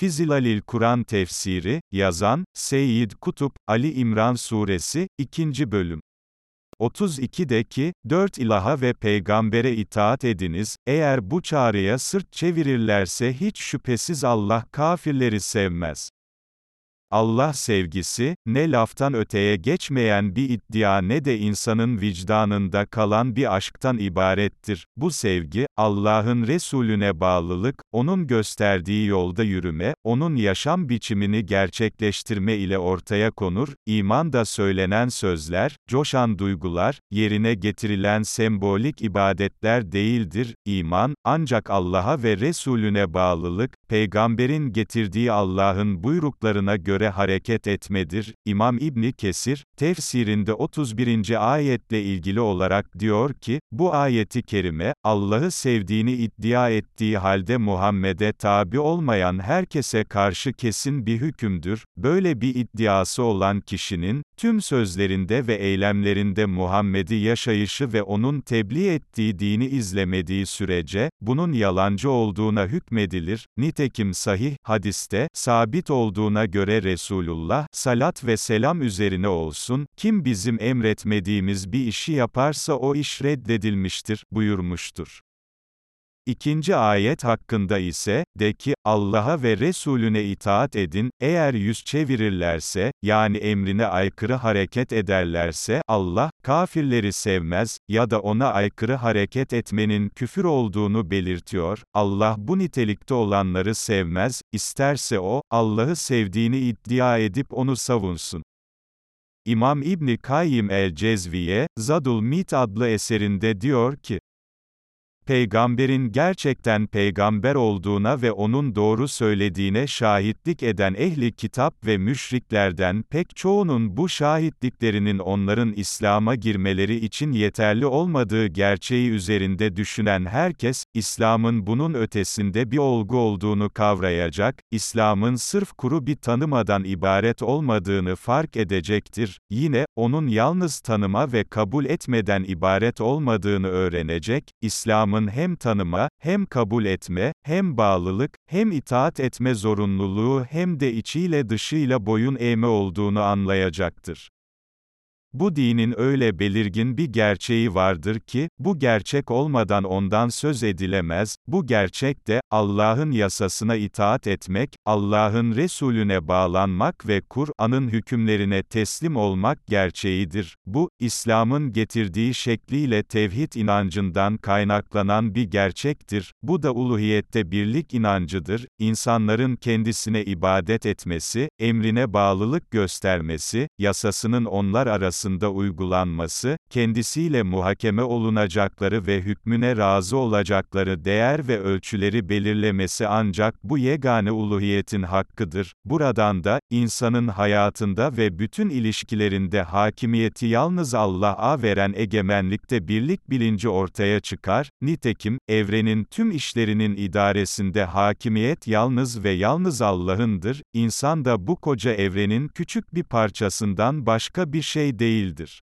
Fizilalil Kur'an tefsiri, yazan, Seyyid Kutup, Ali İmran Suresi, 2. bölüm. 32'deki, dört ilaha ve peygambere itaat ediniz, eğer bu çağrıya sırt çevirirlerse hiç şüphesiz Allah kafirleri sevmez. Allah sevgisi, ne laftan öteye geçmeyen bir iddia ne de insanın vicdanında kalan bir aşktan ibarettir. Bu sevgi, Allah'ın Resulüne bağlılık, onun gösterdiği yolda yürüme, onun yaşam biçimini gerçekleştirme ile ortaya konur, iman da söylenen sözler, coşan duygular, yerine getirilen sembolik ibadetler değildir. İman, ancak Allah'a ve Resulüne bağlılık, peygamberin getirdiği Allah'ın buyruklarına göre göre hareket etmedir. İmam İbni Kesir, tefsirinde 31. ayetle ilgili olarak diyor ki, bu ayeti kerime, Allah'ı sevdiğini iddia ettiği halde Muhammed'e tabi olmayan herkese karşı kesin bir hükümdür. Böyle bir iddiası olan kişinin, tüm sözlerinde ve eylemlerinde Muhammed'i yaşayışı ve onun tebliğ ettiği dini izlemediği sürece, bunun yalancı olduğuna hükmedilir. Nitekim sahih, hadiste, sabit olduğuna göre Resulullah, salat ve selam üzerine olsun, kim bizim emretmediğimiz bir işi yaparsa o iş reddedilmiştir, buyurmuştur. İkinci ayet hakkında ise, de ki, Allah'a ve Resulüne itaat edin, eğer yüz çevirirlerse, yani emrine aykırı hareket ederlerse, Allah, kafirleri sevmez, ya da ona aykırı hareket etmenin küfür olduğunu belirtiyor, Allah bu nitelikte olanları sevmez, isterse o, Allah'ı sevdiğini iddia edip onu savunsun. İmam İbni Kayyim el-Cezviye, Zadul Mit adlı eserinde diyor ki, peygamberin gerçekten peygamber olduğuna ve onun doğru söylediğine şahitlik eden ehli kitap ve müşriklerden pek çoğunun bu şahitliklerinin onların İslam'a girmeleri için yeterli olmadığı gerçeği üzerinde düşünen herkes, İslam'ın bunun ötesinde bir olgu olduğunu kavrayacak, İslam'ın sırf kuru bir tanımadan ibaret olmadığını fark edecektir, yine, onun yalnız tanıma ve kabul etmeden ibaret olmadığını öğrenecek, İslam'ın İslam'ın hem tanıma, hem kabul etme, hem bağlılık, hem itaat etme zorunluluğu hem de içiyle dışıyla boyun eğme olduğunu anlayacaktır. Bu dinin öyle belirgin bir gerçeği vardır ki, bu gerçek olmadan ondan söz edilemez, bu gerçek de, Allah'ın yasasına itaat etmek, Allah'ın Resulüne bağlanmak ve Kur'an'ın hükümlerine teslim olmak gerçeğidir. Bu, İslam'ın getirdiği şekliyle tevhid inancından kaynaklanan bir gerçektir. Bu da uluhiyette birlik inancıdır. İnsanların kendisine ibadet etmesi, emrine bağlılık göstermesi, yasasının onlar arasında arasında uygulanması, kendisiyle muhakeme olunacakları ve hükmüne razı olacakları değer ve ölçüleri belirlemesi ancak bu yegane uluhiyetin hakkıdır. Buradan da, insanın hayatında ve bütün ilişkilerinde hakimiyeti yalnız Allah'a veren egemenlikte birlik bilinci ortaya çıkar, nitekim, evrenin tüm işlerinin idaresinde hakimiyet yalnız ve yalnız Allah'ındır, insan da bu koca evrenin küçük bir parçasından başka bir şey değil değildir.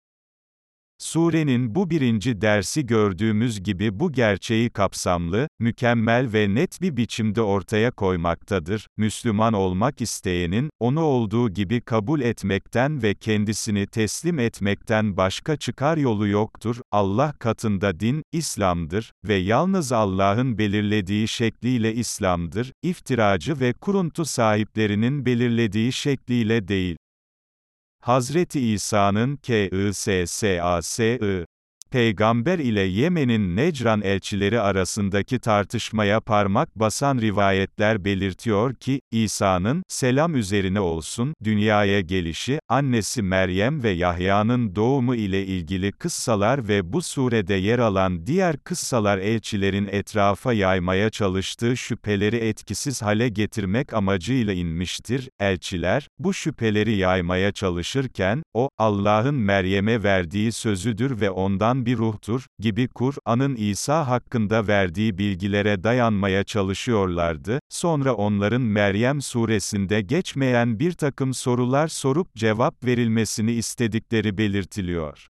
Surenin bu birinci dersi gördüğümüz gibi bu gerçeği kapsamlı, mükemmel ve net bir biçimde ortaya koymaktadır. Müslüman olmak isteyenin, onu olduğu gibi kabul etmekten ve kendisini teslim etmekten başka çıkar yolu yoktur. Allah katında din, İslam'dır ve yalnız Allah'ın belirlediği şekliyle İslam'dır, iftiracı ve kuruntu sahiplerinin belirlediği şekliyle değil. Hazreti İsa'nın K.I.S.S.A.S.I. Peygamber ile Yemen'in Necran elçileri arasındaki tartışmaya parmak basan rivayetler belirtiyor ki, İsa'nın, selam üzerine olsun, dünyaya gelişi, annesi Meryem ve Yahya'nın doğumu ile ilgili kıssalar ve bu surede yer alan diğer kıssalar elçilerin etrafa yaymaya çalıştığı şüpheleri etkisiz hale getirmek amacıyla inmiştir. Elçiler, bu şüpheleri yaymaya çalışırken, o, Allah'ın Meryem'e verdiği sözüdür ve ondan bir ruhtur, gibi Kur'an'ın İsa hakkında verdiği bilgilere dayanmaya çalışıyorlardı, sonra onların Meryem suresinde geçmeyen bir takım sorular sorup cevap verilmesini istedikleri belirtiliyor.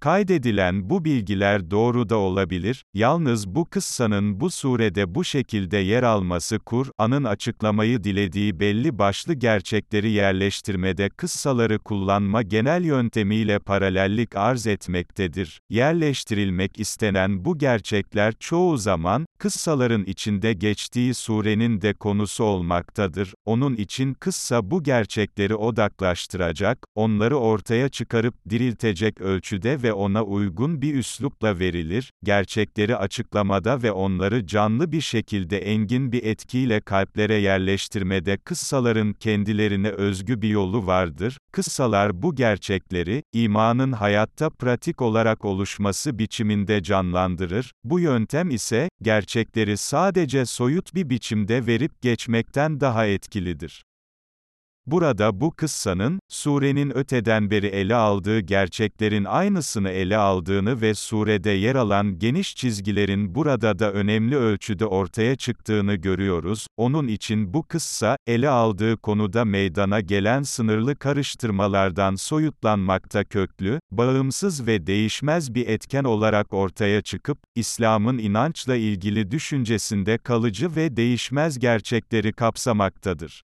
Kaydedilen bu bilgiler doğru da olabilir, yalnız bu kıssanın bu surede bu şekilde yer alması Kur'an'ın açıklamayı dilediği belli başlı gerçekleri yerleştirmede kıssaları kullanma genel yöntemiyle paralellik arz etmektedir. Yerleştirilmek istenen bu gerçekler çoğu zaman, kıssaların içinde geçtiği surenin de konusu olmaktadır. Onun için kıssa bu gerçekleri odaklaştıracak, onları ortaya çıkarıp diriltecek ölçüde ve ona uygun bir üslupla verilir, gerçekleri açıklamada ve onları canlı bir şekilde engin bir etkiyle kalplere yerleştirmede kıssaların kendilerine özgü bir yolu vardır. Kıssalar bu gerçekleri, imanın hayatta pratik olarak oluşması biçiminde canlandırır. Bu yöntem ise, gerçekleri sadece soyut bir biçimde verip geçmekten daha etkilidir. Burada bu kıssanın, surenin öteden beri ele aldığı gerçeklerin aynısını ele aldığını ve surede yer alan geniş çizgilerin burada da önemli ölçüde ortaya çıktığını görüyoruz. Onun için bu kıssa, ele aldığı konuda meydana gelen sınırlı karıştırmalardan soyutlanmakta köklü, bağımsız ve değişmez bir etken olarak ortaya çıkıp, İslam'ın inançla ilgili düşüncesinde kalıcı ve değişmez gerçekleri kapsamaktadır.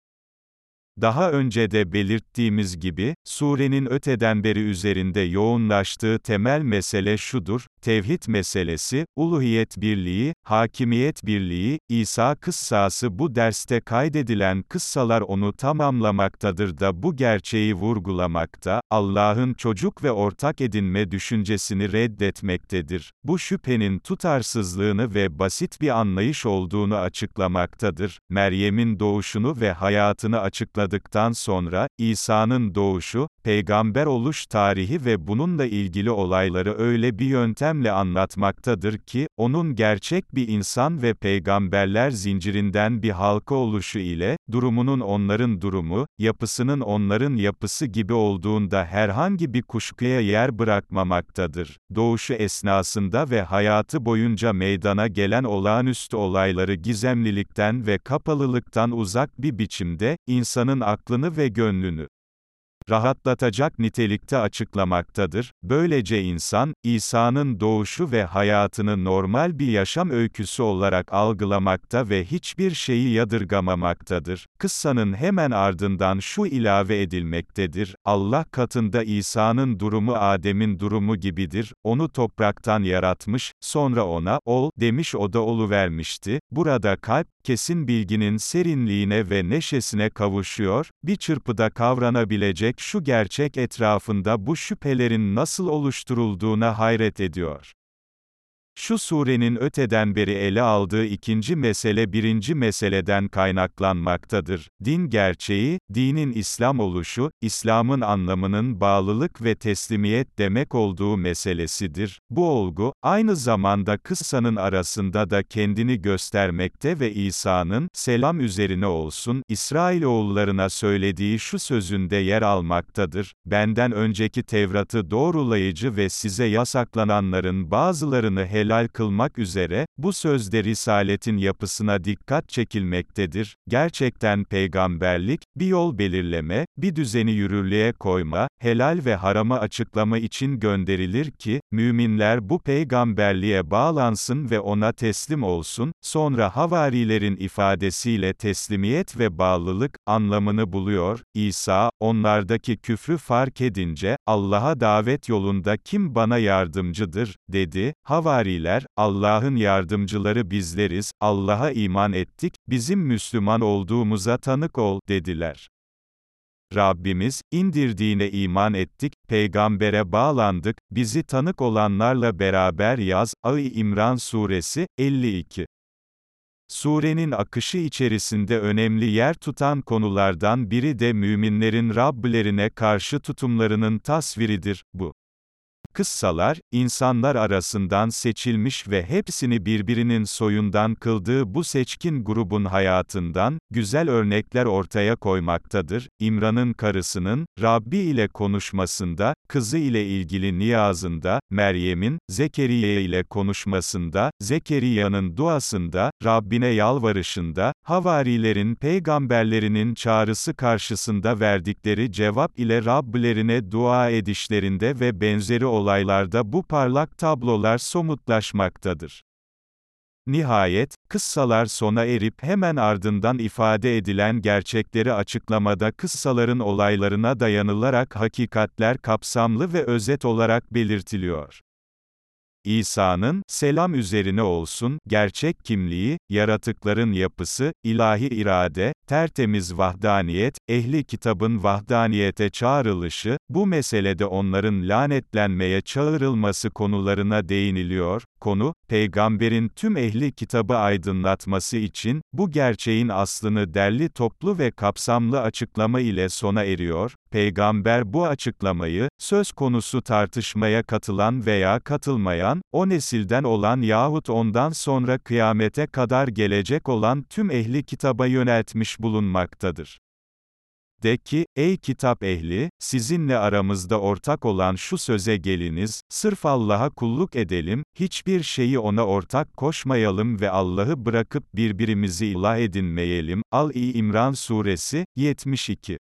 Daha önce de belirttiğimiz gibi, surenin öteden beri üzerinde yoğunlaştığı temel mesele şudur, tevhid meselesi, uluhiyet birliği, hakimiyet birliği, İsa kıssası bu derste kaydedilen kıssalar onu tamamlamaktadır da bu gerçeği vurgulamakta, Allah'ın çocuk ve ortak edinme düşüncesini reddetmektedir. Bu şüphenin tutarsızlığını ve basit bir anlayış olduğunu açıklamaktadır. Meryem'in doğuşunu ve hayatını açıkladıktan sonra, İsa'nın doğuşu, peygamber oluş tarihi ve bununla ilgili olayları öyle bir yöntemle anlatmaktadır ki, onun gerçek bir insan ve peygamberler zincirinden bir halka oluşu ile, durumunun onların durumu, yapısının onların yapısı gibi olduğunda herhangi bir kuşkuya yer bırakmamaktadır. Doğuşu esnasında ve hayatı boyunca meydana gelen olağanüstü olayları gizemlilikten ve kapalılıktan uzak bir biçimde, insanın aklını ve gönlünü rahatlatacak nitelikte açıklamaktadır. Böylece insan, İsa'nın doğuşu ve hayatını normal bir yaşam öyküsü olarak algılamakta ve hiçbir şeyi yadırgamamaktadır. Kıssanın hemen ardından şu ilave edilmektedir. Allah katında İsa'nın durumu Adem'in durumu gibidir. Onu topraktan yaratmış, sonra ona, ol, demiş o da oluvermişti. Burada kalp, kesin bilginin serinliğine ve neşesine kavuşuyor, bir çırpıda kavranabilecek şu gerçek etrafında bu şüphelerin nasıl oluşturulduğuna hayret ediyor. Şu surenin öteden beri ele aldığı ikinci mesele birinci meseleden kaynaklanmaktadır. Din gerçeği, dinin İslam oluşu, İslam'ın anlamının bağlılık ve teslimiyet demek olduğu meselesidir. Bu olgu, aynı zamanda kıssanın arasında da kendini göstermekte ve İsa'nın, selam üzerine olsun, İsrailoğullarına söylediği şu sözünde yer almaktadır. Benden önceki Tevrat'ı doğrulayıcı ve size yasaklananların bazılarını helal helal kılmak üzere, bu sözde Risaletin yapısına dikkat çekilmektedir. Gerçekten peygamberlik, bir yol belirleme, bir düzeni yürürlüğe koyma, helal ve haramı açıklama için gönderilir ki, müminler bu peygamberliğe bağlansın ve ona teslim olsun, sonra havarilerin ifadesiyle teslimiyet ve bağlılık, anlamını buluyor, İsa, onlardaki küfrü fark edince, Allah'a davet yolunda kim bana yardımcıdır, dedi, havari Yahudiler, Allah'ın yardımcıları bizleriz, Allah'a iman ettik, bizim Müslüman olduğumuza tanık ol, dediler. Rabbimiz, indirdiğine iman ettik, peygambere bağlandık, bizi tanık olanlarla beraber yaz, Ay İmran Suresi, 52. Surenin akışı içerisinde önemli yer tutan konulardan biri de müminlerin Rablerine karşı tutumlarının tasviridir, bu. Kıssalar, insanlar arasından seçilmiş ve hepsini birbirinin soyundan kıldığı bu seçkin grubun hayatından, güzel örnekler ortaya koymaktadır. İmran'ın karısının, Rabbi ile konuşmasında, kızı ile ilgili niyazında, Meryem'in, Zekeriya ile konuşmasında, Zekeriya'nın duasında, Rabbine yalvarışında, havarilerin peygamberlerinin çağrısı karşısında verdikleri cevap ile Rablerine dua edişlerinde ve benzeri olarak, olaylarda bu parlak tablolar somutlaşmaktadır. Nihayet, kıssalar sona erip hemen ardından ifade edilen gerçekleri açıklamada kıssaların olaylarına dayanılarak hakikatler kapsamlı ve özet olarak belirtiliyor. İsa'nın, selam üzerine olsun, gerçek kimliği, yaratıkların yapısı, ilahi irade, tertemiz vahdaniyet, ehli kitabın vahdaniyete çağrılışı, bu meselede onların lanetlenmeye çağrılması konularına değiniliyor, konu, peygamberin tüm ehli kitabı aydınlatması için, bu gerçeğin aslını derli toplu ve kapsamlı açıklama ile sona eriyor, peygamber bu açıklamayı, söz konusu tartışmaya katılan veya katılmayan, o nesilden olan yahut ondan sonra kıyamete kadar gelecek olan tüm ehli kitaba yöneltmiş bulunmaktadır. De ki, ey kitap ehli, sizinle aramızda ortak olan şu söze geliniz, sırf Allah'a kulluk edelim, hiçbir şeyi ona ortak koşmayalım ve Allah'ı bırakıp birbirimizi ilah edinmeyelim. Al-i İmran Suresi, 72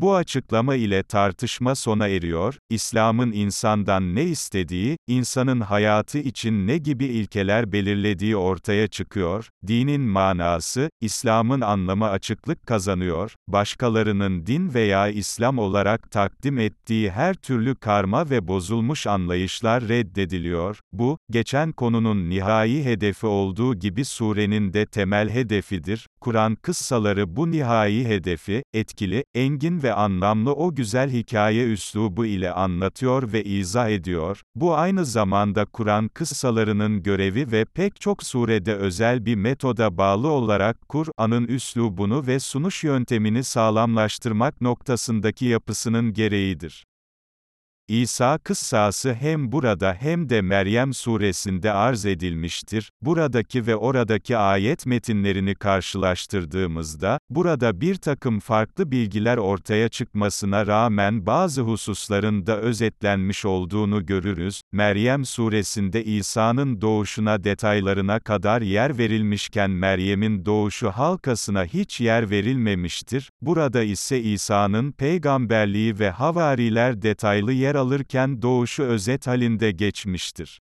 bu açıklama ile tartışma sona eriyor, İslam'ın insandan ne istediği, insanın hayatı için ne gibi ilkeler belirlediği ortaya çıkıyor, dinin manası, İslam'ın anlamı açıklık kazanıyor, başkalarının din veya İslam olarak takdim ettiği her türlü karma ve bozulmuş anlayışlar reddediliyor, bu, geçen konunun nihai hedefi olduğu gibi surenin de temel hedefidir, Kur'an kıssaları bu nihai hedefi, etkili, engin ve ve anlamlı o güzel hikaye üslubu ile anlatıyor ve izah ediyor. Bu aynı zamanda Kur'an kıssalarının görevi ve pek çok surede özel bir metoda bağlı olarak Kur'an'ın üslubunu ve sunuş yöntemini sağlamlaştırmak noktasındaki yapısının gereğidir. İsa kıssası hem burada hem de Meryem suresinde arz edilmiştir. Buradaki ve oradaki ayet metinlerini karşılaştırdığımızda, burada bir takım farklı bilgiler ortaya çıkmasına rağmen bazı hususların da özetlenmiş olduğunu görürüz. Meryem suresinde İsa'nın doğuşuna detaylarına kadar yer verilmişken Meryem'in doğuşu halkasına hiç yer verilmemiştir. Burada ise İsa'nın peygamberliği ve havariler detaylı yer alırken doğuşu özet halinde geçmiştir.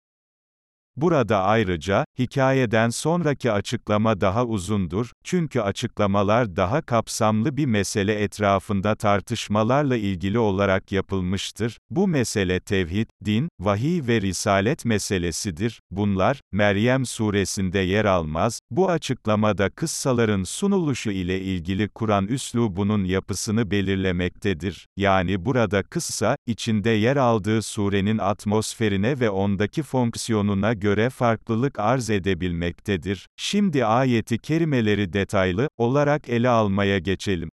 Burada ayrıca, hikayeden sonraki açıklama daha uzundur, çünkü açıklamalar daha kapsamlı bir mesele etrafında tartışmalarla ilgili olarak yapılmıştır. Bu mesele tevhid, din, vahiy ve risalet meselesidir. Bunlar, Meryem suresinde yer almaz. Bu açıklamada kıssaların sunuluşu ile ilgili Kur'an üslubunun yapısını belirlemektedir. Yani burada kıssa, içinde yer aldığı surenin atmosferine ve ondaki fonksiyonuna göre farklılık arz edebilmektedir. Şimdi ayeti kerimeleri detaylı olarak ele almaya geçelim.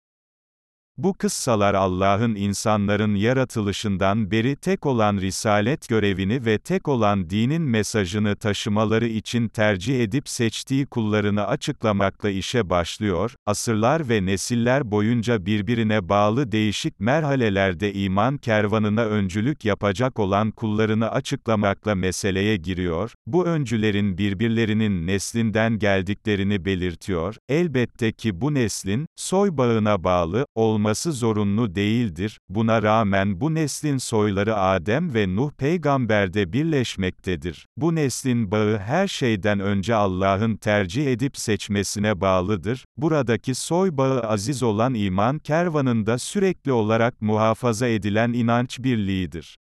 Bu kıssalar Allah'ın insanların yaratılışından beri tek olan risalet görevini ve tek olan dinin mesajını taşımaları için tercih edip seçtiği kullarını açıklamakla işe başlıyor, asırlar ve nesiller boyunca birbirine bağlı değişik merhalelerde iman kervanına öncülük yapacak olan kullarını açıklamakla meseleye giriyor, bu öncülerin birbirlerinin neslinden geldiklerini belirtiyor, elbette ki bu neslin, soy bağına bağlı, olması olması zorunlu değildir, buna rağmen bu neslin soyları Adem ve Nuh peygamberde birleşmektedir. Bu neslin bağı her şeyden önce Allah'ın tercih edip seçmesine bağlıdır, buradaki soy bağı aziz olan iman kervanında sürekli olarak muhafaza edilen inanç birliğidir.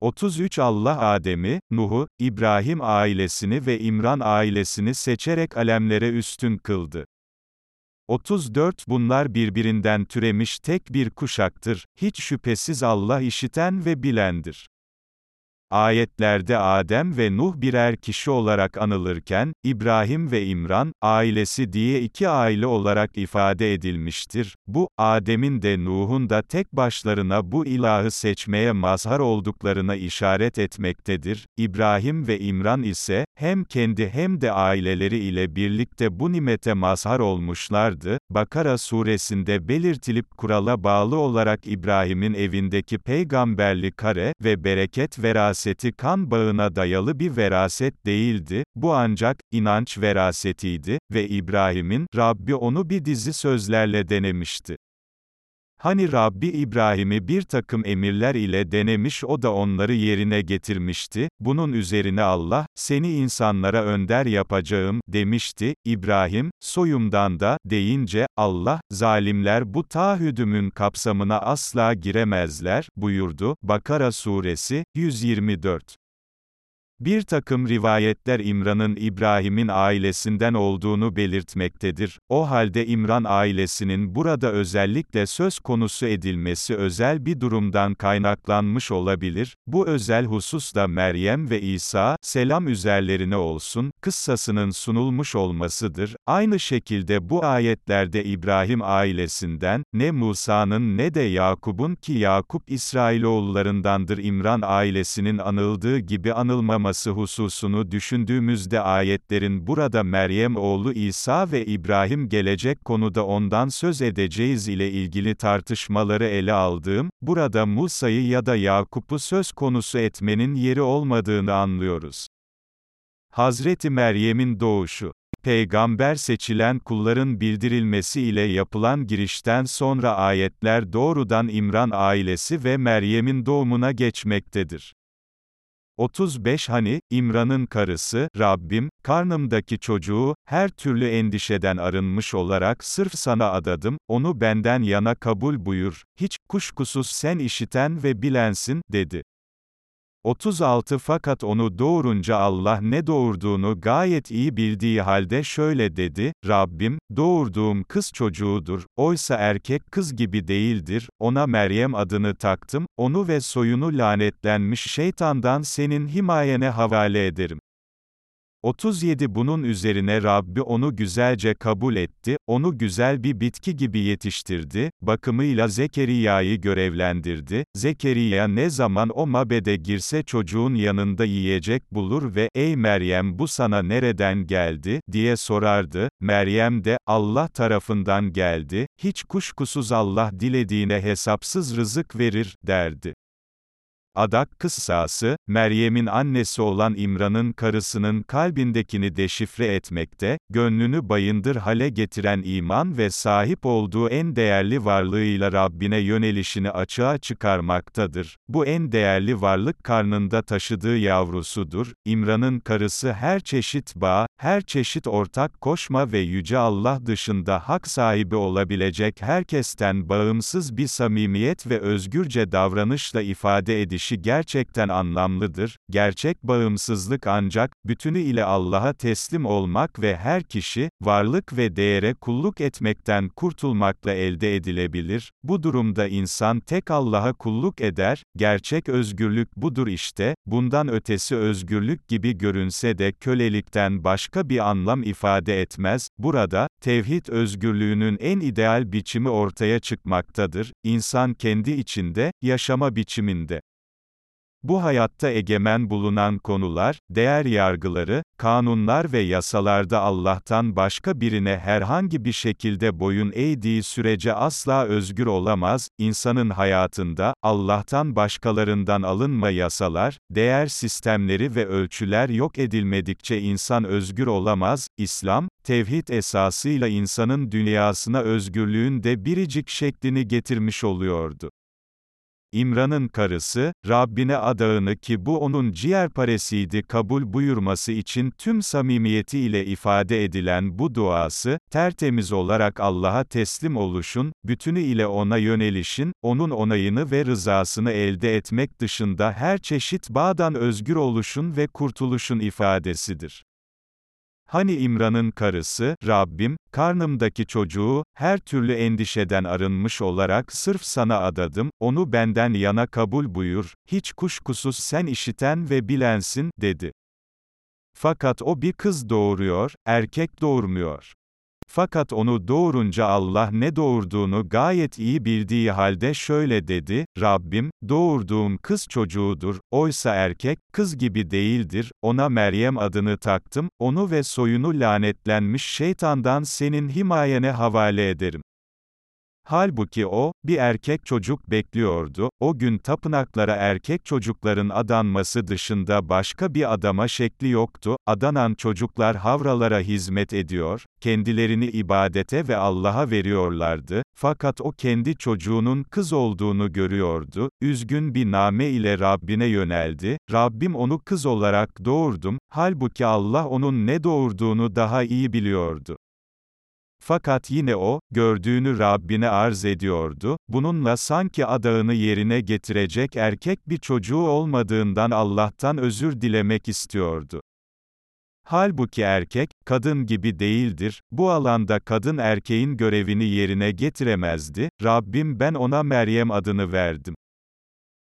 33 Allah Adem'i, Nuh'u, İbrahim ailesini ve İmran ailesini seçerek alemlere üstün kıldı. 34 Bunlar birbirinden türemiş tek bir kuşaktır, hiç şüphesiz Allah işiten ve bilendir. Ayetlerde Adem ve Nuh birer kişi olarak anılırken, İbrahim ve İmran, ailesi diye iki aile olarak ifade edilmiştir. Bu, Adem'in de Nuh'un da tek başlarına bu ilahı seçmeye mazhar olduklarına işaret etmektedir. İbrahim ve İmran ise, hem kendi hem de aileleri ile birlikte bu nimete mazhar olmuşlardı. Bakara suresinde belirtilip kurala bağlı olarak İbrahim'in evindeki peygamberlik kare ve bereket veraseti veraseti kan bağına dayalı bir veraset değildi, bu ancak, inanç verasetiydi ve İbrahim'in, Rabbi onu bir dizi sözlerle denemişti. Hani Rabbi İbrahim'i bir takım emirler ile denemiş o da onları yerine getirmişti, bunun üzerine Allah, seni insanlara önder yapacağım, demişti, İbrahim, soyumdan da, deyince, Allah, zalimler bu taahhüdümün kapsamına asla giremezler, buyurdu, Bakara suresi, 124. Bir takım rivayetler İmran'ın İbrahim'in ailesinden olduğunu belirtmektedir. O halde İmran ailesinin burada özellikle söz konusu edilmesi özel bir durumdan kaynaklanmış olabilir. Bu özel husus da Meryem ve İsa, selam üzerlerine olsun, kıssasının sunulmuş olmasıdır. Aynı şekilde bu ayetlerde İbrahim ailesinden, ne Musa'nın ne de Yakub'un ki Yakup İsrailoğullarındandır İmran ailesinin anıldığı gibi anılmaması olması hususunu düşündüğümüzde ayetlerin burada Meryem oğlu İsa ve İbrahim gelecek konuda ondan söz edeceğiz ile ilgili tartışmaları ele aldığım, burada Musa'yı ya da Yakup'u söz konusu etmenin yeri olmadığını anlıyoruz. Hazreti Meryem'in doğuşu peygamber seçilen kulların bildirilmesi ile yapılan girişten sonra ayetler doğrudan İmran ailesi ve Meryem'in doğumuna geçmektedir. 35 Hani, İmran'ın karısı, Rabbim, karnımdaki çocuğu, her türlü endişeden arınmış olarak sırf sana adadım, onu benden yana kabul buyur, hiç, kuşkusuz sen işiten ve bilensin, dedi. 36 Fakat onu doğurunca Allah ne doğurduğunu gayet iyi bildiği halde şöyle dedi, Rabbim, doğurduğum kız çocuğudur, oysa erkek kız gibi değildir, ona Meryem adını taktım, onu ve soyunu lanetlenmiş şeytandan senin himayene havale ederim. 37 Bunun üzerine Rabbi onu güzelce kabul etti, onu güzel bir bitki gibi yetiştirdi, bakımıyla Zekeriya'yı görevlendirdi, Zekeriya ne zaman o mabede girse çocuğun yanında yiyecek bulur ve, ey Meryem bu sana nereden geldi, diye sorardı, Meryem de, Allah tarafından geldi, hiç kuşkusuz Allah dilediğine hesapsız rızık verir, derdi. Adak kıssası, Meryem'in annesi olan İmran'ın karısının kalbindekini deşifre etmekte, gönlünü bayındır hale getiren iman ve sahip olduğu en değerli varlığıyla Rabbine yönelişini açığa çıkarmaktadır. Bu en değerli varlık karnında taşıdığı yavrusudur. İmran'ın karısı her çeşit bağ, her çeşit ortak koşma ve Yüce Allah dışında hak sahibi olabilecek herkesten bağımsız bir samimiyet ve özgürce davranışla ifade ediş işi gerçekten anlamlıdır. Gerçek bağımsızlık ancak, bütünü ile Allah'a teslim olmak ve her kişi, varlık ve değere kulluk etmekten kurtulmakla elde edilebilir. Bu durumda insan tek Allah'a kulluk eder, gerçek özgürlük budur işte, bundan ötesi özgürlük gibi görünse de kölelikten başka bir anlam ifade etmez. Burada, tevhid özgürlüğünün en ideal biçimi ortaya çıkmaktadır. İnsan kendi içinde, yaşama biçiminde. Bu hayatta egemen bulunan konular, değer yargıları, kanunlar ve yasalarda Allah'tan başka birine herhangi bir şekilde boyun eğdiği sürece asla özgür olamaz, insanın hayatında, Allah'tan başkalarından alınma yasalar, değer sistemleri ve ölçüler yok edilmedikçe insan özgür olamaz, İslam, tevhid esasıyla insanın dünyasına özgürlüğün de biricik şeklini getirmiş oluyordu. İmran'ın karısı, Rabbine adağını ki bu onun ciğerparesiydi kabul buyurması için tüm samimiyetiyle ifade edilen bu duası, tertemiz olarak Allah'a teslim oluşun, bütünü ile ona yönelişin, onun onayını ve rızasını elde etmek dışında her çeşit bağdan özgür oluşun ve kurtuluşun ifadesidir. Hani İmran'ın karısı, Rabbim, karnımdaki çocuğu, her türlü endişeden arınmış olarak sırf sana adadım, onu benden yana kabul buyur, hiç kuşkusuz sen işiten ve bilensin, dedi. Fakat o bir kız doğuruyor, erkek doğurmuyor. Fakat onu doğurunca Allah ne doğurduğunu gayet iyi bildiği halde şöyle dedi, Rabbim, doğurduğum kız çocuğudur, oysa erkek, kız gibi değildir, ona Meryem adını taktım, onu ve soyunu lanetlenmiş şeytandan senin himayene havale ederim. Halbuki o, bir erkek çocuk bekliyordu, o gün tapınaklara erkek çocukların adanması dışında başka bir adama şekli yoktu, adanan çocuklar havralara hizmet ediyor, kendilerini ibadete ve Allah'a veriyorlardı, fakat o kendi çocuğunun kız olduğunu görüyordu, üzgün bir name ile Rabbine yöneldi, Rabbim onu kız olarak doğurdum, halbuki Allah onun ne doğurduğunu daha iyi biliyordu. Fakat yine o, gördüğünü Rabbine arz ediyordu, bununla sanki adağını yerine getirecek erkek bir çocuğu olmadığından Allah'tan özür dilemek istiyordu. Halbuki erkek, kadın gibi değildir, bu alanda kadın erkeğin görevini yerine getiremezdi, Rabbim ben ona Meryem adını verdim.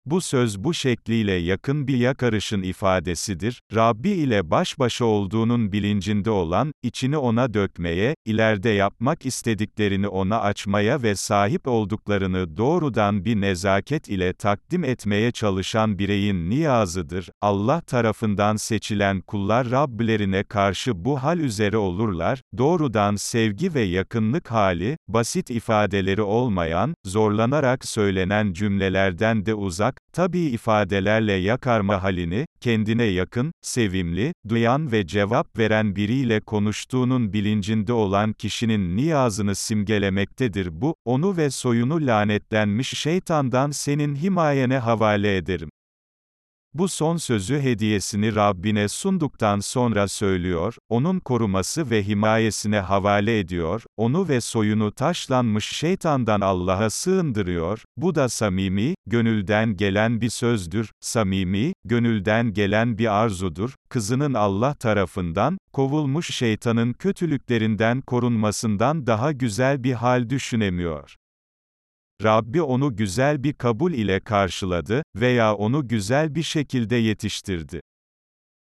Bu söz bu şekliyle yakın bir yakarışın ifadesidir, Rabbi ile baş başa olduğunun bilincinde olan, içini ona dökmeye, ileride yapmak istediklerini ona açmaya ve sahip olduklarını doğrudan bir nezaket ile takdim etmeye çalışan bireyin niyazıdır. Allah tarafından seçilen kullar Rabbilerine karşı bu hal üzere olurlar, doğrudan sevgi ve yakınlık hali, basit ifadeleri olmayan, zorlanarak söylenen cümlelerden de uzak, tabi ifadelerle yakarma halini, kendine yakın, sevimli, duyan ve cevap veren biriyle konuştuğunun bilincinde olan kişinin niyazını simgelemektedir bu, onu ve soyunu lanetlenmiş şeytandan senin himayene havale ederim. Bu son sözü hediyesini Rabbine sunduktan sonra söylüyor, onun koruması ve himayesine havale ediyor, onu ve soyunu taşlanmış şeytandan Allah'a sığındırıyor, bu da samimi, gönülden gelen bir sözdür, samimi, gönülden gelen bir arzudur, kızının Allah tarafından, kovulmuş şeytanın kötülüklerinden korunmasından daha güzel bir hal düşünemiyor. Rabbi onu güzel bir kabul ile karşıladı veya onu güzel bir şekilde yetiştirdi.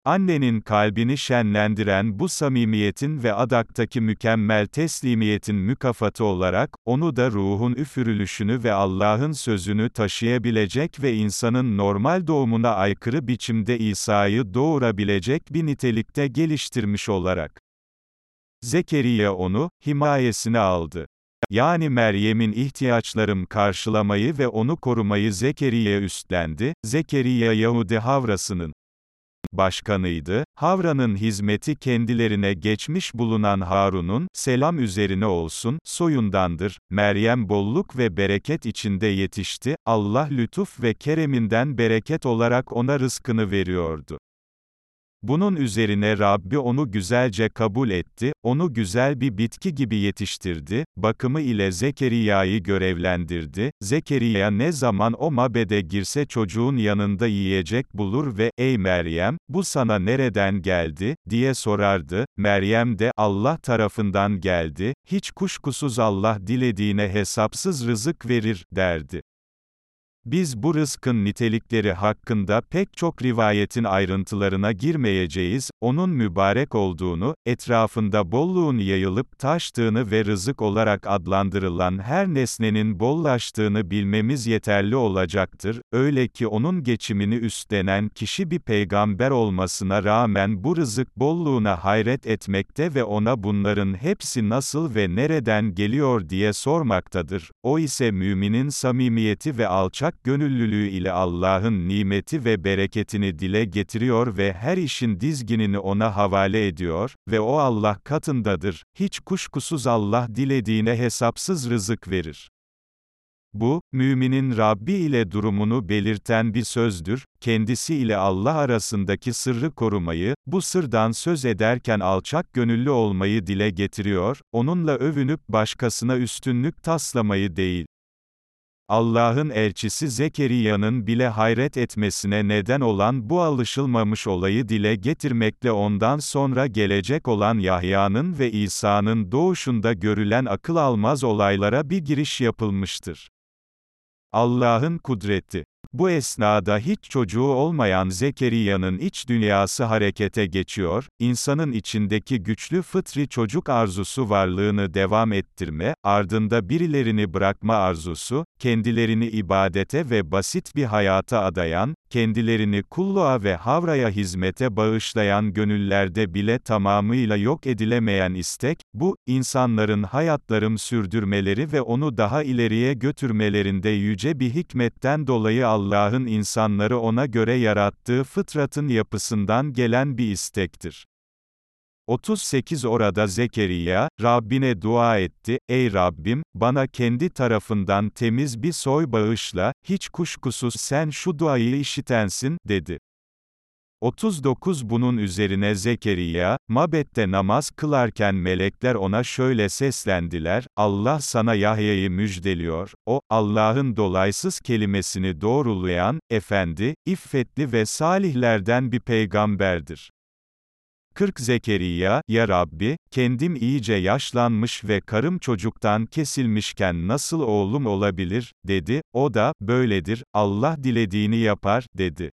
Annenin kalbini şenlendiren bu samimiyetin ve adaktaki mükemmel teslimiyetin mükafatı olarak, onu da ruhun üfürülüşünü ve Allah'ın sözünü taşıyabilecek ve insanın normal doğumuna aykırı biçimde İsa'yı doğurabilecek bir nitelikte geliştirmiş olarak. Zekeriya onu, himayesine aldı. Yani Meryem'in ihtiyaçlarım karşılamayı ve onu korumayı Zekeriya üstlendi, Zekeriya Yahudi Havrası'nın başkanıydı, Havra'nın hizmeti kendilerine geçmiş bulunan Harun'un, selam üzerine olsun, soyundandır, Meryem bolluk ve bereket içinde yetişti, Allah lütuf ve kereminden bereket olarak ona rızkını veriyordu. Bunun üzerine Rabbi onu güzelce kabul etti, onu güzel bir bitki gibi yetiştirdi, bakımı ile Zekeriya'yı görevlendirdi, Zekeriya ne zaman o mabede girse çocuğun yanında yiyecek bulur ve, ey Meryem, bu sana nereden geldi, diye sorardı, Meryem de, Allah tarafından geldi, hiç kuşkusuz Allah dilediğine hesapsız rızık verir, derdi. Biz bu rızkın nitelikleri hakkında pek çok rivayetin ayrıntılarına girmeyeceğiz, onun mübarek olduğunu, etrafında bolluğun yayılıp taştığını ve rızık olarak adlandırılan her nesnenin bollaştığını bilmemiz yeterli olacaktır, öyle ki onun geçimini üstlenen kişi bir peygamber olmasına rağmen bu rızık bolluğuna hayret etmekte ve ona bunların hepsi nasıl ve nereden geliyor diye sormaktadır, o ise müminin samimiyeti ve alçak alçak gönüllülüğü ile Allah'ın nimeti ve bereketini dile getiriyor ve her işin dizginini ona havale ediyor ve o Allah katındadır. Hiç kuşkusuz Allah dilediğine hesapsız rızık verir. Bu, müminin Rabbi ile durumunu belirten bir sözdür, kendisi ile Allah arasındaki sırrı korumayı, bu sırdan söz ederken alçak gönüllü olmayı dile getiriyor, onunla övünüp başkasına üstünlük taslamayı değil. Allah'ın elçisi Zekeriya'nın bile hayret etmesine neden olan bu alışılmamış olayı dile getirmekle ondan sonra gelecek olan Yahya'nın ve İsa'nın doğuşunda görülen akıl almaz olaylara bir giriş yapılmıştır. Allah'ın kudreti Bu esnada hiç çocuğu olmayan Zekeriya'nın iç dünyası harekete geçiyor, insanın içindeki güçlü fıtri çocuk arzusu varlığını devam ettirme, ardında birilerini bırakma arzusu, kendilerini ibadete ve basit bir hayata adayan, kendilerini kulluğa ve havraya hizmete bağışlayan gönüllerde bile tamamıyla yok edilemeyen istek, bu, insanların hayatlarım sürdürmeleri ve onu daha ileriye götürmelerinde yüce bir hikmetten dolayı Allah'ın insanları ona göre yarattığı fıtratın yapısından gelen bir istektir. 38 Orada Zekeriya, Rabbine dua etti, Ey Rabbim, bana kendi tarafından temiz bir soy bağışla, hiç kuşkusuz sen şu duayı işitensin, dedi. 39 Bunun üzerine Zekeriya, mabette namaz kılarken melekler ona şöyle seslendiler, Allah sana Yahya'yı müjdeliyor, o, Allah'ın dolaysız kelimesini doğrulayan, efendi, iffetli ve salihlerden bir peygamberdir. 40 Zekeriya, Ya Rabbi, kendim iyice yaşlanmış ve karım çocuktan kesilmişken nasıl oğlum olabilir, dedi, o da, böyledir, Allah dilediğini yapar, dedi.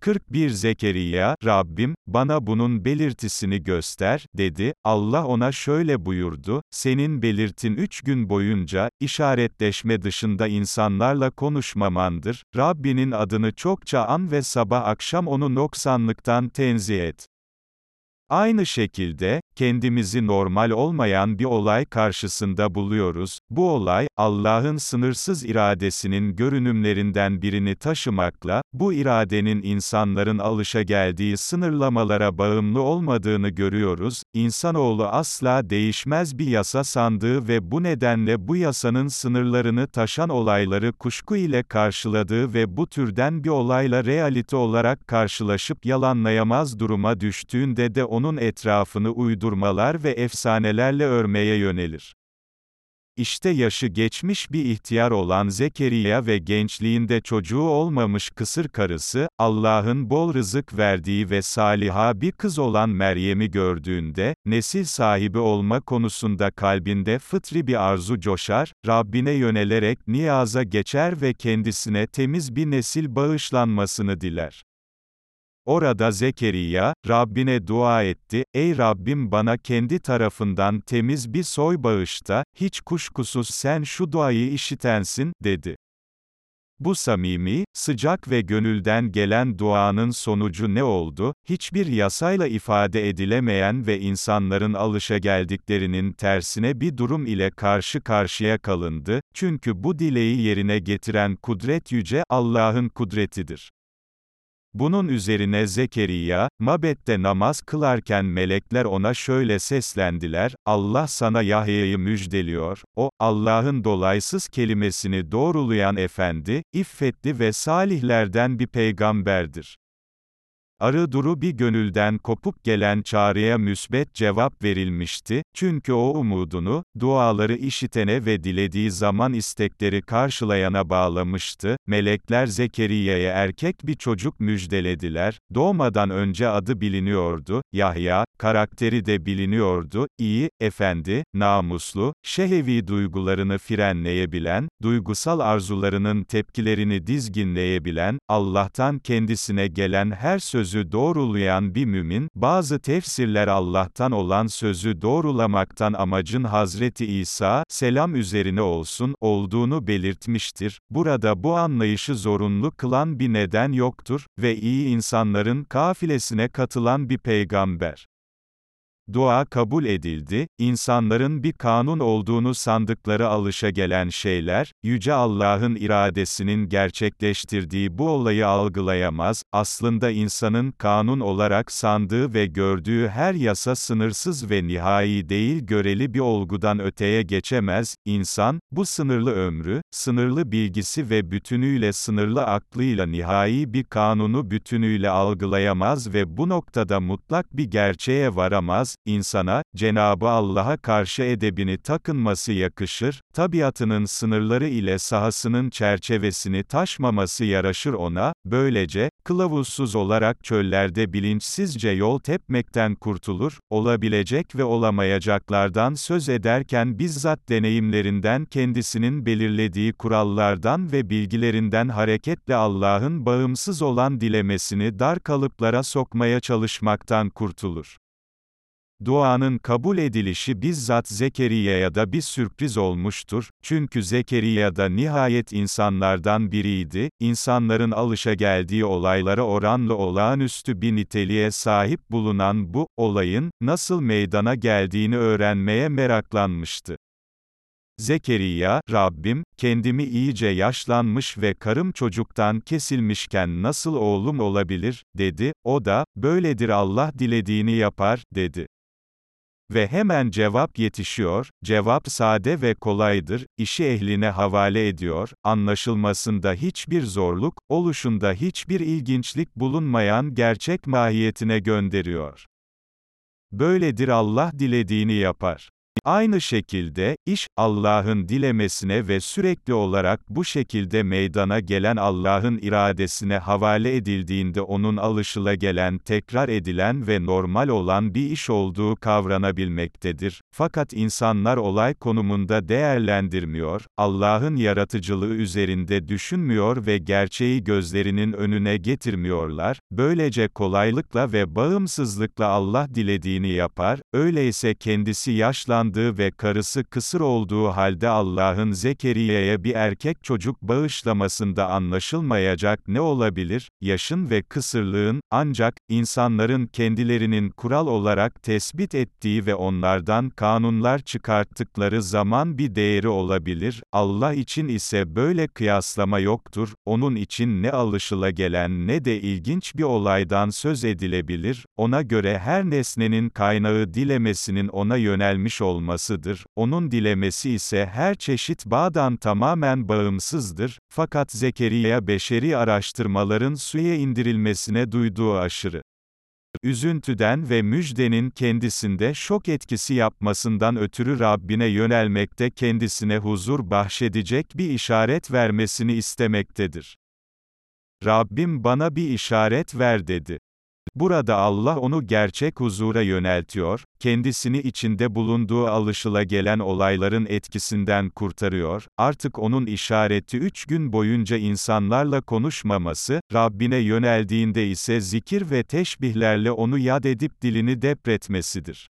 41 Zekeriya, Rabbim, bana bunun belirtisini göster, dedi, Allah ona şöyle buyurdu, senin belirtin üç gün boyunca, işaretleşme dışında insanlarla konuşmamandır, Rabbinin adını çokça an ve sabah akşam onu noksanlıktan tenzih et. Aynı şekilde, kendimizi normal olmayan bir olay karşısında buluyoruz. Bu olay, Allah'ın sınırsız iradesinin görünümlerinden birini taşımakla, bu iradenin insanların alışa geldiği sınırlamalara bağımlı olmadığını görüyoruz. İnsanoğlu asla değişmez bir yasa sandığı ve bu nedenle bu yasanın sınırlarını taşan olayları kuşku ile karşıladığı ve bu türden bir olayla realite olarak karşılaşıp yalanlayamaz duruma düştüğünde de onun etrafını uydurmalar ve efsanelerle örmeye yönelir. İşte yaşı geçmiş bir ihtiyar olan Zekeriya ve gençliğinde çocuğu olmamış kısır karısı, Allah'ın bol rızık verdiği ve saliha bir kız olan Meryem'i gördüğünde, nesil sahibi olma konusunda kalbinde fıtri bir arzu coşar, Rabbine yönelerek niyaza geçer ve kendisine temiz bir nesil bağışlanmasını diler. Orada Zekeriya, Rabbine dua etti, Ey Rabbim bana kendi tarafından temiz bir soy bağışta, hiç kuşkusuz sen şu duayı işitensin, dedi. Bu samimi, sıcak ve gönülden gelen duanın sonucu ne oldu? Hiçbir yasayla ifade edilemeyen ve insanların alışa geldiklerinin tersine bir durum ile karşı karşıya kalındı, çünkü bu dileği yerine getiren kudret yüce Allah'ın kudretidir. Bunun üzerine Zekeriya, mabette namaz kılarken melekler ona şöyle seslendiler, Allah sana Yahya'yı müjdeliyor, o, Allah'ın dolaysız kelimesini doğrulayan efendi, iffetli ve salihlerden bir peygamberdir. Arı duru bir gönülden kopup gelen çağrıya müsbet cevap verilmişti, çünkü o umudunu, duaları işitene ve dilediği zaman istekleri karşılayana bağlamıştı, melekler Zekeriya'ya erkek bir çocuk müjdelediler, doğmadan önce adı biliniyordu, Yahya, karakteri de biliniyordu, iyi, efendi, namuslu, şehevi duygularını frenleyebilen, duygusal arzularının tepkilerini dizginleyebilen, Allah'tan kendisine gelen her sözü doğrulayan bir mümin, bazı tefsirler Allah'tan olan sözü doğrulamaktan amacın Hazreti İsa, selam üzerine olsun, olduğunu belirtmiştir. Burada bu anlayışı zorunlu kılan bir neden yoktur ve iyi insanların kafilesine katılan bir peygamber. Dua kabul edildi, insanların bir kanun olduğunu sandıkları alışa gelen şeyler, Yüce Allah'ın iradesinin gerçekleştirdiği bu olayı algılayamaz, aslında insanın kanun olarak sandığı ve gördüğü her yasa sınırsız ve nihai değil göreli bir olgudan öteye geçemez, insan, bu sınırlı ömrü, sınırlı bilgisi ve bütünüyle sınırlı aklıyla nihai bir kanunu bütünüyle algılayamaz ve bu noktada mutlak bir gerçeğe varamaz, insana, Cenabı Allah'a karşı edebini takınması yakışır, tabiatının sınırları ile sahasının çerçevesini taşmaması yaraşır ona, böylece, kılavuzsuz olarak çöllerde bilinçsizce yol tepmekten kurtulur, olabilecek ve olamayacaklardan söz ederken bizzat deneyimlerinden kendisinin belirlediği kurallardan ve bilgilerinden hareketle Allah'ın bağımsız olan dilemesini dar kalıplara sokmaya çalışmaktan kurtulur. Duanın kabul edilişi bizzat Zekeriya'ya da bir sürpriz olmuştur, çünkü Zekeriya da nihayet insanlardan biriydi, insanların alışa geldiği olaylara oranla olağanüstü bir niteliğe sahip bulunan bu, olayın, nasıl meydana geldiğini öğrenmeye meraklanmıştı. Zekeriya, Rabbim, kendimi iyice yaşlanmış ve karım çocuktan kesilmişken nasıl oğlum olabilir, dedi, o da, böyledir Allah dilediğini yapar, dedi. Ve hemen cevap yetişiyor, cevap sade ve kolaydır, işi ehline havale ediyor, anlaşılmasında hiçbir zorluk, oluşunda hiçbir ilginçlik bulunmayan gerçek mahiyetine gönderiyor. Böyledir Allah dilediğini yapar. Aynı şekilde, iş, Allah'ın dilemesine ve sürekli olarak bu şekilde meydana gelen Allah'ın iradesine havale edildiğinde onun alışılagelen tekrar edilen ve normal olan bir iş olduğu kavranabilmektedir. Fakat insanlar olay konumunda değerlendirmiyor, Allah'ın yaratıcılığı üzerinde düşünmüyor ve gerçeği gözlerinin önüne getirmiyorlar, böylece kolaylıkla ve bağımsızlıkla Allah dilediğini yapar, öyleyse kendisi yaşlandığı ve karısı kısır olduğu halde Allah'ın Zekeriya'ya bir erkek çocuk bağışlamasında anlaşılmayacak ne olabilir? Yaşın ve kısırlığın, ancak, insanların kendilerinin kural olarak tespit ettiği ve onlardan kanunlar çıkarttıkları zaman bir değeri olabilir, Allah için ise böyle kıyaslama yoktur, onun için ne alışılagelen ne de ilginç bir olaydan söz edilebilir, ona göre her nesnenin kaynağı dilemesinin ona yönelmiş olması, olmasıdır, onun dilemesi ise her çeşit bağdan tamamen bağımsızdır, fakat Zekeriya beşeri araştırmaların suya indirilmesine duyduğu aşırı üzüntüden ve müjdenin kendisinde şok etkisi yapmasından ötürü Rabbine yönelmekte kendisine huzur bahşedecek bir işaret vermesini istemektedir. Rabbim bana bir işaret ver dedi. Burada Allah onu gerçek huzura yöneltiyor, kendisini içinde bulunduğu alışılagelen olayların etkisinden kurtarıyor, artık onun işareti üç gün boyunca insanlarla konuşmaması, Rabbine yöneldiğinde ise zikir ve teşbihlerle onu yad edip dilini depretmesidir.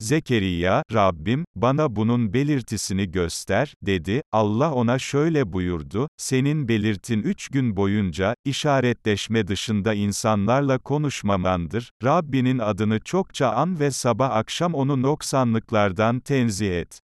Zekeriya, Rabbim, bana bunun belirtisini göster, dedi, Allah ona şöyle buyurdu, senin belirtin üç gün boyunca, işaretleşme dışında insanlarla konuşmamandır, Rabbinin adını çokça an ve sabah akşam onu noksanlıklardan tenzih et.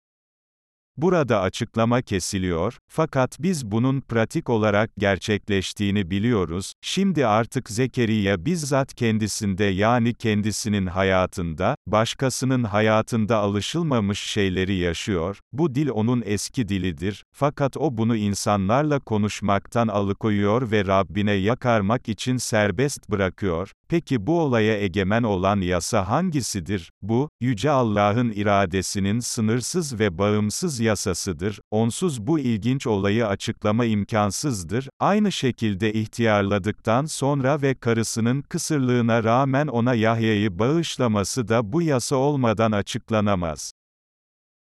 Burada açıklama kesiliyor, fakat biz bunun pratik olarak gerçekleştiğini biliyoruz, şimdi artık Zekeriya bizzat kendisinde yani kendisinin hayatında, başkasının hayatında alışılmamış şeyleri yaşıyor, bu dil onun eski dilidir, fakat o bunu insanlarla konuşmaktan alıkoyuyor ve Rabbine yakarmak için serbest bırakıyor, peki bu olaya egemen olan yasa hangisidir? Bu, Yüce Allah'ın iradesinin sınırsız ve bağımsız yasasıdır, onsuz bu ilginç olayı açıklama imkansızdır, aynı şekilde ihtiyarladıktan sonra ve karısının kısırlığına rağmen ona Yahya'yı bağışlaması da bu yasa olmadan açıklanamaz.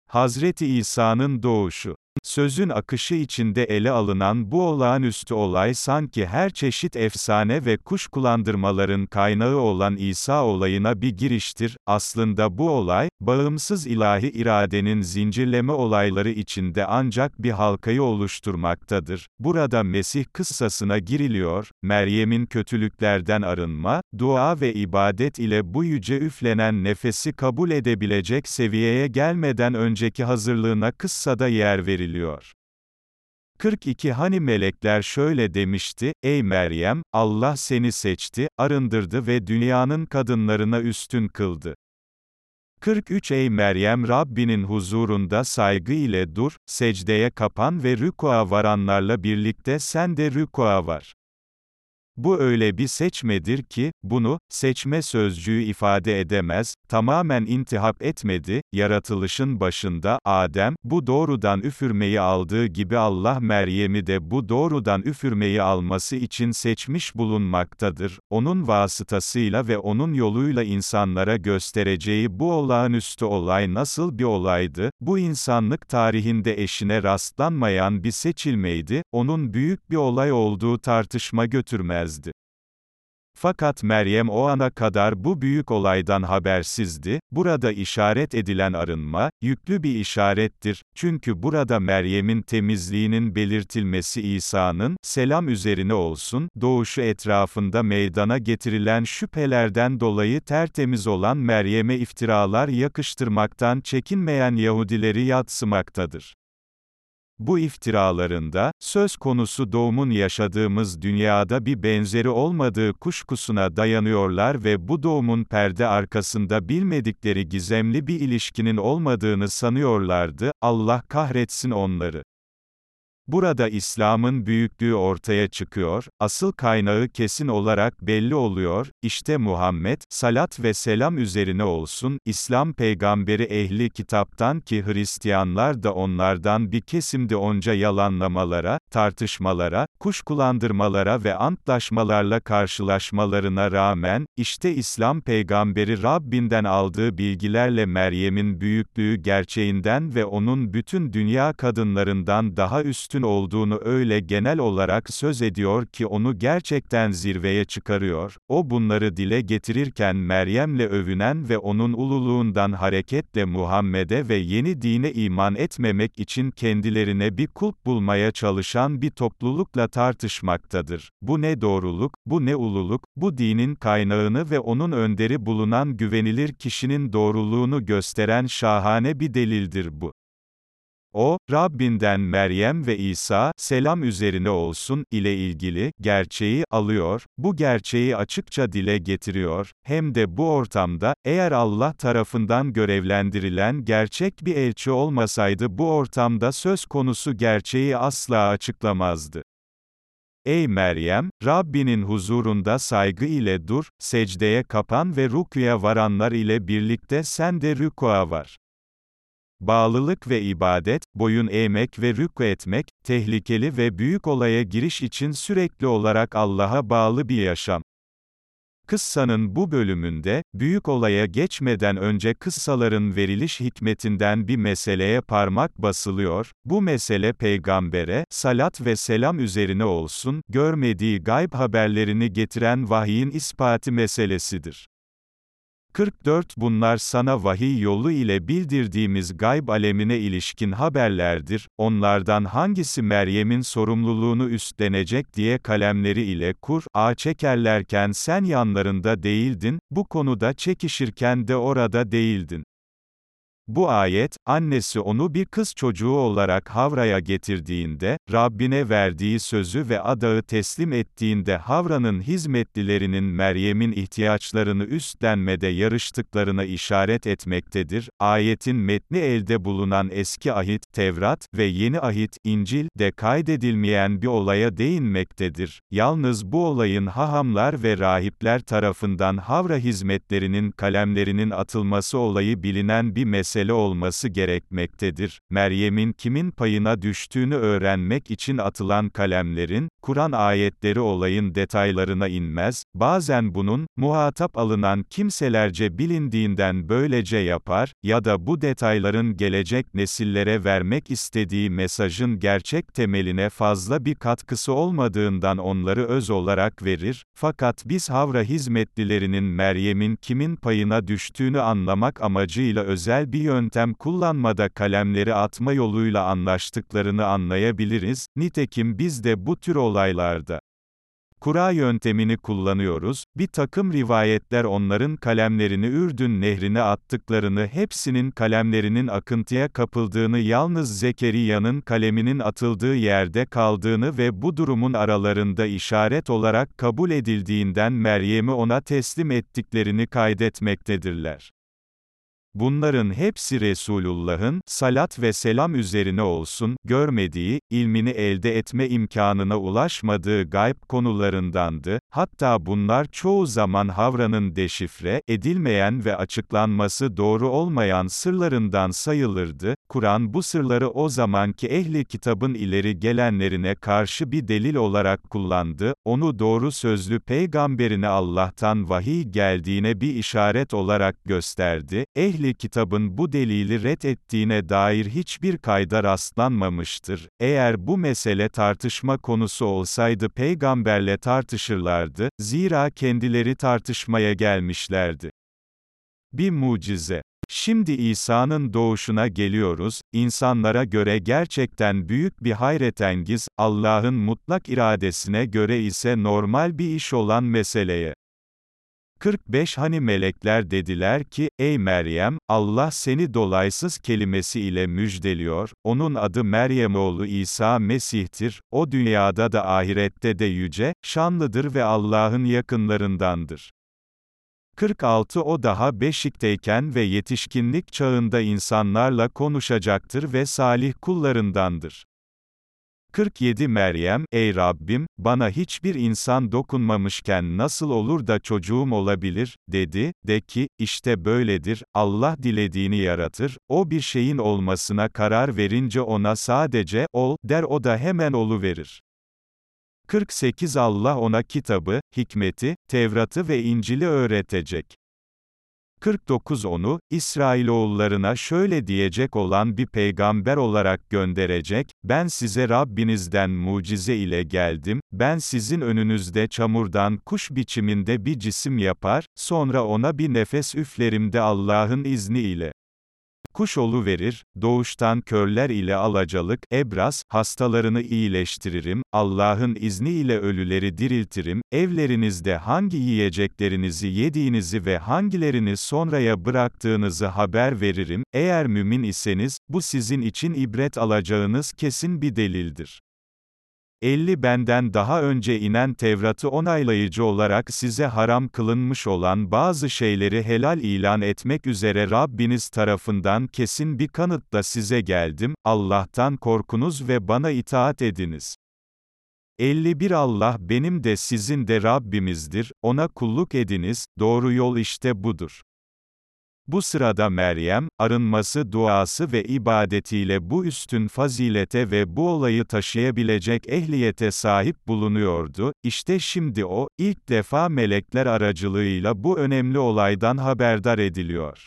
Hazreti İsa'nın doğuşu Sözün akışı içinde ele alınan bu olağanüstü olay sanki her çeşit efsane ve kuş kulandırmaların kaynağı olan İsa olayına bir giriştir. Aslında bu olay, bağımsız ilahi iradenin zincirleme olayları içinde ancak bir halkayı oluşturmaktadır. Burada Mesih kıssasına giriliyor, Meryem'in kötülüklerden arınma, dua ve ibadet ile bu yüce üflenen nefesi kabul edebilecek seviyeye gelmeden önceki hazırlığına kıssada yer veriliyor veriliyor. 42 Hani melekler şöyle demişti, Ey Meryem, Allah seni seçti, arındırdı ve dünyanın kadınlarına üstün kıldı. 43 Ey Meryem Rabbinin huzurunda saygı ile dur, secdeye kapan ve rükua varanlarla birlikte sen de rükua var. Bu öyle bir seçmedir ki, bunu, seçme sözcüğü ifade edemez, tamamen intihap etmedi, yaratılışın başında, Adem, bu doğrudan üfürmeyi aldığı gibi Allah Meryem'i de bu doğrudan üfürmeyi alması için seçmiş bulunmaktadır, onun vasıtasıyla ve onun yoluyla insanlara göstereceği bu olağanüstü olay nasıl bir olaydı, bu insanlık tarihinde eşine rastlanmayan bir seçilmeydi, onun büyük bir olay olduğu tartışma götürmezdi. Fakat Meryem o ana kadar bu büyük olaydan habersizdi, burada işaret edilen arınma, yüklü bir işarettir, çünkü burada Meryem'in temizliğinin belirtilmesi İsa'nın, selam üzerine olsun, doğuşu etrafında meydana getirilen şüphelerden dolayı tertemiz olan Meryem'e iftiralar yakıştırmaktan çekinmeyen Yahudileri yatsımaktadır. Bu iftiralarında, söz konusu doğumun yaşadığımız dünyada bir benzeri olmadığı kuşkusuna dayanıyorlar ve bu doğumun perde arkasında bilmedikleri gizemli bir ilişkinin olmadığını sanıyorlardı, Allah kahretsin onları. Burada İslam'ın büyüklüğü ortaya çıkıyor, asıl kaynağı kesin olarak belli oluyor, işte Muhammed, salat ve selam üzerine olsun, İslam peygamberi ehli kitaptan ki Hristiyanlar da onlardan bir kesimdi onca yalanlamalara, tartışmalara, kuşkulandırmalara ve antlaşmalarla karşılaşmalarına rağmen, işte İslam peygamberi Rabbinden aldığı bilgilerle Meryem'in büyüklüğü gerçeğinden ve onun bütün dünya kadınlarından daha üstün üstün olduğunu öyle genel olarak söz ediyor ki onu gerçekten zirveye çıkarıyor, o bunları dile getirirken Meryem'le övünen ve onun ululuğundan hareketle Muhammed'e ve yeni dine iman etmemek için kendilerine bir kulp bulmaya çalışan bir toplulukla tartışmaktadır. Bu ne doğruluk, bu ne ululuk, bu dinin kaynağını ve onun önderi bulunan güvenilir kişinin doğruluğunu gösteren şahane bir delildir bu. O, Rabbinden Meryem ve İsa, selam üzerine olsun, ile ilgili, gerçeği, alıyor, bu gerçeği açıkça dile getiriyor, hem de bu ortamda, eğer Allah tarafından görevlendirilen gerçek bir elçi olmasaydı bu ortamda söz konusu gerçeği asla açıklamazdı. Ey Meryem, Rabbinin huzurunda saygı ile dur, secdeye kapan ve rüküye varanlar ile birlikte sen de rükûa var. Bağlılık ve ibadet, boyun eğmek ve rükû etmek, tehlikeli ve büyük olaya giriş için sürekli olarak Allah'a bağlı bir yaşam. Kıssanın bu bölümünde, büyük olaya geçmeden önce kıssaların veriliş hikmetinden bir meseleye parmak basılıyor, bu mesele peygambere, salat ve selam üzerine olsun, görmediği gayb haberlerini getiren vahyin ispatı meselesidir. 44 Bunlar sana vahiy yolu ile bildirdiğimiz gayb alemine ilişkin haberlerdir, onlardan hangisi Meryem'in sorumluluğunu üstlenecek diye kalemleri ile Kur'a çekerlerken sen yanlarında değildin, bu konuda çekişirken de orada değildin. Bu ayet, annesi onu bir kız çocuğu olarak Havra'ya getirdiğinde, Rabbine verdiği sözü ve adağı teslim ettiğinde Havra'nın hizmetlilerinin Meryem'in ihtiyaçlarını üstlenmede yarıştıklarına işaret etmektedir. Ayetin metni elde bulunan eski ahit, Tevrat ve yeni ahit, İncil de kaydedilmeyen bir olaya değinmektedir. Yalnız bu olayın hahamlar ve rahipler tarafından Havra hizmetlerinin kalemlerinin atılması olayı bilinen bir mesele mesele olması gerekmektedir. Meryem'in kimin payına düştüğünü öğrenmek için atılan kalemlerin, Kur'an ayetleri olayın detaylarına inmez, bazen bunun, muhatap alınan kimselerce bilindiğinden böylece yapar, ya da bu detayların gelecek nesillere vermek istediği mesajın gerçek temeline fazla bir katkısı olmadığından onları öz olarak verir, fakat biz Havra hizmetlilerinin Meryem'in kimin payına düştüğünü anlamak amacıyla özel bir yöntem kullanmada kalemleri atma yoluyla anlaştıklarını anlayabiliriz, nitekim biz de bu tür olaylarda Kura yöntemini kullanıyoruz, bir takım rivayetler onların kalemlerini Ürdün nehrine attıklarını hepsinin kalemlerinin akıntıya kapıldığını yalnız Zekeriya'nın kaleminin atıldığı yerde kaldığını ve bu durumun aralarında işaret olarak kabul edildiğinden Meryem'i ona teslim ettiklerini kaydetmektedirler. Bunların hepsi Resulullah'ın, salat ve selam üzerine olsun, görmediği, ilmini elde etme imkanına ulaşmadığı gayb konularındandı, hatta bunlar çoğu zaman Havra'nın deşifre, edilmeyen ve açıklanması doğru olmayan sırlarından sayılırdı, Kur'an bu sırları o zamanki ehli kitabın ileri gelenlerine karşı bir delil olarak kullandı, onu doğru sözlü peygamberine Allah'tan vahiy geldiğine bir işaret olarak gösterdi, ehli kitabın bu delili ret ettiğine dair hiçbir kayda rastlanmamıştır. Eğer bu mesele tartışma konusu olsaydı peygamberle tartışırlardı, zira kendileri tartışmaya gelmişlerdi. Bir mucize. Şimdi İsa'nın doğuşuna geliyoruz, insanlara göre gerçekten büyük bir hayretengiz, Allah'ın mutlak iradesine göre ise normal bir iş olan meseleye. 45 Hani melekler dediler ki, ey Meryem, Allah seni dolaysız kelimesi ile müjdeliyor, onun adı Meryem oğlu İsa Mesih'tir, o dünyada da ahirette de yüce, şanlıdır ve Allah'ın yakınlarındandır. 46 O daha beşikteyken ve yetişkinlik çağında insanlarla konuşacaktır ve salih kullarındandır. 47 Meryem, ey Rabbim, bana hiçbir insan dokunmamışken nasıl olur da çocuğum olabilir, dedi, de ki, işte böyledir, Allah dilediğini yaratır, o bir şeyin olmasına karar verince ona sadece, ol, der o da hemen oluverir. 48 Allah ona kitabı, hikmeti, Tevrat'ı ve İncil'i öğretecek. 49 Onu, İsrailoğullarına şöyle diyecek olan bir peygamber olarak gönderecek, ben size Rabbinizden mucize ile geldim, ben sizin önünüzde çamurdan kuş biçiminde bir cisim yapar, sonra ona bir nefes üflerim de Allah'ın izni Kuş verir, doğuştan körler ile alacalık, ebras, hastalarını iyileştiririm, Allah'ın izniyle ölüleri diriltirim, evlerinizde hangi yiyeceklerinizi yediğinizi ve hangilerini sonraya bıraktığınızı haber veririm, eğer mümin iseniz, bu sizin için ibret alacağınız kesin bir delildir. 50 benden daha önce inen Tevrat'ı onaylayıcı olarak size haram kılınmış olan bazı şeyleri helal ilan etmek üzere Rabbiniz tarafından kesin bir kanıtla size geldim, Allah'tan korkunuz ve bana itaat ediniz. 51 Allah benim de sizin de Rabbimizdir, ona kulluk ediniz, doğru yol işte budur. Bu sırada Meryem, arınması duası ve ibadetiyle bu üstün fazilete ve bu olayı taşıyabilecek ehliyete sahip bulunuyordu, İşte şimdi o, ilk defa melekler aracılığıyla bu önemli olaydan haberdar ediliyor.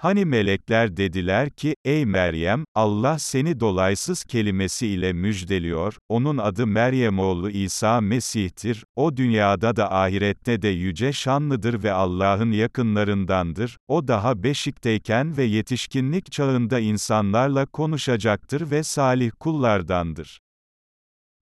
Hani melekler dediler ki, ey Meryem, Allah seni dolaysız kelimesi ile müjdeliyor, onun adı Meryem oğlu İsa Mesih'tir, o dünyada da ahirette de yüce şanlıdır ve Allah'ın yakınlarındandır, o daha beşikteyken ve yetişkinlik çağında insanlarla konuşacaktır ve salih kullardandır.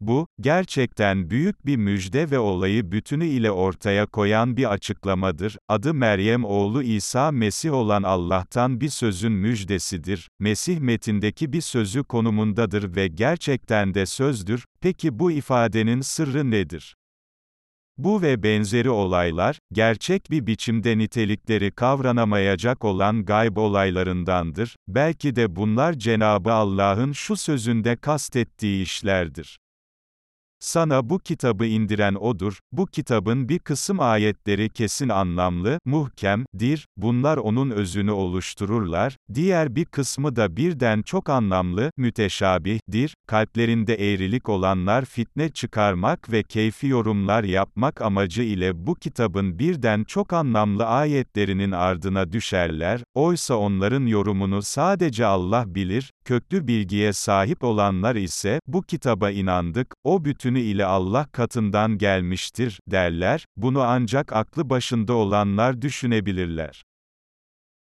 Bu, gerçekten büyük bir müjde ve olayı bütünü ile ortaya koyan bir açıklamadır. Adı Meryem oğlu İsa Mesih olan Allah'tan bir sözün müjdesidir. Mesih metindeki bir sözü konumundadır ve gerçekten de sözdür. Peki bu ifadenin sırrı nedir? Bu ve benzeri olaylar, gerçek bir biçimde nitelikleri kavranamayacak olan gayb olaylarındandır, belki de bunlar Cenabı Allah'ın şu sözünde kastettiği işlerdir. Sana bu kitabı indiren O'dur, bu kitabın bir kısım ayetleri kesin anlamlı, muhkemdir, bunlar onun özünü oluştururlar, diğer bir kısmı da birden çok anlamlı, müteşabihdir, kalplerinde eğrilik olanlar fitne çıkarmak ve keyfi yorumlar yapmak amacı ile bu kitabın birden çok anlamlı ayetlerinin ardına düşerler, oysa onların yorumunu sadece Allah bilir, köklü bilgiye sahip olanlar ise, bu kitaba inandık, o bütünü ile Allah katından gelmiştir, derler, bunu ancak aklı başında olanlar düşünebilirler.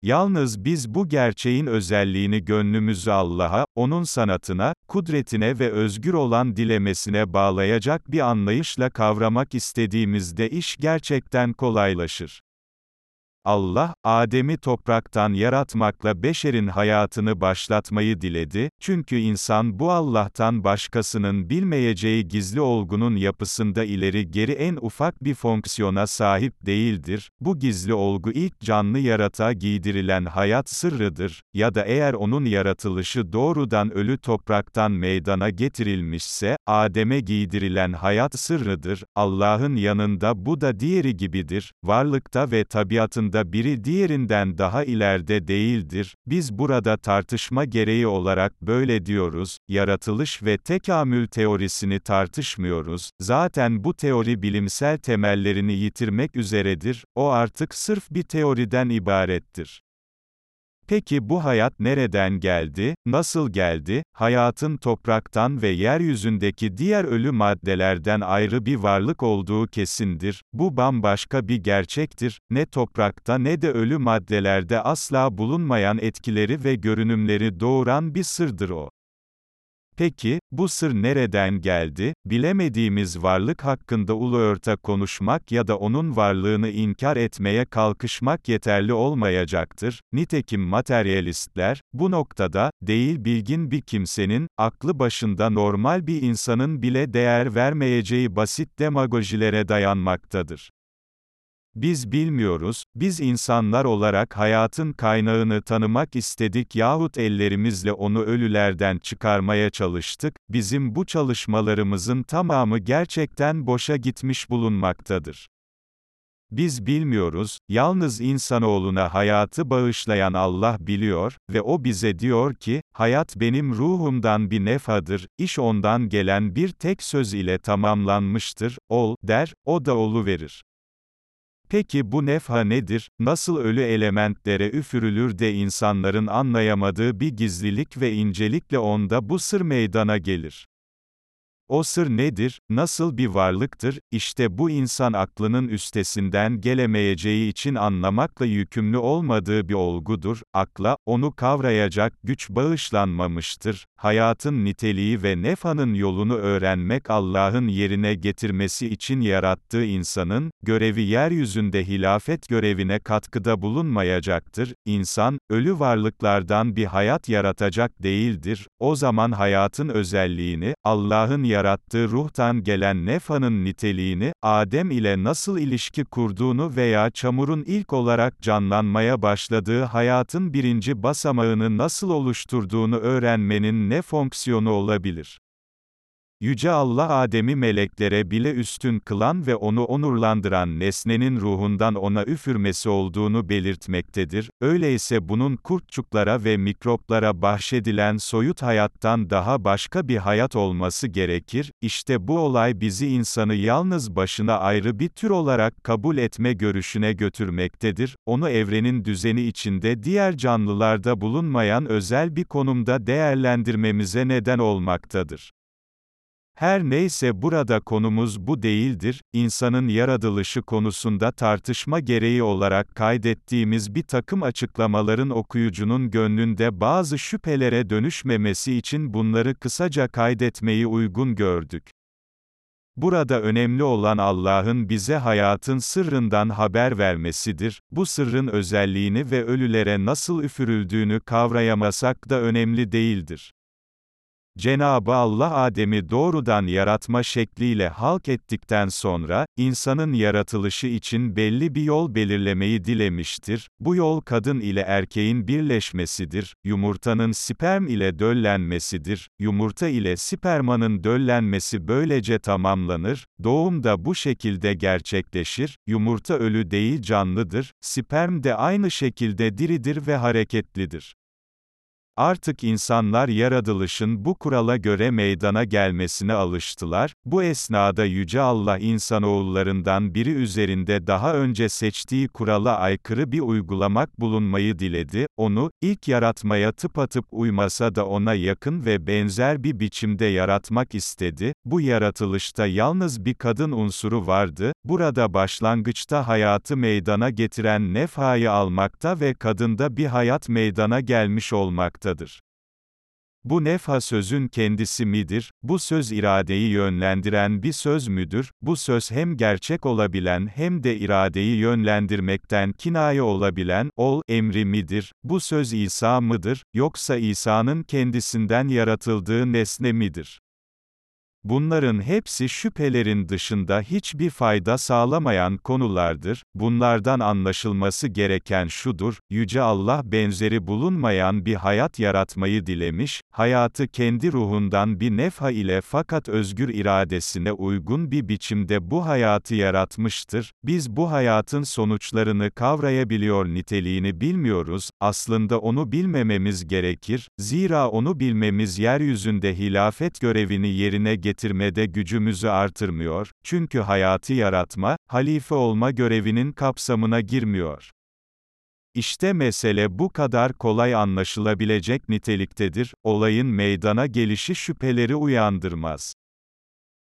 Yalnız biz bu gerçeğin özelliğini gönlümüzü Allah'a, O'nun sanatına, kudretine ve özgür olan dilemesine bağlayacak bir anlayışla kavramak istediğimizde iş gerçekten kolaylaşır. Allah, Adem'i topraktan yaratmakla beşerin hayatını başlatmayı diledi, çünkü insan bu Allah'tan başkasının bilmeyeceği gizli olgunun yapısında ileri geri en ufak bir fonksiyona sahip değildir, bu gizli olgu ilk canlı yaratığa giydirilen hayat sırrıdır, ya da eğer onun yaratılışı doğrudan ölü topraktan meydana getirilmişse, Adem'e giydirilen hayat sırrıdır, Allah'ın yanında bu da diğeri gibidir, varlıkta ve tabiatında biri diğerinden daha ileride değildir, biz burada tartışma gereği olarak böyle diyoruz, yaratılış ve tekamül teorisini tartışmıyoruz, zaten bu teori bilimsel temellerini yitirmek üzeredir, o artık sırf bir teoriden ibarettir. Peki bu hayat nereden geldi, nasıl geldi? Hayatın topraktan ve yeryüzündeki diğer ölü maddelerden ayrı bir varlık olduğu kesindir. Bu bambaşka bir gerçektir. Ne toprakta ne de ölü maddelerde asla bulunmayan etkileri ve görünümleri doğuran bir sırdır o. Peki, bu sır nereden geldi? Bilemediğimiz varlık hakkında ulu örte konuşmak ya da onun varlığını inkar etmeye kalkışmak yeterli olmayacaktır. Nitekim materyalistler, bu noktada, değil bilgin bir kimsenin, aklı başında normal bir insanın bile değer vermeyeceği basit demagojilere dayanmaktadır. Biz bilmiyoruz, biz insanlar olarak hayatın kaynağını tanımak istedik yahut ellerimizle onu ölülerden çıkarmaya çalıştık, bizim bu çalışmalarımızın tamamı gerçekten boşa gitmiş bulunmaktadır. Biz bilmiyoruz, yalnız insanoğluna hayatı bağışlayan Allah biliyor ve o bize diyor ki, hayat benim ruhumdan bir nefadır, iş ondan gelen bir tek söz ile tamamlanmıştır, ol, der, o da olu verir. Peki bu nefha nedir? Nasıl ölü elementlere üfürülür de insanların anlayamadığı bir gizlilik ve incelikle onda bu sır meydana gelir? O sır nedir, nasıl bir varlıktır, İşte bu insan aklının üstesinden gelemeyeceği için anlamakla yükümlü olmadığı bir olgudur, akla, onu kavrayacak güç bağışlanmamıştır, hayatın niteliği ve nefanın yolunu öğrenmek Allah'ın yerine getirmesi için yarattığı insanın, görevi yeryüzünde hilafet görevine katkıda bulunmayacaktır, İnsan, ölü varlıklardan bir hayat yaratacak değildir, o zaman hayatın özelliğini, Allah'ın yarattığı ruhtan gelen nefanın niteliğini, Adem ile nasıl ilişki kurduğunu veya çamurun ilk olarak canlanmaya başladığı hayatın birinci basamağını nasıl oluşturduğunu öğrenmenin ne fonksiyonu olabilir? Yüce Allah Adem'i meleklere bile üstün kılan ve onu onurlandıran nesnenin ruhundan ona üfürmesi olduğunu belirtmektedir. Öyleyse bunun kurtçuklara ve mikroplara bahşedilen soyut hayattan daha başka bir hayat olması gerekir. İşte bu olay bizi insanı yalnız başına ayrı bir tür olarak kabul etme görüşüne götürmektedir. Onu evrenin düzeni içinde diğer canlılarda bulunmayan özel bir konumda değerlendirmemize neden olmaktadır. Her neyse burada konumuz bu değildir, insanın yaratılışı konusunda tartışma gereği olarak kaydettiğimiz bir takım açıklamaların okuyucunun gönlünde bazı şüphelere dönüşmemesi için bunları kısaca kaydetmeyi uygun gördük. Burada önemli olan Allah'ın bize hayatın sırrından haber vermesidir, bu sırrın özelliğini ve ölülere nasıl üfürüldüğünü kavrayamasak da önemli değildir. Cenabı Allah Adem'i doğrudan yaratma şekliyle halk ettikten sonra, insanın yaratılışı için belli bir yol belirlemeyi dilemiştir. Bu yol kadın ile erkeğin birleşmesidir, yumurtanın sperm ile döllenmesidir, yumurta ile spermanın döllenmesi böylece tamamlanır, doğum da bu şekilde gerçekleşir, yumurta ölü değil canlıdır, sperm de aynı şekilde diridir ve hareketlidir. Artık insanlar yaratılışın bu kurala göre meydana gelmesine alıştılar, bu esnada Yüce Allah insanoğullarından biri üzerinde daha önce seçtiği kurala aykırı bir uygulamak bulunmayı diledi, onu, ilk yaratmaya tıpatıp uymasa da ona yakın ve benzer bir biçimde yaratmak istedi, bu yaratılışta yalnız bir kadın unsuru vardı, burada başlangıçta hayatı meydana getiren nefhayı almakta ve kadında bir hayat meydana gelmiş olmakta olmaktadır. Bu nefha sözün kendisi midir? Bu söz iradeyi yönlendiren bir söz müdür? Bu söz hem gerçek olabilen hem de iradeyi yönlendirmekten kinaye olabilen, ol, emri midir? Bu söz İsa mıdır? Yoksa İsa'nın kendisinden yaratıldığı nesne midir? Bunların hepsi şüphelerin dışında hiçbir fayda sağlamayan konulardır. Bunlardan anlaşılması gereken şudur, Yüce Allah benzeri bulunmayan bir hayat yaratmayı dilemiş, hayatı kendi ruhundan bir nefha ile fakat özgür iradesine uygun bir biçimde bu hayatı yaratmıştır. Biz bu hayatın sonuçlarını kavrayabiliyor niteliğini bilmiyoruz, aslında onu bilmememiz gerekir, zira onu bilmemiz yeryüzünde hilafet görevini yerine getirir getirmede gücümüzü artırmıyor, çünkü hayatı yaratma, halife olma görevinin kapsamına girmiyor. İşte mesele bu kadar kolay anlaşılabilecek niteliktedir, olayın meydana gelişi şüpheleri uyandırmaz.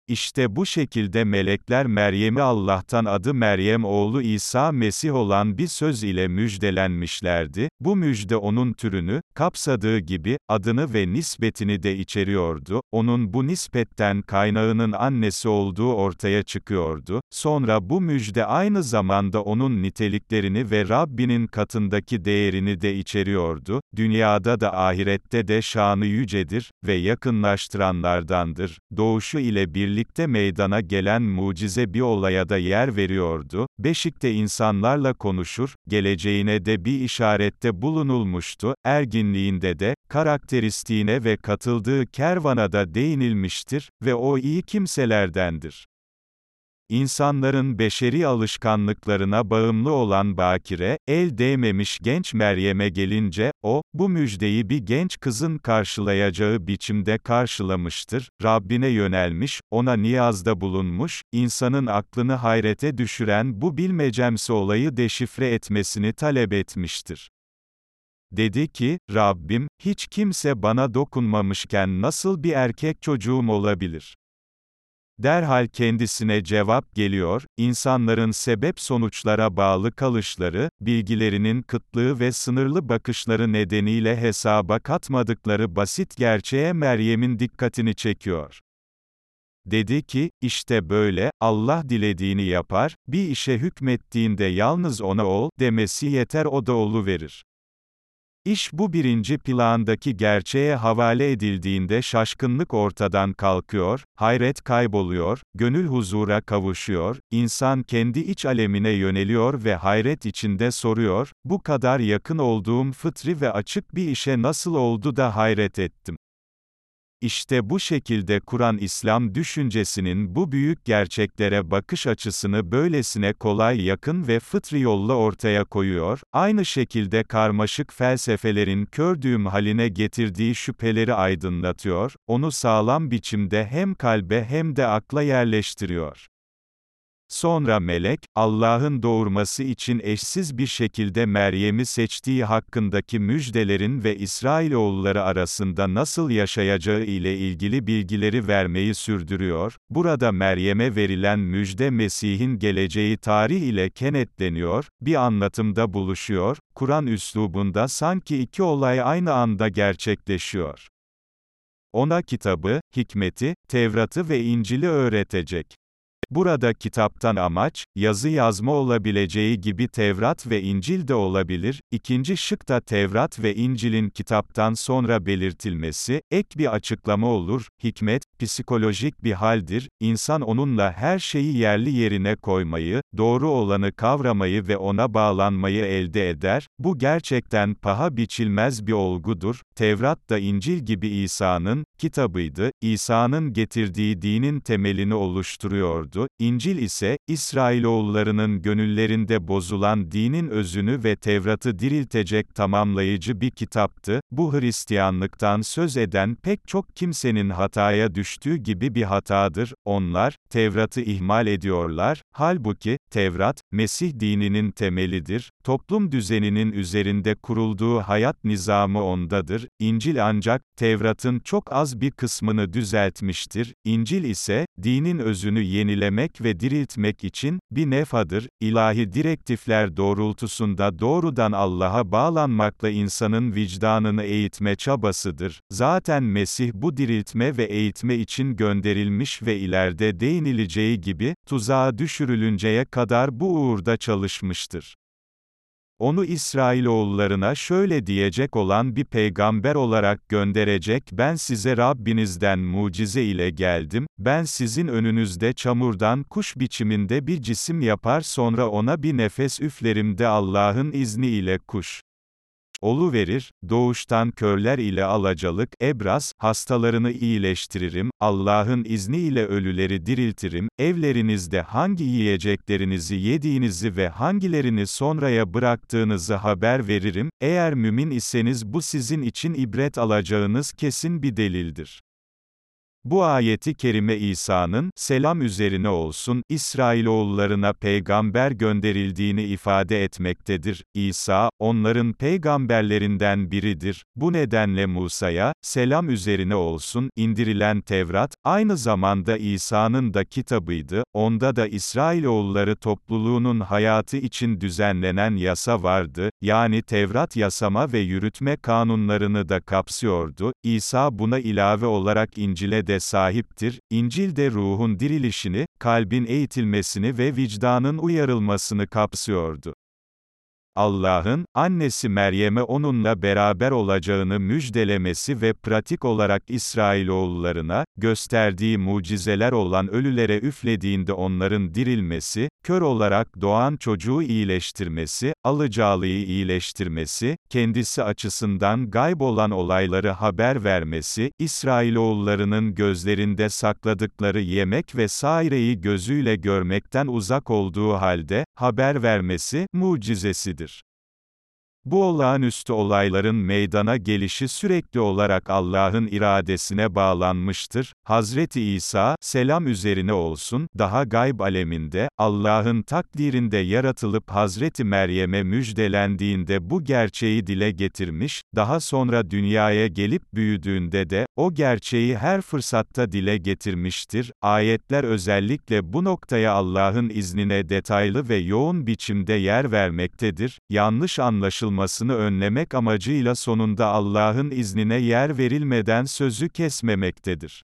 İşte bu şekilde melekler Meryem'i Allah'tan adı Meryem oğlu İsa Mesih olan bir söz ile müjdelenmişlerdi, bu müjde onun türünü, kapsadığı gibi, adını ve nispetini de içeriyordu, onun bu nispetten kaynağının annesi olduğu ortaya çıkıyordu, sonra bu müjde aynı zamanda onun niteliklerini ve Rabbinin katındaki değerini de içeriyordu, dünyada da ahirette de şanı yücedir ve yakınlaştıranlardandır, doğuşu ile birlikte meydana gelen mucize bir olaya da yer veriyordu, Beşik'te insanlarla konuşur, geleceğine de bir işarette bulunulmuştu, erginliğinde de, karakteristiğine ve katıldığı kervana da değinilmiştir, ve o iyi kimselerdendir. İnsanların beşeri alışkanlıklarına bağımlı olan Bakire, el değmemiş genç Meryem'e gelince, o, bu müjdeyi bir genç kızın karşılayacağı biçimde karşılamıştır, Rabbine yönelmiş, ona niyazda bulunmuş, insanın aklını hayrete düşüren bu bilmecemsi olayı deşifre etmesini talep etmiştir. Dedi ki, Rabbim, hiç kimse bana dokunmamışken nasıl bir erkek çocuğum olabilir? Derhal kendisine cevap geliyor, insanların sebep sonuçlara bağlı kalışları, bilgilerinin kıtlığı ve sınırlı bakışları nedeniyle hesaba katmadıkları basit gerçeğe Meryem'in dikkatini çekiyor. Dedi ki, işte böyle, Allah dilediğini yapar, bir işe hükmettiğinde yalnız ona ol, demesi yeter o da verir. İş bu birinci plandaki gerçeğe havale edildiğinde şaşkınlık ortadan kalkıyor, hayret kayboluyor, gönül huzura kavuşuyor, insan kendi iç alemine yöneliyor ve hayret içinde soruyor, bu kadar yakın olduğum fıtri ve açık bir işe nasıl oldu da hayret ettim. İşte bu şekilde Kur'an İslam düşüncesinin bu büyük gerçeklere bakış açısını böylesine kolay yakın ve fıtri yolla ortaya koyuyor, aynı şekilde karmaşık felsefelerin kördüğüm haline getirdiği şüpheleri aydınlatıyor, onu sağlam biçimde hem kalbe hem de akla yerleştiriyor. Sonra melek, Allah'ın doğurması için eşsiz bir şekilde Meryem'i seçtiği hakkındaki müjdelerin ve İsrailoğulları arasında nasıl yaşayacağı ile ilgili bilgileri vermeyi sürdürüyor. Burada Meryem'e verilen müjde Mesih'in geleceği tarih ile kenetleniyor, bir anlatımda buluşuyor, Kur'an üslubunda sanki iki olay aynı anda gerçekleşiyor. Ona kitabı, hikmeti, Tevrat'ı ve İncil'i öğretecek. Burada kitaptan amaç, yazı yazma olabileceği gibi Tevrat ve İncil de olabilir. İkinci şıkta Tevrat ve İncil'in kitaptan sonra belirtilmesi, ek bir açıklama olur. Hikmet, psikolojik bir haldir, İnsan onunla her şeyi yerli yerine koymayı, doğru olanı kavramayı ve ona bağlanmayı elde eder. Bu gerçekten paha biçilmez bir olgudur. Tevrat da İncil gibi İsa'nın, kitabıydı, İsa'nın getirdiği dinin temelini oluşturuyordu oldu, İncil ise, İsrailoğullarının gönüllerinde bozulan dinin özünü ve Tevrat'ı diriltecek tamamlayıcı bir kitaptı, bu Hristiyanlıktan söz eden pek çok kimsenin hataya düştüğü gibi bir hatadır, onlar, Tevrat'ı ihmal ediyorlar, halbuki, Tevrat, Mesih dininin temelidir, toplum düzeninin üzerinde kurulduğu hayat nizamı ondadır, İncil ancak, Tevrat'ın çok az bir kısmını düzeltmiştir, İncil ise, dinin özünü yenile güncellemek ve diriltmek için, bir nefadır, ilahi direktifler doğrultusunda doğrudan Allah'a bağlanmakla insanın vicdanını eğitme çabasıdır. Zaten Mesih bu diriltme ve eğitme için gönderilmiş ve ileride değinileceği gibi, tuzağa düşürülünceye kadar bu uğurda çalışmıştır. Onu İsrailoğullarına şöyle diyecek olan bir peygamber olarak gönderecek, ben size Rabbinizden mucize ile geldim, ben sizin önünüzde çamurdan kuş biçiminde bir cisim yapar sonra ona bir nefes üflerim de Allah'ın izniyle kuş olu verir, doğuştan körler ile alacalık, ebras, hastalarını iyileştiririm, Allah'ın izniyle ölüleri diriltirim, evlerinizde hangi yiyeceklerinizi yediğinizi ve hangilerini sonraya bıraktığınızı haber veririm, eğer mümin iseniz bu sizin için ibret alacağınız kesin bir delildir. Bu ayeti kerime İsa'nın, selam üzerine olsun, İsrailoğullarına peygamber gönderildiğini ifade etmektedir. İsa, onların peygamberlerinden biridir. Bu nedenle Musa'ya, selam üzerine olsun, indirilen Tevrat, aynı zamanda İsa'nın da kitabıydı, onda da İsrailoğulları topluluğunun hayatı için düzenlenen yasa vardı, yani Tevrat yasama ve yürütme kanunlarını da kapsıyordu. İsa buna ilave olarak İncil'e de sahiptir, İncil de ruhun dirilişini, kalbin eğitilmesini ve vicdanın uyarılmasını kapsıyordu. Allah'ın, annesi Meryem'e onunla beraber olacağını müjdelemesi ve pratik olarak İsrailoğullarına, gösterdiği mucizeler olan ölülere üflediğinde onların dirilmesi, kör olarak doğan çocuğu iyileştirmesi, alıcağlıyı iyileştirmesi, kendisi açısından gayb olan olayları haber vermesi, İsrailoğullarının gözlerinde sakladıkları yemek ve saireyi gözüyle görmekten uzak olduğu halde, haber vermesi, mucizesidir. Bu olağanüstü olayların meydana gelişi sürekli olarak Allah'ın iradesine bağlanmıştır. Hazreti İsa, selam üzerine olsun, daha gayb aleminde, Allah'ın takdirinde yaratılıp Hazreti Meryem'e müjdelendiğinde bu gerçeği dile getirmiş, daha sonra dünyaya gelip büyüdüğünde de, o gerçeği her fırsatta dile getirmiştir. Ayetler özellikle bu noktaya Allah'ın iznine detaylı ve yoğun biçimde yer vermektedir. Yanlış anlaşılma yapılmasını önlemek amacıyla sonunda Allah'ın iznine yer verilmeden sözü kesmemektedir.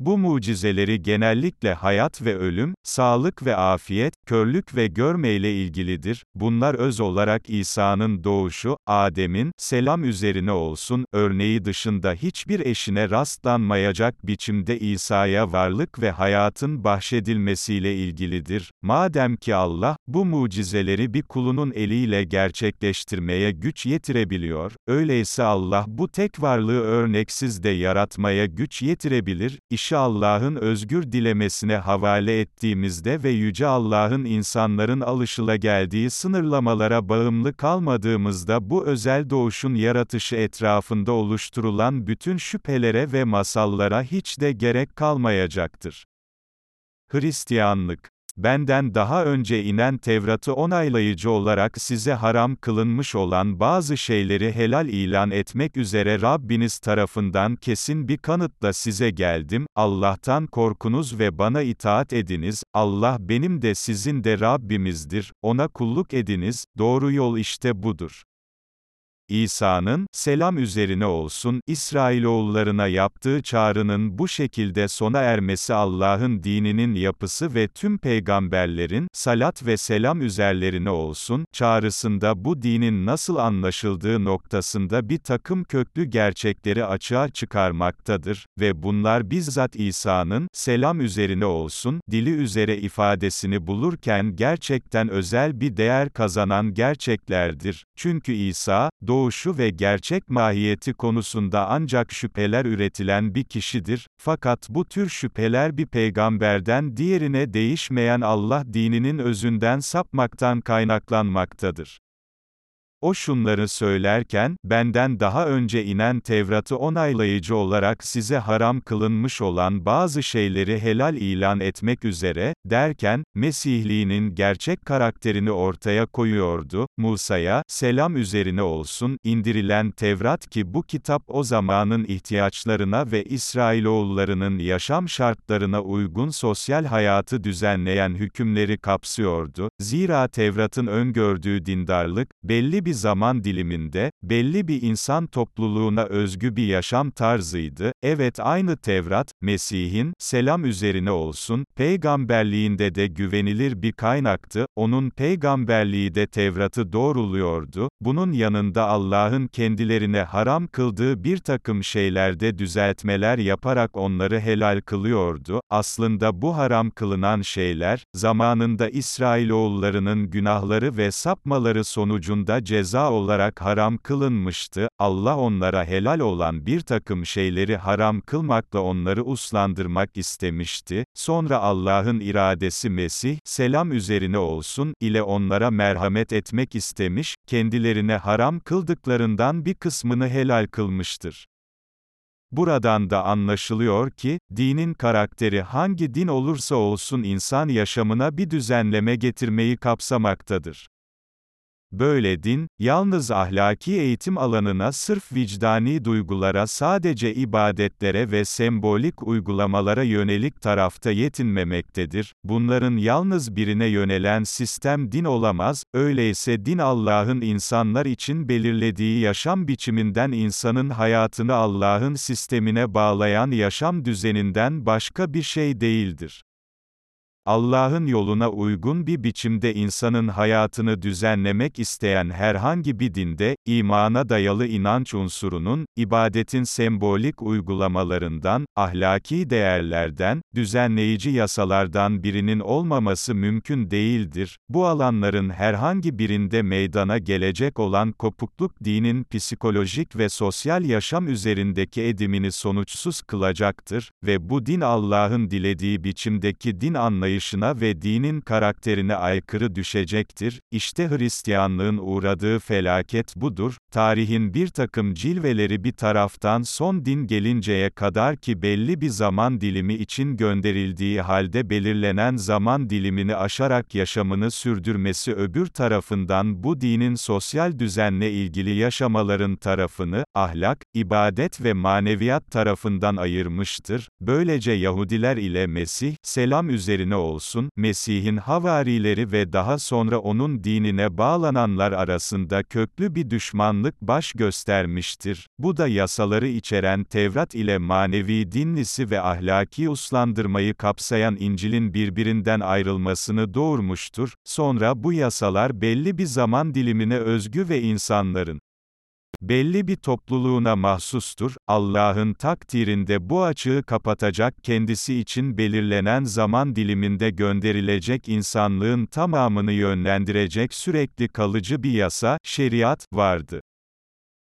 Bu mucizeleri genellikle hayat ve ölüm, sağlık ve afiyet, körlük ve görmeyle ilgilidir. Bunlar öz olarak İsa'nın doğuşu, Adem'in, selam üzerine olsun, örneği dışında hiçbir eşine rastlanmayacak biçimde İsa'ya varlık ve hayatın bahşedilmesiyle ilgilidir. Madem ki Allah, bu mucizeleri bir kulunun eliyle gerçekleştirmeye güç yetirebiliyor, öyleyse Allah bu tek varlığı örneksiz de yaratmaya güç yetirebilir, iş işi Allah'ın özgür dilemesine havale ettiğimizde ve Yüce Allah'ın insanların alışıla geldiği sınırlamalara bağımlı kalmadığımızda bu özel doğuşun yaratışı etrafında oluşturulan bütün şüphelere ve masallara hiç de gerek kalmayacaktır. Hristiyanlık benden daha önce inen Tevrat'ı onaylayıcı olarak size haram kılınmış olan bazı şeyleri helal ilan etmek üzere Rabbiniz tarafından kesin bir kanıtla size geldim, Allah'tan korkunuz ve bana itaat ediniz, Allah benim de sizin de Rabbimizdir, ona kulluk ediniz, doğru yol işte budur. İsa'nın, selam üzerine olsun, İsrailoğullarına yaptığı çağrının bu şekilde sona ermesi Allah'ın dininin yapısı ve tüm peygamberlerin, salat ve selam üzerlerine olsun, çağrısında bu dinin nasıl anlaşıldığı noktasında bir takım köklü gerçekleri açığa çıkarmaktadır, ve bunlar bizzat İsa'nın, selam üzerine olsun, dili üzere ifadesini bulurken gerçekten özel bir değer kazanan gerçeklerdir. Çünkü İsa, doğru doğuşu ve gerçek mahiyeti konusunda ancak şüpheler üretilen bir kişidir, fakat bu tür şüpheler bir peygamberden diğerine değişmeyen Allah dininin özünden sapmaktan kaynaklanmaktadır. O şunları söylerken, benden daha önce inen Tevrat'ı onaylayıcı olarak size haram kılınmış olan bazı şeyleri helal ilan etmek üzere, derken, Mesihliğinin gerçek karakterini ortaya koyuyordu. Musa'ya, selam üzerine olsun, indirilen Tevrat ki bu kitap o zamanın ihtiyaçlarına ve İsrailoğullarının yaşam şartlarına uygun sosyal hayatı düzenleyen hükümleri kapsıyordu. Zira Tevrat'ın öngördüğü dindarlık, belli bir zaman diliminde, belli bir insan topluluğuna özgü bir yaşam tarzıydı. Evet aynı Tevrat, Mesih'in, selam üzerine olsun, peygamberliğinde de güvenilir bir kaynaktı, onun peygamberliği de Tevrat'ı doğruluyordu, bunun yanında Allah'ın kendilerine haram kıldığı bir takım şeylerde düzeltmeler yaparak onları helal kılıyordu, aslında bu haram kılınan şeyler, zamanında İsrailoğullarının günahları ve sapmaları sonucunda ceza olarak haram kılınmıştı, Allah onlara helal olan bir takım şeyleri haram kılmakla onları uslandırmak istemişti, sonra Allah'ın iradesi Mesih, selam üzerine olsun, ile onlara merhamet etmek istemiş, kendilerine haram kıldıklarından bir kısmını helal kılmıştır. Buradan da anlaşılıyor ki, dinin karakteri hangi din olursa olsun insan yaşamına bir düzenleme getirmeyi kapsamaktadır. Böyle din, yalnız ahlaki eğitim alanına sırf vicdani duygulara sadece ibadetlere ve sembolik uygulamalara yönelik tarafta yetinmemektedir. Bunların yalnız birine yönelen sistem din olamaz, öyleyse din Allah'ın insanlar için belirlediği yaşam biçiminden insanın hayatını Allah'ın sistemine bağlayan yaşam düzeninden başka bir şey değildir. Allah'ın yoluna uygun bir biçimde insanın hayatını düzenlemek isteyen herhangi bir dinde, imana dayalı inanç unsurunun, ibadetin sembolik uygulamalarından, ahlaki değerlerden, düzenleyici yasalardan birinin olmaması mümkün değildir. Bu alanların herhangi birinde meydana gelecek olan kopukluk dinin psikolojik ve sosyal yaşam üzerindeki edimini sonuçsuz kılacaktır ve bu din Allah'ın dilediği biçimdeki din anlayışı anlayışına ve dinin karakterine aykırı düşecektir. İşte Hristiyanlığın uğradığı felaket budur. Tarihin bir takım cilveleri bir taraftan son din gelinceye kadar ki belli bir zaman dilimi için gönderildiği halde belirlenen zaman dilimini aşarak yaşamını sürdürmesi öbür tarafından bu dinin sosyal düzenle ilgili yaşamaların tarafını, ahlak, ibadet ve maneviyat tarafından ayırmıştır. Böylece Yahudiler ile Mesih, selam üzerine olsun, Mesih'in havarileri ve daha sonra onun dinine bağlananlar arasında köklü bir düşmanlık baş göstermiştir. Bu da yasaları içeren Tevrat ile manevi dinlisi ve ahlaki uslandırmayı kapsayan İncil'in birbirinden ayrılmasını doğurmuştur. Sonra bu yasalar belli bir zaman dilimine özgü ve insanların belli bir topluluğuna mahsustur, Allah'ın takdirinde bu açığı kapatacak kendisi için belirlenen zaman diliminde gönderilecek insanlığın tamamını yönlendirecek sürekli kalıcı bir yasa, şeriat, vardı.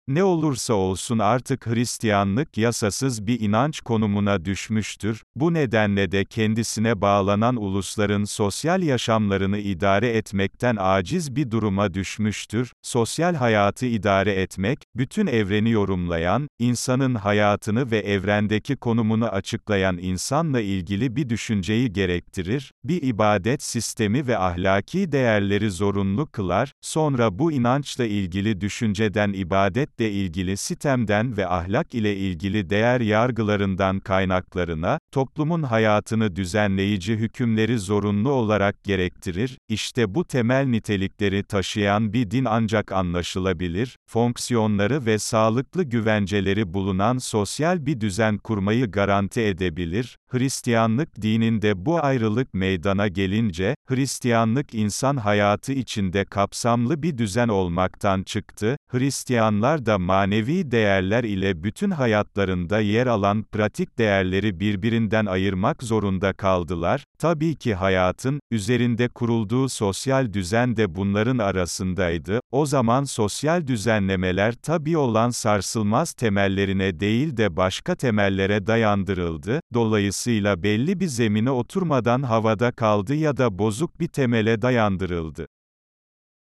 Ne olursa olsun artık Hristiyanlık yasasız bir inanç konumuna düşmüştür, bu nedenle de kendisine bağlanan ulusların sosyal yaşamlarını idare etmekten aciz bir duruma düşmüştür, sosyal hayatı idare etmek, bütün evreni yorumlayan, insanın hayatını ve evrendeki konumunu açıklayan insanla ilgili bir düşünceyi gerektirir, bir ibadet sistemi ve ahlaki değerleri zorunlu kılar, sonra bu inançla ilgili düşünceden ibadet ibadetle ilgili sistemden ve ahlak ile ilgili değer yargılarından kaynaklarına, toplumun hayatını düzenleyici hükümleri zorunlu olarak gerektirir, İşte bu temel nitelikleri taşıyan bir din ancak anlaşılabilir, fonksiyonları ve sağlıklı güvenceleri bulunan sosyal bir düzen kurmayı garanti edebilir, Hristiyanlık dininde bu ayrılık meydana gelince, Hristiyanlık insan hayatı içinde kapsamlı bir düzen olmaktan çıktı, Hristiyanlar da manevi değerler ile bütün hayatlarında yer alan pratik değerleri birbirinden ayırmak zorunda kaldılar, tabii ki hayatın, üzerinde kurulduğu sosyal düzen de bunların arasındaydı, o zaman sosyal düzenlemeler tabii olan sarsılmaz temellerine değil de başka temellere dayandırıldı, dolayısıyla belli bir zemine oturmadan havada kaldı ya da bozuk bir temele dayandırıldı.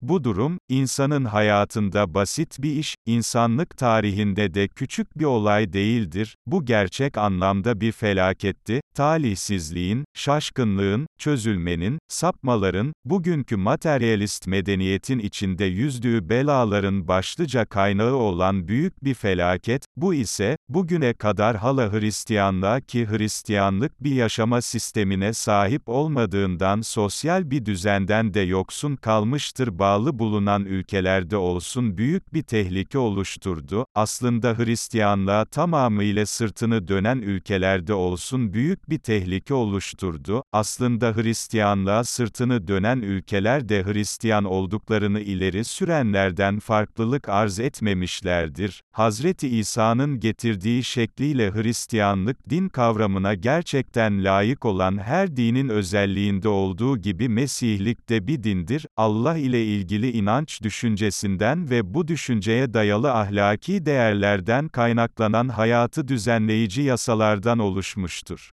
Bu durum, insanın hayatında basit bir iş, insanlık tarihinde de küçük bir olay değildir, bu gerçek anlamda bir felaketti, talihsizliğin, şaşkınlığın, çözülmenin, sapmaların, bugünkü materyalist medeniyetin içinde yüzdüğü belaların başlıca kaynağı olan büyük bir felaket, bu ise, bugüne kadar hala Hristiyanlığa ki Hristiyanlık bir yaşama sistemine sahip olmadığından sosyal bir düzenden de yoksun kalmıştır bağlı bulunan ülkelerde olsun büyük bir tehlike oluşturdu, aslında Hristiyanlığa tamamıyla sırtını dönen ülkelerde olsun büyük bir tehlike oluşturdu, aslında Hristiyanlığa sırtını dönen ülkeler de Hristiyan olduklarını ileri sürenlerden farklılık arz etmemişlerdir, Hazreti İsa'nın getirdiği şekliyle Hristiyanlık din kavramına gerçekten layık olan her dinin özelliğinde olduğu gibi Mesihlik de bir dindir, Allah ile ilgili inanç düşüncesinden ve bu düşünceye dayalı ahlaki değerlerden kaynaklanan hayatı düzenleyici yasalardan oluşmuştur.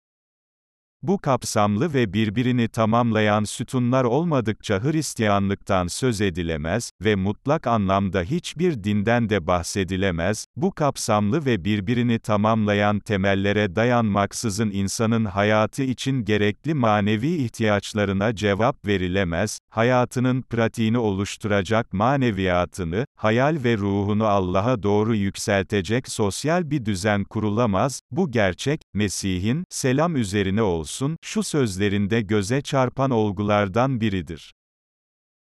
Bu kapsamlı ve birbirini tamamlayan sütunlar olmadıkça Hristiyanlıktan söz edilemez ve mutlak anlamda hiçbir dinden de bahsedilemez. Bu kapsamlı ve birbirini tamamlayan temellere dayanmaksızın insanın hayatı için gerekli manevi ihtiyaçlarına cevap verilemez. Hayatının pratiğini oluşturacak maneviyatını, hayal ve ruhunu Allah'a doğru yükseltecek sosyal bir düzen kurulamaz. Bu gerçek Mesih'in selam üzerine olsun olsun, şu sözlerinde göze çarpan olgulardan biridir.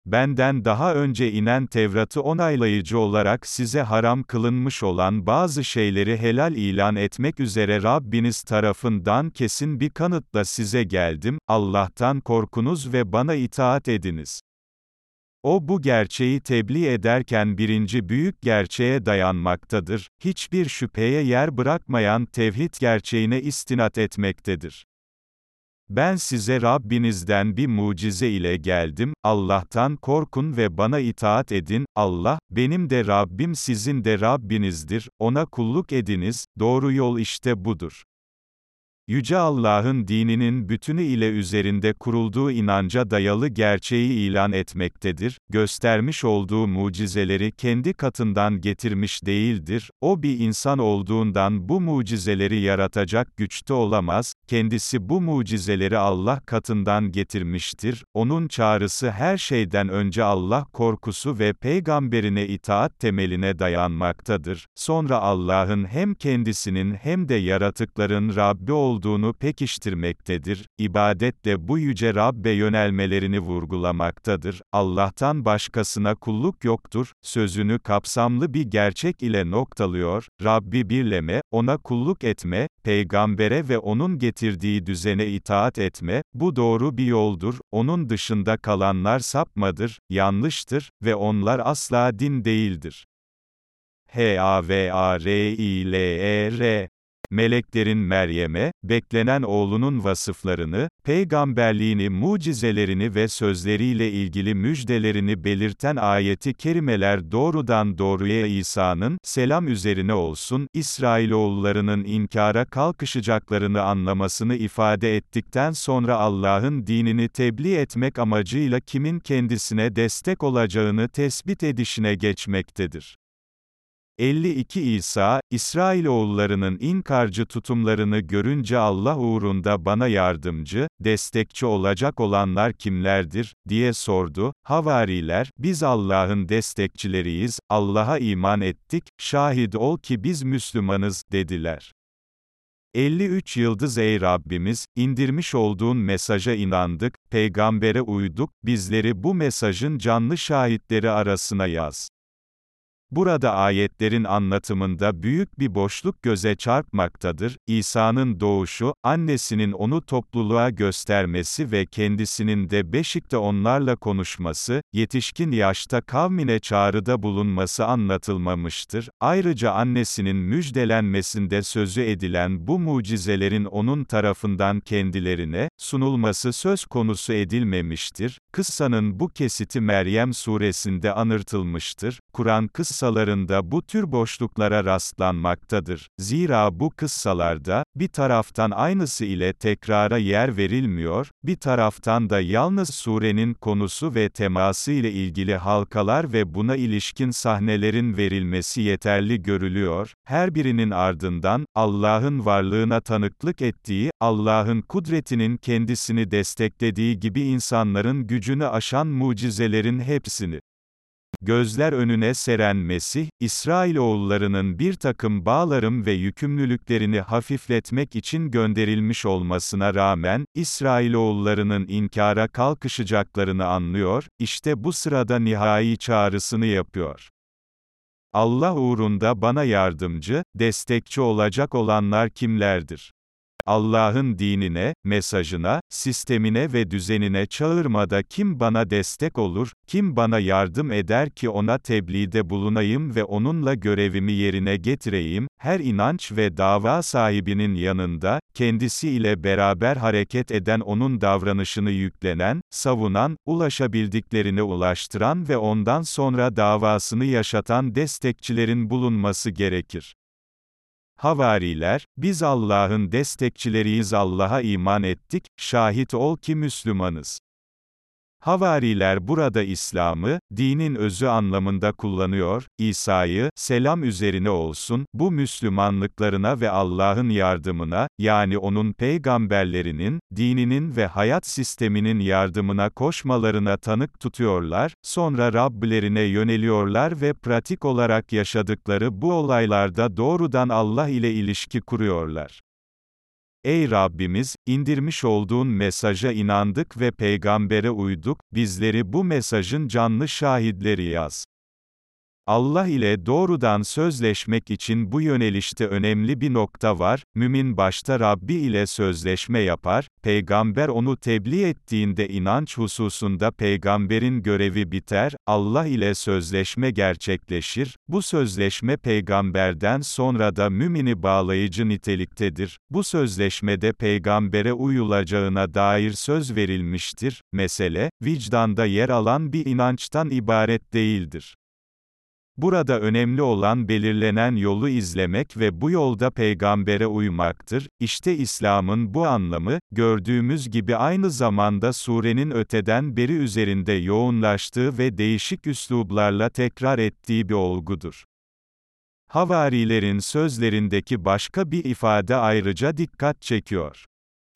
Benden daha önce inen Tevrat'ı onaylayıcı olarak size haram kılınmış olan bazı şeyleri helal ilan etmek üzere Rabbiniz tarafından kesin bir kanıtla size geldim, Allah'tan korkunuz ve bana itaat ediniz. O bu gerçeği tebliğ ederken birinci büyük gerçeğe dayanmaktadır, hiçbir şüpheye yer bırakmayan tevhid gerçeğine istinat etmektedir. Ben size Rabbinizden bir mucize ile geldim, Allah'tan korkun ve bana itaat edin, Allah, benim de Rabbim sizin de Rabbinizdir, ona kulluk ediniz, doğru yol işte budur. Yüce Allah'ın dininin bütünü ile üzerinde kurulduğu inanca dayalı gerçeği ilan etmektedir, göstermiş olduğu mucizeleri kendi katından getirmiş değildir, o bir insan olduğundan bu mucizeleri yaratacak güçte olamaz, kendisi bu mucizeleri Allah katından getirmiştir, onun çağrısı her şeyden önce Allah korkusu ve peygamberine itaat temeline dayanmaktadır, sonra Allah'ın hem kendisinin hem de yaratıkların Rabbi olduğu, olduğunu pekiştirmektedir, ibadetle bu yüce Rabbe yönelmelerini vurgulamaktadır, Allah'tan başkasına kulluk yoktur, sözünü kapsamlı bir gerçek ile noktalıyor, Rabbi birleme, ona kulluk etme, peygambere ve onun getirdiği düzene itaat etme, bu doğru bir yoldur, onun dışında kalanlar sapmadır, yanlıştır ve onlar asla din değildir. H-A-V-A-R-I-L-E-R meleklerin Meryem'e, beklenen oğlunun vasıflarını, peygamberliğini, mucizelerini ve sözleriyle ilgili müjdelerini belirten ayeti kerimeler doğrudan doğruya İsa'nın, selam üzerine olsun, İsrailoğullarının inkara kalkışacaklarını anlamasını ifade ettikten sonra Allah'ın dinini tebliğ etmek amacıyla kimin kendisine destek olacağını tespit edişine geçmektedir. 52 İsa, İsrailoğullarının inkarcı tutumlarını görünce Allah uğrunda bana yardımcı, destekçi olacak olanlar kimlerdir, diye sordu. Havariler, biz Allah'ın destekçileriyiz, Allah'a iman ettik, şahit ol ki biz Müslümanız, dediler. 53 yıldız ey Rabbimiz, indirmiş olduğun mesaja inandık, peygambere uyduk, bizleri bu mesajın canlı şahitleri arasına yaz. Burada ayetlerin anlatımında büyük bir boşluk göze çarpmaktadır. İsa'nın doğuşu, annesinin onu topluluğa göstermesi ve kendisinin de Beşik'te onlarla konuşması, yetişkin yaşta kavmine çağrıda bulunması anlatılmamıştır. Ayrıca annesinin müjdelenmesinde sözü edilen bu mucizelerin onun tarafından kendilerine sunulması söz konusu edilmemiştir. Kıssanın bu kesiti Meryem suresinde anırtılmıştır. Kur'an kıssa kıssalarında bu tür boşluklara rastlanmaktadır. Zira bu kıssalarda, bir taraftan aynısı ile tekrara yer verilmiyor, bir taraftan da yalnız surenin konusu ve teması ile ilgili halkalar ve buna ilişkin sahnelerin verilmesi yeterli görülüyor, her birinin ardından, Allah'ın varlığına tanıklık ettiği, Allah'ın kudretinin kendisini desteklediği gibi insanların gücünü aşan mucizelerin hepsini gözler önüne seren Mesih, İsrailoğullarının bir takım bağlarım ve yükümlülüklerini hafifletmek için gönderilmiş olmasına rağmen, İsrailoğullarının inkara kalkışacaklarını anlıyor, işte bu sırada nihai çağrısını yapıyor. Allah uğrunda bana yardımcı, destekçi olacak olanlar kimlerdir? Allah'ın dinine, mesajına, sistemine ve düzenine çağırmada kim bana destek olur, kim bana yardım eder ki ona tebliğde bulunayım ve onunla görevimi yerine getireyim, her inanç ve dava sahibinin yanında, kendisiyle beraber hareket eden onun davranışını yüklenen, savunan, ulaşabildiklerini ulaştıran ve ondan sonra davasını yaşatan destekçilerin bulunması gerekir. Havariler, biz Allah'ın destekçileriyiz Allah'a iman ettik, şahit ol ki Müslümanız. Havariler burada İslam'ı, dinin özü anlamında kullanıyor, İsa'yı, selam üzerine olsun, bu Müslümanlıklarına ve Allah'ın yardımına, yani onun peygamberlerinin, dininin ve hayat sisteminin yardımına koşmalarına tanık tutuyorlar, sonra Rablerine yöneliyorlar ve pratik olarak yaşadıkları bu olaylarda doğrudan Allah ile ilişki kuruyorlar. Ey Rabbimiz, indirmiş olduğun mesaja inandık ve peygambere uyduk, bizleri bu mesajın canlı şahitleri yaz. Allah ile doğrudan sözleşmek için bu yönelişte önemli bir nokta var, mümin başta Rabbi ile sözleşme yapar, peygamber onu tebliğ ettiğinde inanç hususunda peygamberin görevi biter, Allah ile sözleşme gerçekleşir, bu sözleşme peygamberden sonra da mümini bağlayıcı niteliktedir, bu sözleşmede peygambere uyulacağına dair söz verilmiştir, mesele, vicdanda yer alan bir inançtan ibaret değildir. Burada önemli olan belirlenen yolu izlemek ve bu yolda peygambere uymaktır. İşte İslam'ın bu anlamı, gördüğümüz gibi aynı zamanda surenin öteden beri üzerinde yoğunlaştığı ve değişik üslublarla tekrar ettiği bir olgudur. Havarilerin sözlerindeki başka bir ifade ayrıca dikkat çekiyor.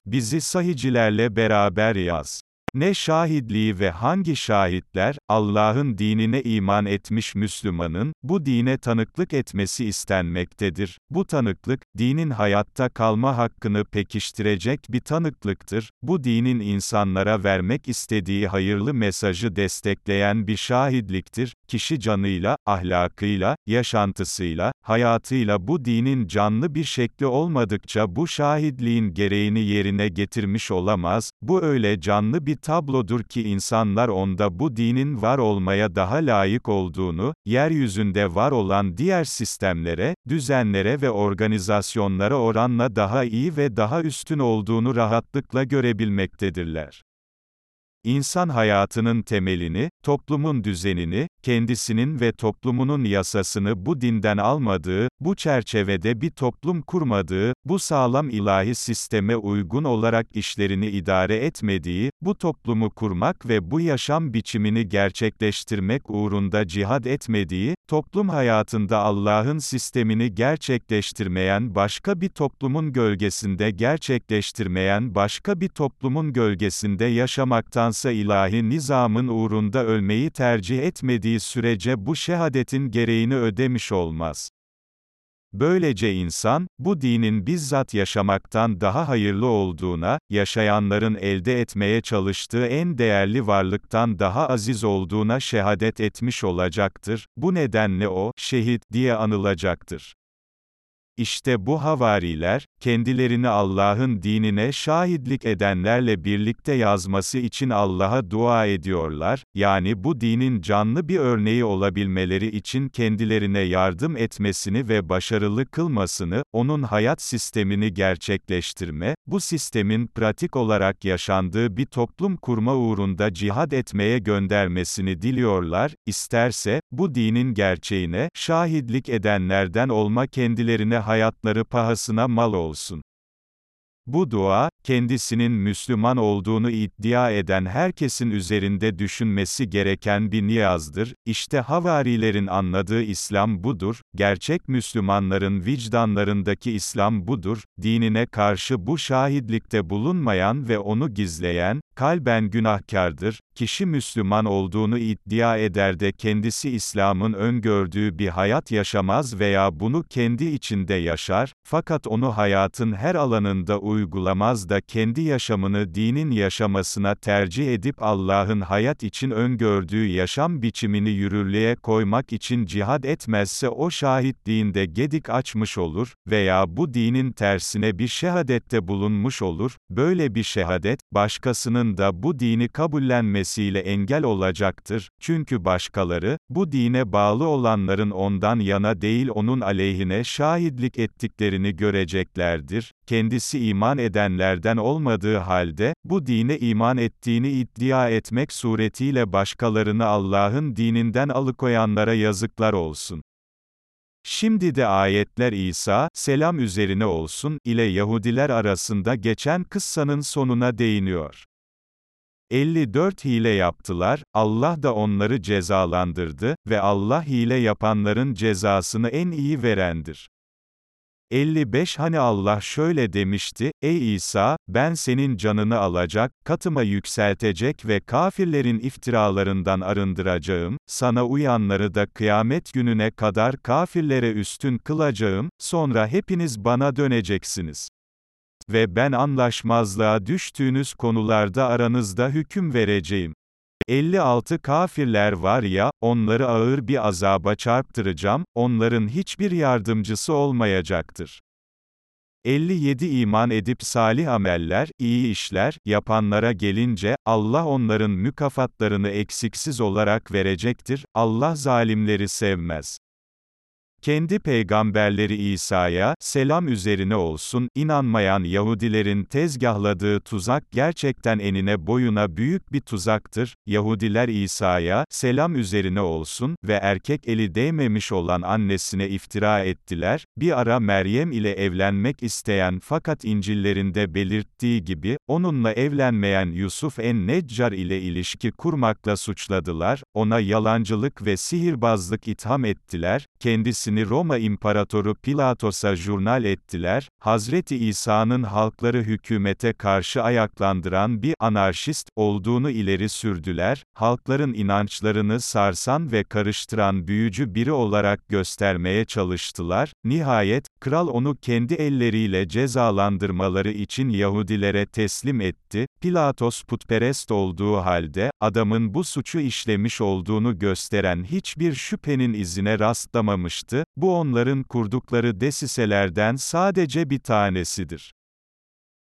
Bizi sahicilerle beraber yaz. Ne şahitliği ve hangi şahitler, Allah'ın dinine iman etmiş Müslümanın, bu dine tanıklık etmesi istenmektedir. Bu tanıklık, dinin hayatta kalma hakkını pekiştirecek bir tanıklıktır. Bu dinin insanlara vermek istediği hayırlı mesajı destekleyen bir şahitliktir. Kişi canıyla, ahlakıyla, yaşantısıyla, hayatıyla bu dinin canlı bir şekli olmadıkça bu şahitliğin gereğini yerine getirmiş olamaz. Bu öyle canlı bir tablodur ki insanlar onda bu dinin var olmaya daha layık olduğunu, yeryüzünde var olan diğer sistemlere, düzenlere ve organizasyonlara oranla daha iyi ve daha üstün olduğunu rahatlıkla görebilmektedirler. İnsan hayatının temelini, toplumun düzenini, kendisinin ve toplumunun yasasını bu dinden almadığı, bu çerçevede bir toplum kurmadığı, bu sağlam ilahi sisteme uygun olarak işlerini idare etmediği, bu toplumu kurmak ve bu yaşam biçimini gerçekleştirmek uğrunda cihad etmediği, toplum hayatında Allah'ın sistemini gerçekleştirmeyen başka bir toplumun gölgesinde gerçekleştirmeyen başka bir toplumun gölgesinde yaşamaktansa ilahi nizamın uğrunda ölmeyi tercih etmediği sürece bu şehadetin gereğini ödemiş olmaz. Böylece insan, bu dinin bizzat yaşamaktan daha hayırlı olduğuna, yaşayanların elde etmeye çalıştığı en değerli varlıktan daha aziz olduğuna şehadet etmiş olacaktır. Bu nedenle o, şehit diye anılacaktır. İşte bu havariler, kendilerini Allah'ın dinine şahitlik edenlerle birlikte yazması için Allah'a dua ediyorlar, yani bu dinin canlı bir örneği olabilmeleri için kendilerine yardım etmesini ve başarılı kılmasını, onun hayat sistemini gerçekleştirme, bu sistemin pratik olarak yaşandığı bir toplum kurma uğrunda cihad etmeye göndermesini diliyorlar, isterse, bu dinin gerçeğine, şahitlik edenlerden olma kendilerine hayatları pahasına mal olsun. Bu dua, kendisinin Müslüman olduğunu iddia eden herkesin üzerinde düşünmesi gereken bir niyazdır. İşte havarilerin anladığı İslam budur, gerçek Müslümanların vicdanlarındaki İslam budur, dinine karşı bu şahitlikte bulunmayan ve onu gizleyen, kalben günahkardır, kişi Müslüman olduğunu iddia eder de kendisi İslam'ın öngördüğü bir hayat yaşamaz veya bunu kendi içinde yaşar, fakat onu hayatın her alanında uygulamaz da kendi yaşamını dinin yaşamasına tercih edip Allah'ın hayat için öngördüğü yaşam biçimini yürürlüğe koymak için cihad etmezse o şahitliğinde gedik açmış olur veya bu dinin tersine bir şehadette bulunmuş olur, böyle bir şehadet, başkasının da bu dini kabullenmesiyle engel olacaktır, çünkü başkaları, bu dine bağlı olanların ondan yana değil onun aleyhine şahitlik ettiklerini göreceklerdir, kendisi iman edenlerden olmadığı halde, bu dine iman ettiğini iddia etmek suretiyle başkalarını Allah'ın dininden alıkoyanlara yazıklar olsun. Şimdi de ayetler İsa, selam üzerine olsun, ile Yahudiler arasında geçen kıssanın sonuna değiniyor. 54 hile yaptılar, Allah da onları cezalandırdı ve Allah hile yapanların cezasını en iyi verendir. 55 Hani Allah şöyle demişti, Ey İsa, ben senin canını alacak, katıma yükseltecek ve kafirlerin iftiralarından arındıracağım, sana uyanları da kıyamet gününe kadar kafirlere üstün kılacağım, sonra hepiniz bana döneceksiniz. Ve ben anlaşmazlığa düştüğünüz konularda aranızda hüküm vereceğim. 56 kafirler var ya, onları ağır bir azaba çarptıracağım, onların hiçbir yardımcısı olmayacaktır. 57 iman edip salih ameller, iyi işler, yapanlara gelince, Allah onların mükafatlarını eksiksiz olarak verecektir, Allah zalimleri sevmez. Kendi peygamberleri İsa'ya, selam üzerine olsun, inanmayan Yahudilerin tezgahladığı tuzak gerçekten enine boyuna büyük bir tuzaktır. Yahudiler İsa'ya, selam üzerine olsun ve erkek eli değmemiş olan annesine iftira ettiler. Bir ara Meryem ile evlenmek isteyen fakat İncillerinde belirttiği gibi, onunla evlenmeyen Yusuf en-Neccar ile ilişki kurmakla suçladılar, ona yalancılık ve sihirbazlık itham ettiler, kendisini kendisini Roma İmparatoru Pilatos'a jurnal ettiler, Hazreti İsa'nın halkları hükümete karşı ayaklandıran bir anarşist olduğunu ileri sürdüler, halkların inançlarını sarsan ve karıştıran büyücü biri olarak göstermeye çalıştılar, nihayet, kral onu kendi elleriyle cezalandırmaları için Yahudilere teslim etti, Pilatos putperest olduğu halde, adamın bu suçu işlemiş olduğunu gösteren hiçbir şüphenin izine rastlamamıştı, bu onların kurdukları desiselerden sadece bir tanesidir.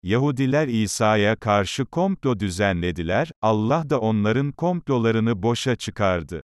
Yahudiler İsa'ya karşı komplo düzenlediler, Allah da onların komplolarını boşa çıkardı.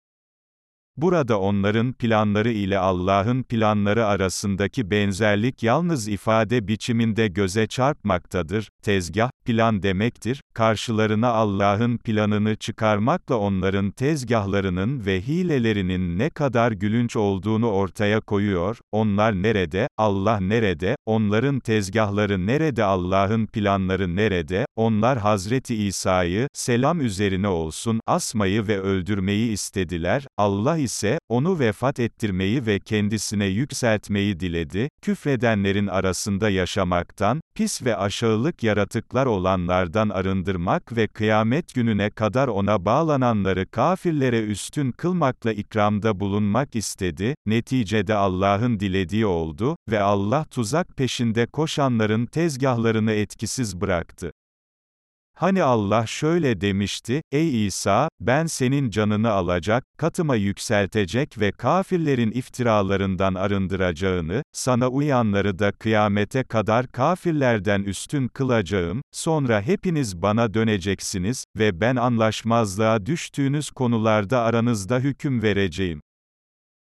Burada onların planları ile Allah'ın planları arasındaki benzerlik yalnız ifade biçiminde göze çarpmaktadır. Tezgah, plan demektir. Karşılarına Allah'ın planını çıkarmakla onların tezgahlarının ve hilelerinin ne kadar gülünç olduğunu ortaya koyuyor. Onlar nerede? Allah nerede? Onların tezgahları nerede? Allah'ın planları nerede? Onlar Hazreti İsa'yı, selam üzerine olsun, asmayı ve öldürmeyi istediler. Allah ise, onu vefat ettirmeyi ve kendisine yükseltmeyi diledi, küfredenlerin arasında yaşamaktan, pis ve aşağılık yaratıklar olanlardan arındırmak ve kıyamet gününe kadar ona bağlananları kafirlere üstün kılmakla ikramda bulunmak istedi, neticede Allah'ın dilediği oldu ve Allah tuzak peşinde koşanların tezgahlarını etkisiz bıraktı. Hani Allah şöyle demişti, Ey İsa, ben senin canını alacak, katıma yükseltecek ve kafirlerin iftiralarından arındıracağını, sana uyanları da kıyamete kadar kafirlerden üstün kılacağım, sonra hepiniz bana döneceksiniz ve ben anlaşmazlığa düştüğünüz konularda aranızda hüküm vereceğim.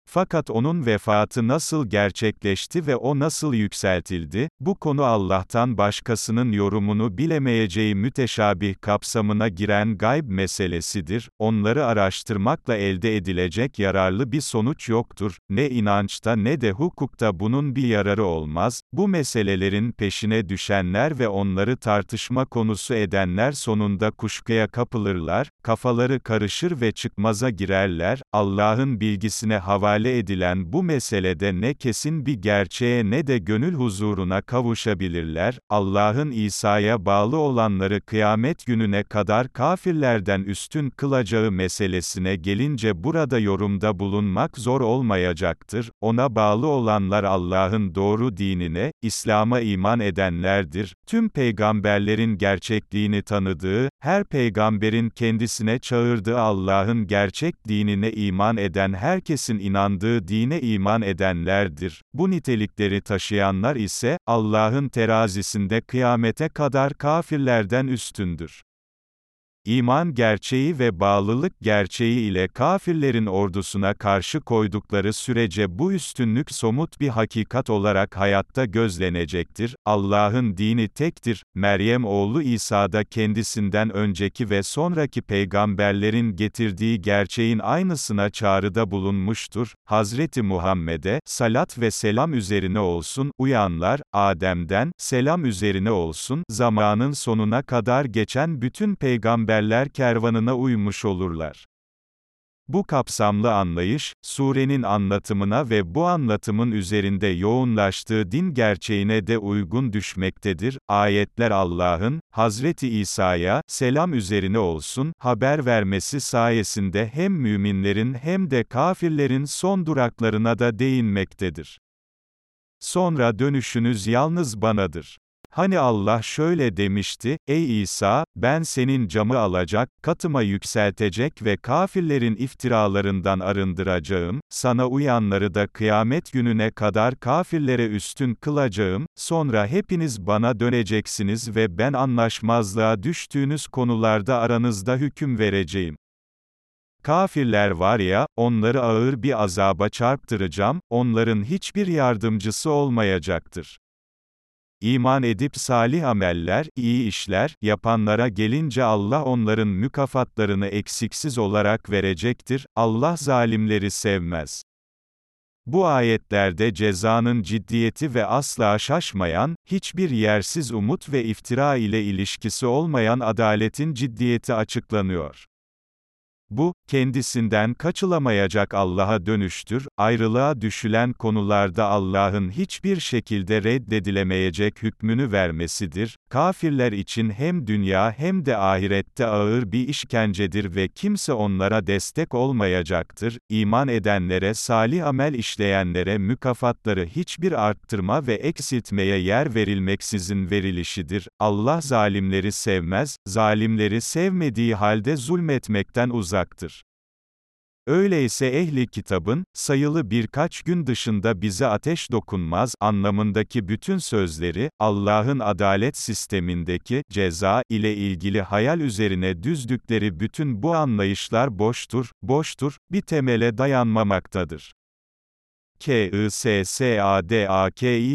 Fakat onun vefatı nasıl gerçekleşti ve o nasıl yükseltildi, bu konu Allah'tan başkasının yorumunu bilemeyeceği müteşabih kapsamına giren gayb meselesidir, onları araştırmakla elde edilecek yararlı bir sonuç yoktur, ne inançta ne de hukukta bunun bir yararı olmaz, bu meselelerin peşine düşenler ve onları tartışma konusu edenler sonunda kuşkuya kapılırlar, kafaları karışır ve çıkmaza girerler, Allah'ın bilgisine havale havale edilen bu meselede ne kesin bir gerçeğe ne de gönül huzuruna kavuşabilirler, Allah'ın İsa'ya bağlı olanları kıyamet gününe kadar kafirlerden üstün kılacağı meselesine gelince burada yorumda bulunmak zor olmayacaktır, ona bağlı olanlar Allah'ın doğru dinine, İslam'a iman edenlerdir, tüm peygamberlerin gerçekliğini tanıdığı, her peygamberin kendisine çağırdığı Allah'ın gerçek dinine iman eden herkesin inandığı dine iman edenlerdir. Bu nitelikleri taşıyanlar ise, Allah'ın terazisinde kıyamete kadar kafirlerden üstündür. İman gerçeği ve bağlılık gerçeği ile kafirlerin ordusuna karşı koydukları sürece bu üstünlük somut bir hakikat olarak hayatta gözlenecektir. Allah'ın dini tektir. Meryem oğlu İsa da kendisinden önceki ve sonraki peygamberlerin getirdiği gerçeğin aynısına çağrıda bulunmuştur. Hazreti Muhammed'e salat ve selam üzerine olsun uyanlar Adem'den selam üzerine olsun zamanın sonuna kadar geçen bütün peygamber peygamberler kervanına uymuş olurlar. Bu kapsamlı anlayış, surenin anlatımına ve bu anlatımın üzerinde yoğunlaştığı din gerçeğine de uygun düşmektedir. Ayetler Allah'ın, Hazreti İsa'ya, selam üzerine olsun, haber vermesi sayesinde hem müminlerin hem de kafirlerin son duraklarına da değinmektedir. Sonra dönüşünüz yalnız banadır. Hani Allah şöyle demişti, Ey İsa, ben senin camı alacak, katıma yükseltecek ve kafirlerin iftiralarından arındıracağım, sana uyanları da kıyamet gününe kadar kafirlere üstün kılacağım, sonra hepiniz bana döneceksiniz ve ben anlaşmazlığa düştüğünüz konularda aranızda hüküm vereceğim. Kafirler var ya, onları ağır bir azaba çarptıracağım, onların hiçbir yardımcısı olmayacaktır. İman edip salih ameller, iyi işler, yapanlara gelince Allah onların mükafatlarını eksiksiz olarak verecektir, Allah zalimleri sevmez. Bu ayetlerde cezanın ciddiyeti ve asla şaşmayan, hiçbir yersiz umut ve iftira ile ilişkisi olmayan adaletin ciddiyeti açıklanıyor. Bu, kendisinden kaçılamayacak Allah'a dönüştür, ayrılığa düşülen konularda Allah'ın hiçbir şekilde reddedilemeyecek hükmünü vermesidir, kafirler için hem dünya hem de ahirette ağır bir işkencedir ve kimse onlara destek olmayacaktır, iman edenlere salih amel işleyenlere mükafatları hiçbir arttırma ve eksiltmeye yer verilmeksizin verilişidir, Allah zalimleri sevmez, zalimleri sevmediği halde zulmetmekten uzak uzaktır. Öyleyse ehli kitabın, sayılı birkaç gün dışında bize ateş dokunmaz anlamındaki bütün sözleri, Allah'ın adalet sistemindeki, ceza, ile ilgili hayal üzerine düzdükleri bütün bu anlayışlar boştur, boştur, bir temele dayanmamaktadır. K-I-S-S-A-D-A-K-I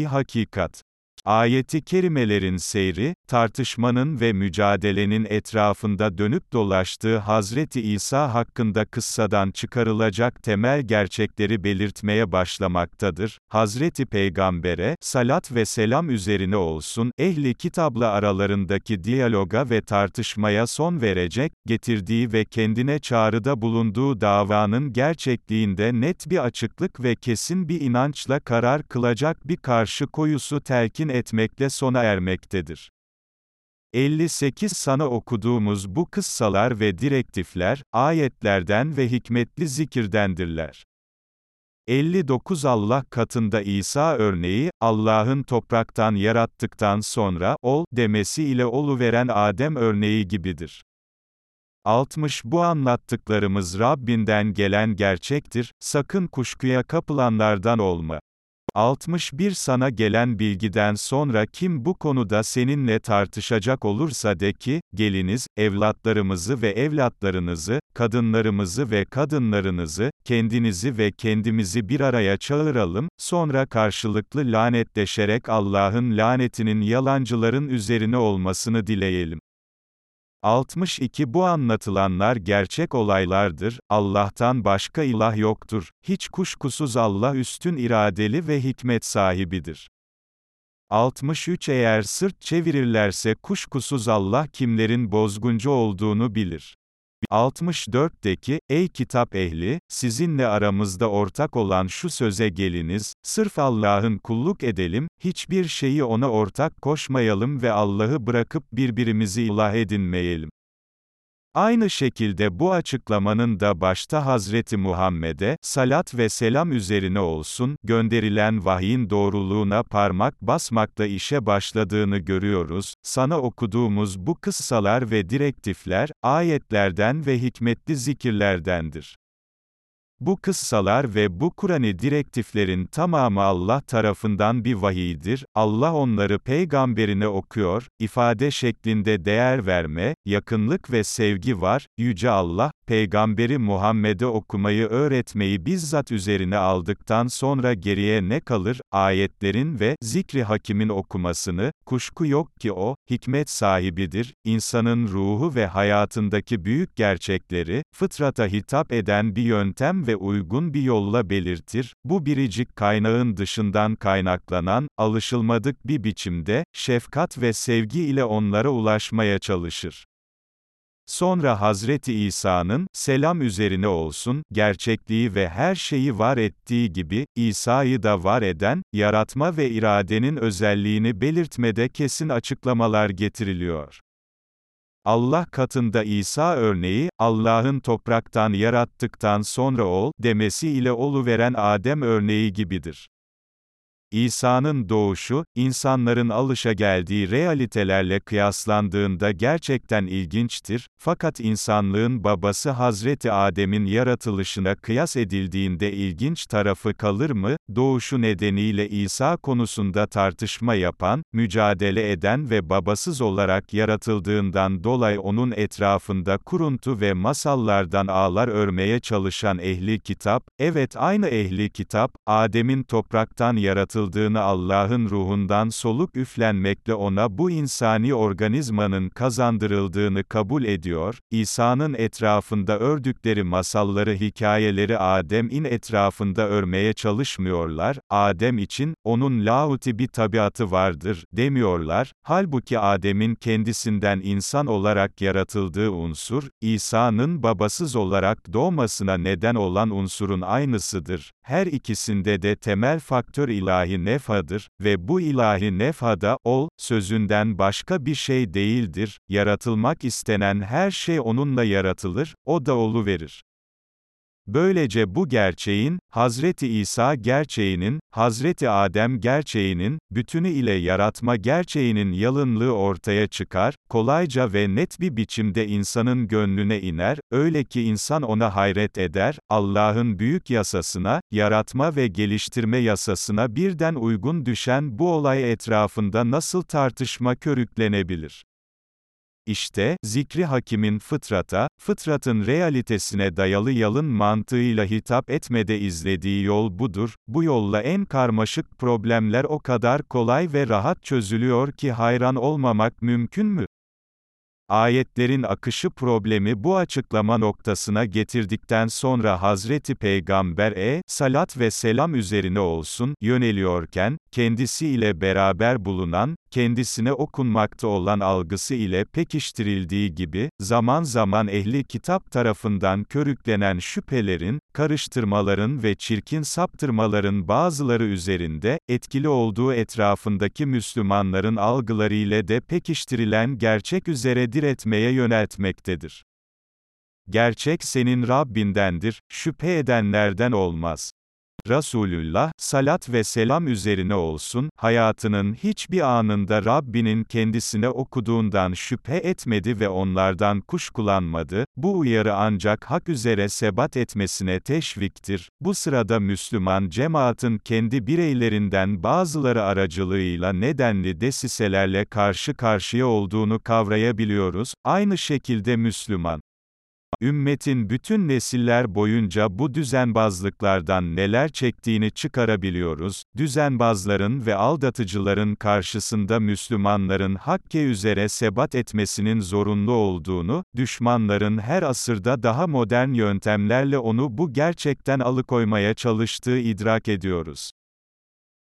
Hakikat Ayeti kerimelerin seyri, tartışmanın ve mücadelenin etrafında dönüp dolaştığı Hazreti İsa hakkında kıssadan çıkarılacak temel gerçekleri belirtmeye başlamaktadır. Hazreti Peygamber'e, salat ve selam üzerine olsun, ehli kitapla aralarındaki diyaloga ve tartışmaya son verecek, getirdiği ve kendine çağrıda bulunduğu davanın gerçekliğinde net bir açıklık ve kesin bir inançla karar kılacak bir karşı koyusu telkin etmekle sona ermektedir. 58 sana okuduğumuz bu kıssalar ve direktifler, ayetlerden ve hikmetli zikirdendirler. 59 Allah katında İsa örneği, Allah'ın topraktan yarattıktan sonra, ol, demesi ile oluveren Adem örneği gibidir. 60 Bu anlattıklarımız Rabbinden gelen gerçektir, sakın kuşkuya kapılanlardan olma. 61 Sana gelen bilgiden sonra kim bu konuda seninle tartışacak olursa de ki, geliniz, evlatlarımızı ve evlatlarınızı, kadınlarımızı ve kadınlarınızı, kendinizi ve kendimizi bir araya çağıralım, sonra karşılıklı lanetleşerek Allah'ın lanetinin yalancıların üzerine olmasını dileyelim. 62 Bu anlatılanlar gerçek olaylardır, Allah'tan başka ilah yoktur, hiç kuşkusuz Allah üstün iradeli ve hikmet sahibidir. 63 Eğer sırt çevirirlerse kuşkusuz Allah kimlerin bozguncu olduğunu bilir. 64'deki, ey kitap ehli, sizinle aramızda ortak olan şu söze geliniz, sırf Allah'ın kulluk edelim, hiçbir şeyi ona ortak koşmayalım ve Allah'ı bırakıp birbirimizi ilah edinmeyelim. Aynı şekilde bu açıklamanın da başta Hazreti Muhammed'e, salat ve selam üzerine olsun, gönderilen vahyin doğruluğuna parmak basmakla işe başladığını görüyoruz, sana okuduğumuz bu kıssalar ve direktifler, ayetlerden ve hikmetli zikirlerdendir. Bu kıssalar ve bu Kur'an'ı direktiflerin tamamı Allah tarafından bir vahiydir, Allah onları peygamberine okuyor, ifade şeklinde değer verme, yakınlık ve sevgi var, Yüce Allah, peygamberi Muhammed'e okumayı öğretmeyi bizzat üzerine aldıktan sonra geriye ne kalır, ayetlerin ve zikri hakimin okumasını, kuşku yok ki o, hikmet sahibidir, insanın ruhu ve hayatındaki büyük gerçekleri, fıtrata hitap eden bir yöntem ve uygun bir yolla belirtir, bu biricik kaynağın dışından kaynaklanan, alışılmadık bir biçimde, şefkat ve sevgi ile onlara ulaşmaya çalışır. Sonra Hazreti İsa'nın, selam üzerine olsun, gerçekliği ve her şeyi var ettiği gibi, İsa'yı da var eden, yaratma ve iradenin özelliğini belirtmede kesin açıklamalar getiriliyor. Allah katında İsa örneği, Allah'ın topraktan yarattıktan sonra ol, demesi ile oluveren Adem örneği gibidir. İsa'nın doğuşu, insanların alışa geldiği realitelerle kıyaslandığında gerçekten ilginçtir, fakat insanlığın babası Hazreti Adem'in yaratılışına kıyas edildiğinde ilginç tarafı kalır mı, doğuşu nedeniyle İsa konusunda tartışma yapan, mücadele eden ve babasız olarak yaratıldığından dolayı onun etrafında kuruntu ve masallardan ağlar örmeye çalışan ehli kitap, evet aynı ehli kitap, Adem'in topraktan yaratıldığı yaratıldığını Allah'ın ruhundan soluk üflenmekle ona bu insani organizmanın kazandırıldığını kabul ediyor, İsa'nın etrafında ördükleri masalları hikayeleri Adem'in etrafında örmeye çalışmıyorlar, Adem için, onun lahuti bir tabiatı vardır, demiyorlar, halbuki Adem'in kendisinden insan olarak yaratıldığı unsur, İsa'nın babasız olarak doğmasına neden olan unsurun aynısıdır, her ikisinde de temel faktör ilahi ilahi nefhadır ve bu ilahi nefhada ol sözünden başka bir şey değildir. Yaratılmak istenen her şey onunla yaratılır, o da olu verir. Böylece bu gerçeğin, Hazreti İsa gerçeğinin, Hazreti Adem gerçeğinin, bütünü ile yaratma gerçeğinin yalınlığı ortaya çıkar, kolayca ve net bir biçimde insanın gönlüne iner, öyle ki insan ona hayret eder, Allah'ın büyük yasasına, yaratma ve geliştirme yasasına birden uygun düşen bu olay etrafında nasıl tartışma körüklenebilir? İşte, zikri hakimin fıtrata, fıtratın realitesine dayalı yalın mantığıyla hitap etmede izlediği yol budur, bu yolla en karmaşık problemler o kadar kolay ve rahat çözülüyor ki hayran olmamak mümkün mü? Ayetlerin akışı problemi bu açıklama noktasına getirdikten sonra Hazreti Peygamber e, salat ve selam üzerine olsun, yöneliyorken, kendisi ile beraber bulunan, kendisine okunmakta olan algısı ile pekiştirildiği gibi, zaman zaman ehli kitap tarafından körüklenen şüphelerin, karıştırmaların ve çirkin saptırmaların bazıları üzerinde, etkili olduğu etrafındaki Müslümanların algıları ile de pekiştirilen gerçek üzere diretmeye yöneltmektedir. Gerçek senin Rabbindendir, şüphe edenlerden olmaz. Resulullah, salat ve selam üzerine olsun, hayatının hiçbir anında Rabbinin kendisine okuduğundan şüphe etmedi ve onlardan kuşkulanmadı, bu uyarı ancak hak üzere sebat etmesine teşviktir. Bu sırada Müslüman cemaatin kendi bireylerinden bazıları aracılığıyla nedenli desiselerle karşı karşıya olduğunu kavrayabiliyoruz, aynı şekilde Müslüman, ümmetin bütün nesiller boyunca bu düzenbazlıklardan neler çektiğini çıkarabiliyoruz, düzenbazların ve aldatıcıların karşısında Müslümanların hakke üzere sebat etmesinin zorunlu olduğunu, düşmanların her asırda daha modern yöntemlerle onu bu gerçekten alıkoymaya çalıştığı idrak ediyoruz.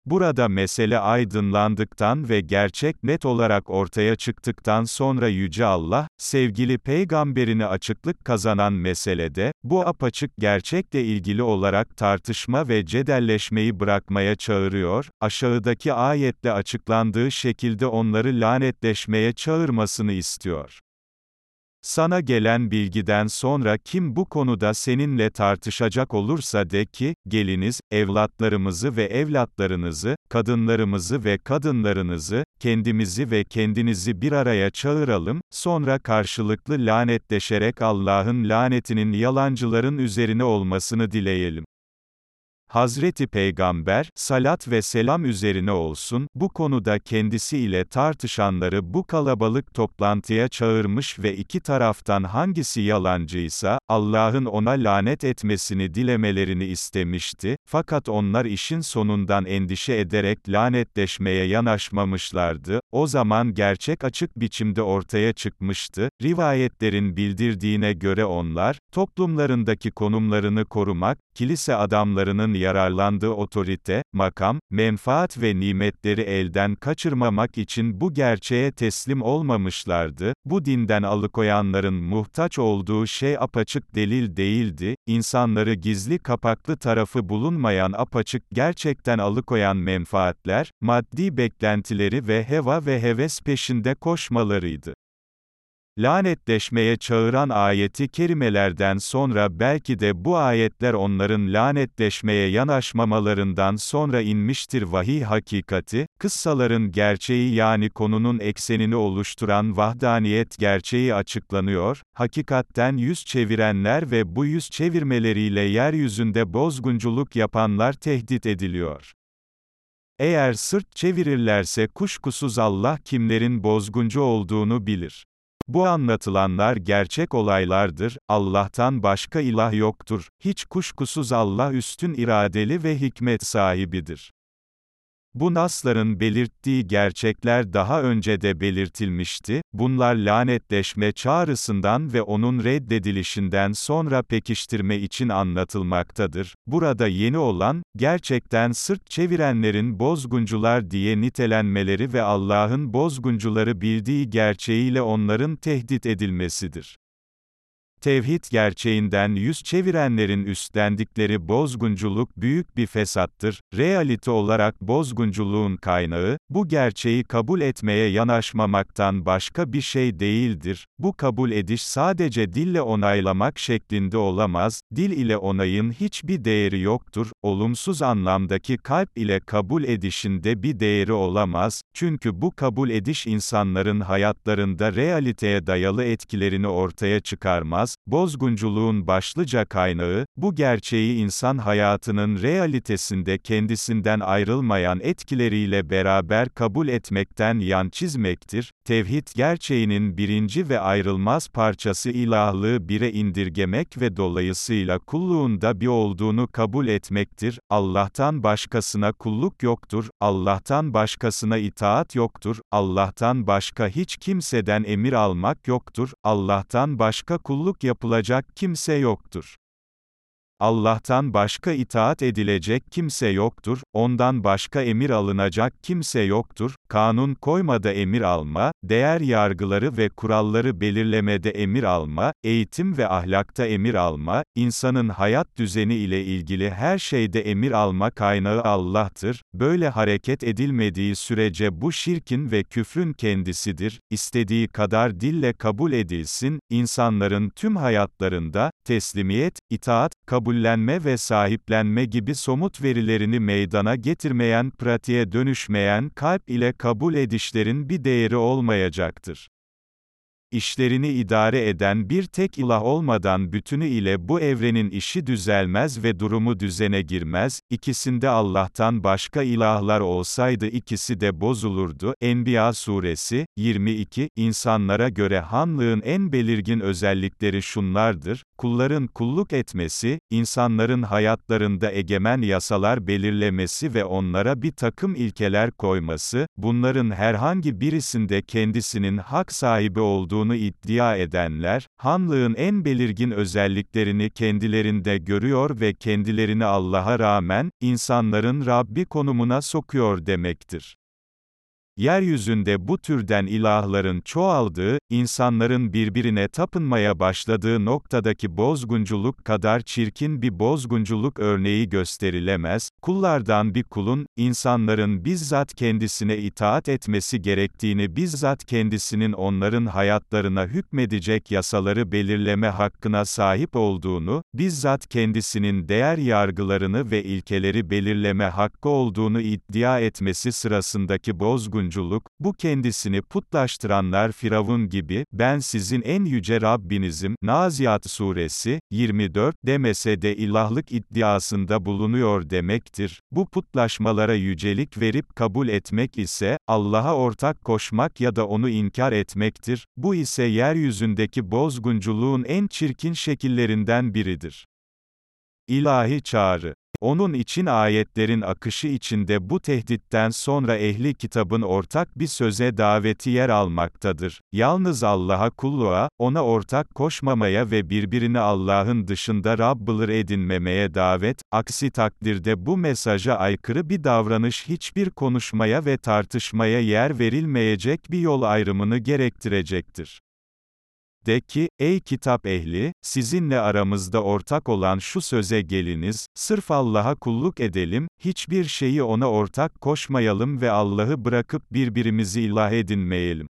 Burada mesele aydınlandıktan ve gerçek net olarak ortaya çıktıktan sonra Yüce Allah, sevgili peygamberini açıklık kazanan meselede, bu apaçık gerçekle ilgili olarak tartışma ve cedelleşmeyi bırakmaya çağırıyor, aşağıdaki ayetle açıklandığı şekilde onları lanetleşmeye çağırmasını istiyor. Sana gelen bilgiden sonra kim bu konuda seninle tartışacak olursa de ki, geliniz, evlatlarımızı ve evlatlarınızı, kadınlarımızı ve kadınlarınızı, kendimizi ve kendinizi bir araya çağıralım, sonra karşılıklı lanetleşerek Allah'ın lanetinin yalancıların üzerine olmasını dileyelim. Hazreti Peygamber, salat ve selam üzerine olsun, bu konuda kendisiyle tartışanları bu kalabalık toplantıya çağırmış ve iki taraftan hangisi yalancıysa, Allah'ın ona lanet etmesini dilemelerini istemişti, fakat onlar işin sonundan endişe ederek lanetleşmeye yanaşmamışlardı, o zaman gerçek açık biçimde ortaya çıkmıştı, rivayetlerin bildirdiğine göre onlar, toplumlarındaki konumlarını korumak, kilise adamlarının yararlandığı otorite, makam, menfaat ve nimetleri elden kaçırmamak için bu gerçeğe teslim olmamışlardı, bu dinden alıkoyanların muhtaç olduğu şey apaçık delil değildi, insanları gizli kapaklı tarafı bulunmayan apaçık gerçekten alıkoyan menfaatler, maddi beklentileri ve heva ve heves peşinde koşmalarıydı. Lanetleşmeye çağıran ayeti kerimelerden sonra belki de bu ayetler onların lanetleşmeye yanaşmamalarından sonra inmiştir vahiy hakikati, kıssaların gerçeği yani konunun eksenini oluşturan vahdaniyet gerçeği açıklanıyor, hakikatten yüz çevirenler ve bu yüz çevirmeleriyle yeryüzünde bozgunculuk yapanlar tehdit ediliyor. Eğer sırt çevirirlerse kuşkusuz Allah kimlerin bozguncu olduğunu bilir. Bu anlatılanlar gerçek olaylardır, Allah'tan başka ilah yoktur, hiç kuşkusuz Allah üstün iradeli ve hikmet sahibidir. Bu nasların belirttiği gerçekler daha önce de belirtilmişti, bunlar lanetleşme çağrısından ve onun reddedilişinden sonra pekiştirme için anlatılmaktadır. Burada yeni olan, gerçekten sırt çevirenlerin bozguncular diye nitelenmeleri ve Allah'ın bozguncuları bildiği gerçeğiyle onların tehdit edilmesidir. Tevhid gerçeğinden yüz çevirenlerin üstlendikleri bozgunculuk büyük bir fesattır. Realite olarak bozgunculuğun kaynağı, bu gerçeği kabul etmeye yanaşmamaktan başka bir şey değildir. Bu kabul ediş sadece dille onaylamak şeklinde olamaz, dil ile onayın hiçbir değeri yoktur, olumsuz anlamdaki kalp ile kabul edişinde bir değeri olamaz, çünkü bu kabul ediş insanların hayatlarında realiteye dayalı etkilerini ortaya çıkarmaz, bozgunculuğun başlıca kaynağı, bu gerçeği insan hayatının realitesinde kendisinden ayrılmayan etkileriyle beraber kabul etmekten yan çizmektir, tevhid gerçeğinin birinci ve ayrılmaz parçası ilahlığı bire indirgemek ve dolayısıyla kulluğunda bir olduğunu kabul etmektir, Allah'tan başkasına kulluk yoktur, Allah'tan başkasına itaat yoktur, Allah'tan başka hiç kimseden emir almak yoktur, Allah'tan başka kulluk yapılacak kimse yoktur. Allah'tan başka itaat edilecek kimse yoktur, ondan başka emir alınacak kimse yoktur, kanun koymada emir alma, değer yargıları ve kuralları belirlemede emir alma, eğitim ve ahlakta emir alma, insanın hayat düzeni ile ilgili her şeyde emir alma kaynağı Allah'tır, böyle hareket edilmediği sürece bu şirkin ve küfrün kendisidir, istediği kadar dille kabul edilsin, insanların tüm hayatlarında, teslimiyet, itaat, kabul kabullenme ve sahiplenme gibi somut verilerini meydana getirmeyen pratiğe dönüşmeyen kalp ile kabul edişlerin bir değeri olmayacaktır işlerini idare eden bir tek ilah olmadan bütünü ile bu evrenin işi düzelmez ve durumu düzene girmez, ikisinde Allah'tan başka ilahlar olsaydı ikisi de bozulurdu. Enbiya suresi, 22, insanlara göre hanlığın en belirgin özellikleri şunlardır, kulların kulluk etmesi, insanların hayatlarında egemen yasalar belirlemesi ve onlara bir takım ilkeler koyması, bunların herhangi birisinde kendisinin hak sahibi olduğunu olduğunu iddia edenler, hanlığın en belirgin özelliklerini kendilerinde görüyor ve kendilerini Allah'a rağmen, insanların Rabbi konumuna sokuyor demektir. Yeryüzünde bu türden ilahların çoğaldığı, insanların birbirine tapınmaya başladığı noktadaki bozgunculuk kadar çirkin bir bozgunculuk örneği gösterilemez, kullardan bir kulun, insanların bizzat kendisine itaat etmesi gerektiğini bizzat kendisinin onların hayatlarına hükmedecek yasaları belirleme hakkına sahip olduğunu, bizzat kendisinin değer yargılarını ve ilkeleri belirleme hakkı olduğunu iddia etmesi sırasındaki bozgunculuk, bozgunculuk, bu kendisini putlaştıranlar Firavun gibi, ben sizin en yüce Rabbinizim, Naziat suresi, 24, demese de ilahlık iddiasında bulunuyor demektir. Bu putlaşmalara yücelik verip kabul etmek ise, Allah'a ortak koşmak ya da onu inkar etmektir, bu ise yeryüzündeki bozgunculuğun en çirkin şekillerinden biridir. İlahi çağrı onun için ayetlerin akışı içinde bu tehditten sonra ehli kitabın ortak bir söze daveti yer almaktadır. Yalnız Allah'a kulluğa, ona ortak koşmamaya ve birbirini Allah'ın dışında Rabbılır edinmemeye davet, aksi takdirde bu mesaja aykırı bir davranış hiçbir konuşmaya ve tartışmaya yer verilmeyecek bir yol ayrımını gerektirecektir. De ki, ey kitap ehli, sizinle aramızda ortak olan şu söze geliniz, sırf Allah'a kulluk edelim, hiçbir şeyi ona ortak koşmayalım ve Allah'ı bırakıp birbirimizi ilah edinmeyelim.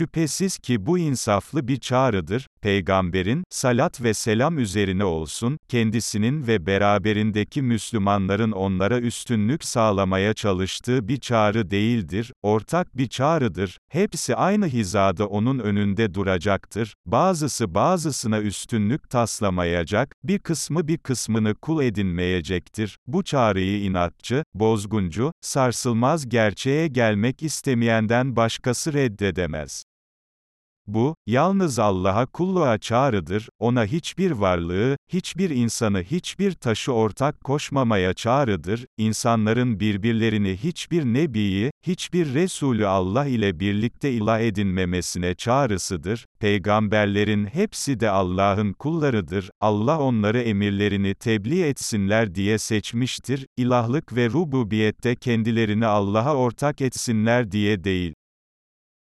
Şüphesiz ki bu insaflı bir çağrıdır, peygamberin, salat ve selam üzerine olsun, kendisinin ve beraberindeki Müslümanların onlara üstünlük sağlamaya çalıştığı bir çağrı değildir, ortak bir çağrıdır, hepsi aynı hizada onun önünde duracaktır, bazısı bazısına üstünlük taslamayacak, bir kısmı bir kısmını kul edinmeyecektir, bu çağrıyı inatçı, bozguncu, sarsılmaz gerçeğe gelmek istemeyenden başkası reddedemez. Bu, yalnız Allah'a kulluğa çağrıdır, ona hiçbir varlığı, hiçbir insanı hiçbir taşı ortak koşmamaya çağrıdır, insanların birbirlerini hiçbir nebiyi, hiçbir Resulü Allah ile birlikte ilah edinmemesine çağrısıdır, peygamberlerin hepsi de Allah'ın kullarıdır, Allah onları emirlerini tebliğ etsinler diye seçmiştir, ilahlık ve rububiyette kendilerini Allah'a ortak etsinler diye değil.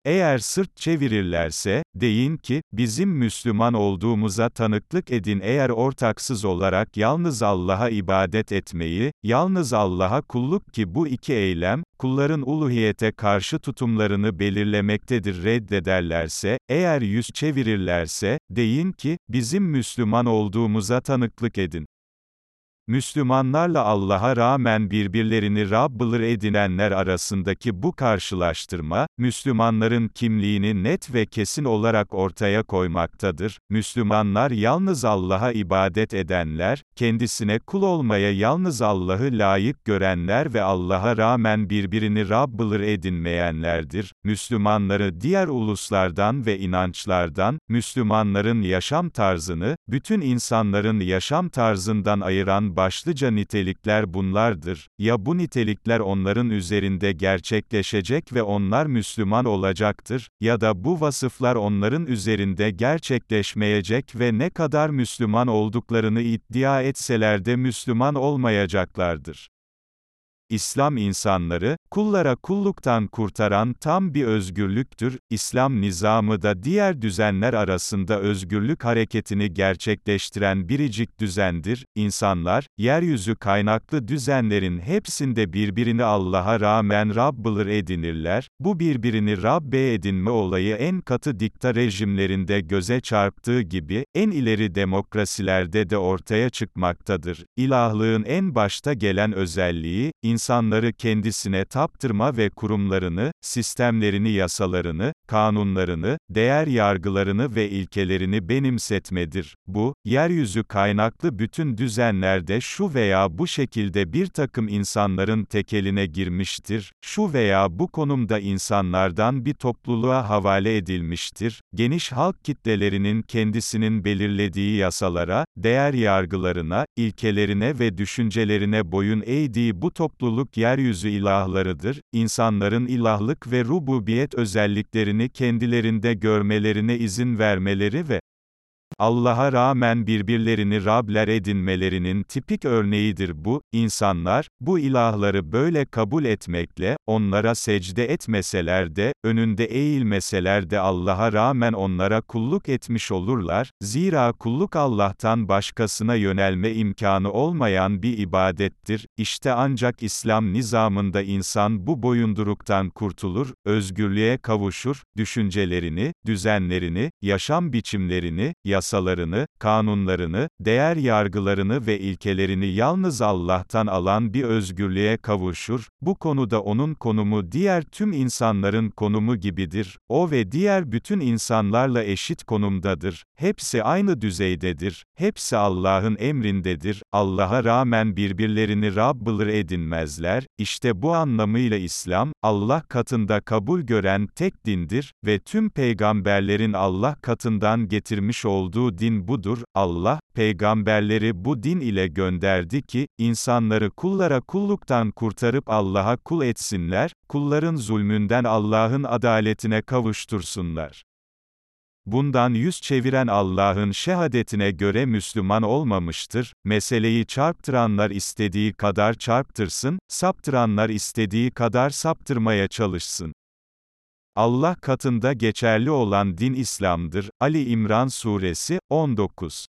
Eğer sırt çevirirlerse, deyin ki, bizim Müslüman olduğumuza tanıklık edin eğer ortaksız olarak yalnız Allah'a ibadet etmeyi, yalnız Allah'a kulluk ki bu iki eylem, kulların uluhiyete karşı tutumlarını belirlemektedir reddederlerse, eğer yüz çevirirlerse, deyin ki, bizim Müslüman olduğumuza tanıklık edin. Müslümanlarla Allah'a rağmen birbirlerini Rabbılır edinenler arasındaki bu karşılaştırma, Müslümanların kimliğini net ve kesin olarak ortaya koymaktadır. Müslümanlar yalnız Allah'a ibadet edenler, kendisine kul olmaya yalnız Allah'ı layık görenler ve Allah'a rağmen birbirini Rabbılır edinmeyenlerdir. Müslümanları diğer uluslardan ve inançlardan, Müslümanların yaşam tarzını, bütün insanların yaşam tarzından ayıran başlıca nitelikler bunlardır, ya bu nitelikler onların üzerinde gerçekleşecek ve onlar Müslüman olacaktır, ya da bu vasıflar onların üzerinde gerçekleşmeyecek ve ne kadar Müslüman olduklarını iddia etseler de Müslüman olmayacaklardır. İslam insanları, kullara kulluktan kurtaran tam bir özgürlüktür, İslam nizamı da diğer düzenler arasında özgürlük hareketini gerçekleştiren biricik düzendir, İnsanlar, yeryüzü kaynaklı düzenlerin hepsinde birbirini Allah'a rağmen Rabbılır edinirler, bu birbirini Rabbe edinme olayı en katı dikta rejimlerinde göze çarptığı gibi, en ileri demokrasilerde de ortaya çıkmaktadır. İlahlığın en başta gelen özelliği, insanları kendisine taptırma ve kurumlarını, sistemlerini yasalarını, kanunlarını, değer yargılarını ve ilkelerini benimsetmedir. Bu, yeryüzü kaynaklı bütün düzenlerde şu veya bu şekilde bir takım insanların tekeline girmiştir, şu veya bu konumda insanlardan bir topluluğa havale edilmiştir, geniş halk kitlelerinin kendisinin belirlediği yasalara, değer yargılarına, ilkelerine ve düşüncelerine boyun eğdiği bu topluluk yeryüzü ilahlarıdır, insanların ilahlık ve rububiyet özelliklerini kendilerinde görmelerine izin vermeleri ve Allah'a rağmen birbirlerini Rabler edinmelerinin tipik örneğidir bu, insanlar, bu ilahları böyle kabul etmekle, onlara secde etmeseler de, önünde eğilmeseler de Allah'a rağmen onlara kulluk etmiş olurlar, zira kulluk Allah'tan başkasına yönelme imkanı olmayan bir ibadettir, İşte ancak İslam nizamında insan bu boyunduruktan kurtulur, özgürlüğe kavuşur, düşüncelerini, düzenlerini, yaşam biçimlerini, yasalarını, kanunlarını, değer yargılarını ve ilkelerini yalnız Allah'tan alan bir özgürlüğe kavuşur, bu konuda onun konumu diğer tüm insanların konumu gibidir, o ve diğer bütün insanlarla eşit konumdadır, hepsi aynı düzeydedir, hepsi Allah'ın emrindedir, Allah'a rağmen birbirlerini Rabbılır edinmezler, işte bu anlamıyla İslam, Allah katında kabul gören tek dindir ve tüm peygamberlerin Allah katından getirmiş olduğu olduğu din budur, Allah, peygamberleri bu din ile gönderdi ki, insanları kullara kulluktan kurtarıp Allah'a kul etsinler, kulların zulmünden Allah'ın adaletine kavuştursunlar. Bundan yüz çeviren Allah'ın şehadetine göre Müslüman olmamıştır, meseleyi çarptıranlar istediği kadar çarptırsın, saptıranlar istediği kadar saptırmaya çalışsın. Allah katında geçerli olan din İslam'dır. Ali İmran Suresi 19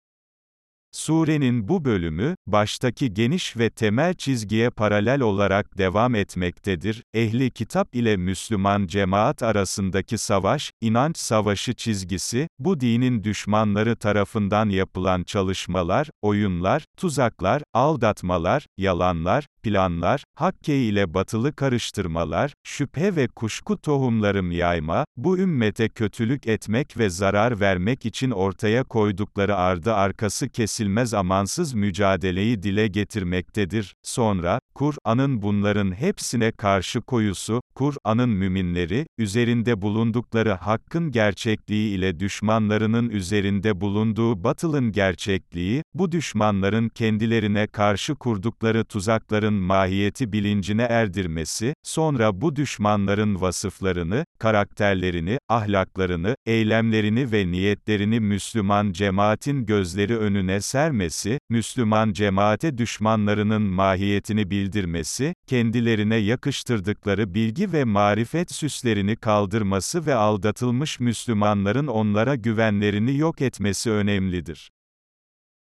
Surenin bu bölümü, baştaki geniş ve temel çizgiye paralel olarak devam etmektedir. Ehli kitap ile Müslüman cemaat arasındaki savaş, inanç savaşı çizgisi, bu dinin düşmanları tarafından yapılan çalışmalar, oyunlar, tuzaklar, aldatmalar, yalanlar, planlar, hakke ile batılı karıştırmalar, şüphe ve kuşku tohumlarım yayma, bu ümmete kötülük etmek ve zarar vermek için ortaya koydukları ardı arkası kesilmez amansız mücadeleyi dile getirmektedir. Sonra, Kur'an'ın bunların hepsine karşı koyusu, Kur'an'ın müminleri, üzerinde bulundukları hakkın gerçekliği ile düşmanlarının üzerinde bulunduğu batılın gerçekliği, bu düşmanların kendilerine karşı kurdukları tuzakların mahiyeti bilincine erdirmesi, sonra bu düşmanların vasıflarını, karakterlerini, ahlaklarını, eylemlerini ve niyetlerini Müslüman cemaatin gözleri önüne sermesi, Müslüman cemaate düşmanlarının mahiyetini bildirmesi, kendilerine yakıştırdıkları bilgi ve marifet süslerini kaldırması ve aldatılmış Müslümanların onlara güvenlerini yok etmesi önemlidir.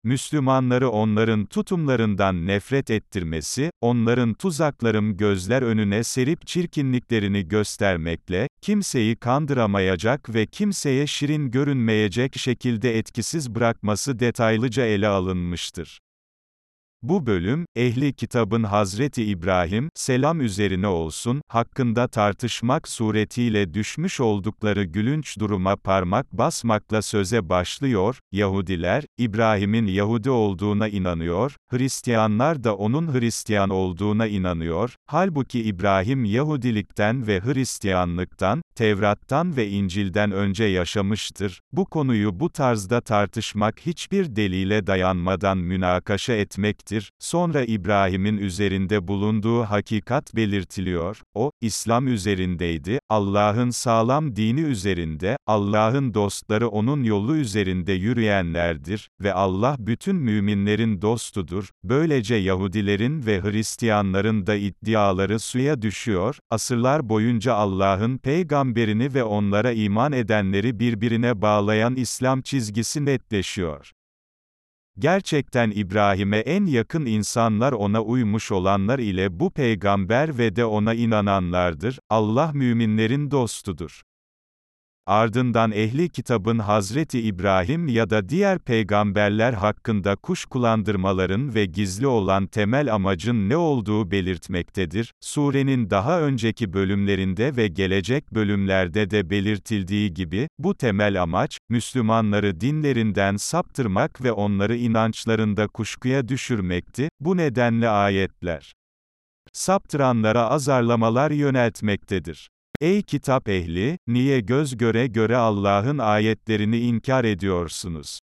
Müslümanları onların tutumlarından nefret ettirmesi, onların tuzaklarım gözler önüne serip çirkinliklerini göstermekle, kimseyi kandıramayacak ve kimseye şirin görünmeyecek şekilde etkisiz bırakması detaylıca ele alınmıştır. Bu bölüm, ehli kitabın Hazreti İbrahim, selam üzerine olsun, hakkında tartışmak suretiyle düşmüş oldukları gülünç duruma parmak basmakla söze başlıyor, Yahudiler, İbrahim'in Yahudi olduğuna inanıyor, Hristiyanlar da onun Hristiyan olduğuna inanıyor, halbuki İbrahim Yahudilikten ve Hristiyanlıktan, Tevrat'tan ve İncil'den önce yaşamıştır. Bu konuyu bu tarzda tartışmak hiçbir delile dayanmadan münakaşa etmek edilmektir. Sonra İbrahim'in üzerinde bulunduğu hakikat belirtiliyor. O, İslam üzerindeydi, Allah'ın sağlam dini üzerinde, Allah'ın dostları onun yolu üzerinde yürüyenlerdir ve Allah bütün müminlerin dostudur. Böylece Yahudilerin ve Hristiyanların da iddiaları suya düşüyor. Asırlar boyunca Allah'ın peygamberini ve onlara iman edenleri birbirine bağlayan İslam çizgisi netleşiyor. Gerçekten İbrahim'e en yakın insanlar ona uymuş olanlar ile bu peygamber ve de ona inananlardır. Allah müminlerin dostudur. Ardından ehli kitabın Hazreti İbrahim ya da diğer peygamberler hakkında kuşkulandırmaların ve gizli olan temel amacın ne olduğu belirtmektedir. Surenin daha önceki bölümlerinde ve gelecek bölümlerde de belirtildiği gibi, bu temel amaç, Müslümanları dinlerinden saptırmak ve onları inançlarında kuşkuya düşürmekti. Bu nedenle ayetler, saptıranlara azarlamalar yöneltmektedir. Ey kitap ehli, niye göz göre göre Allah'ın ayetlerini inkar ediyorsunuz?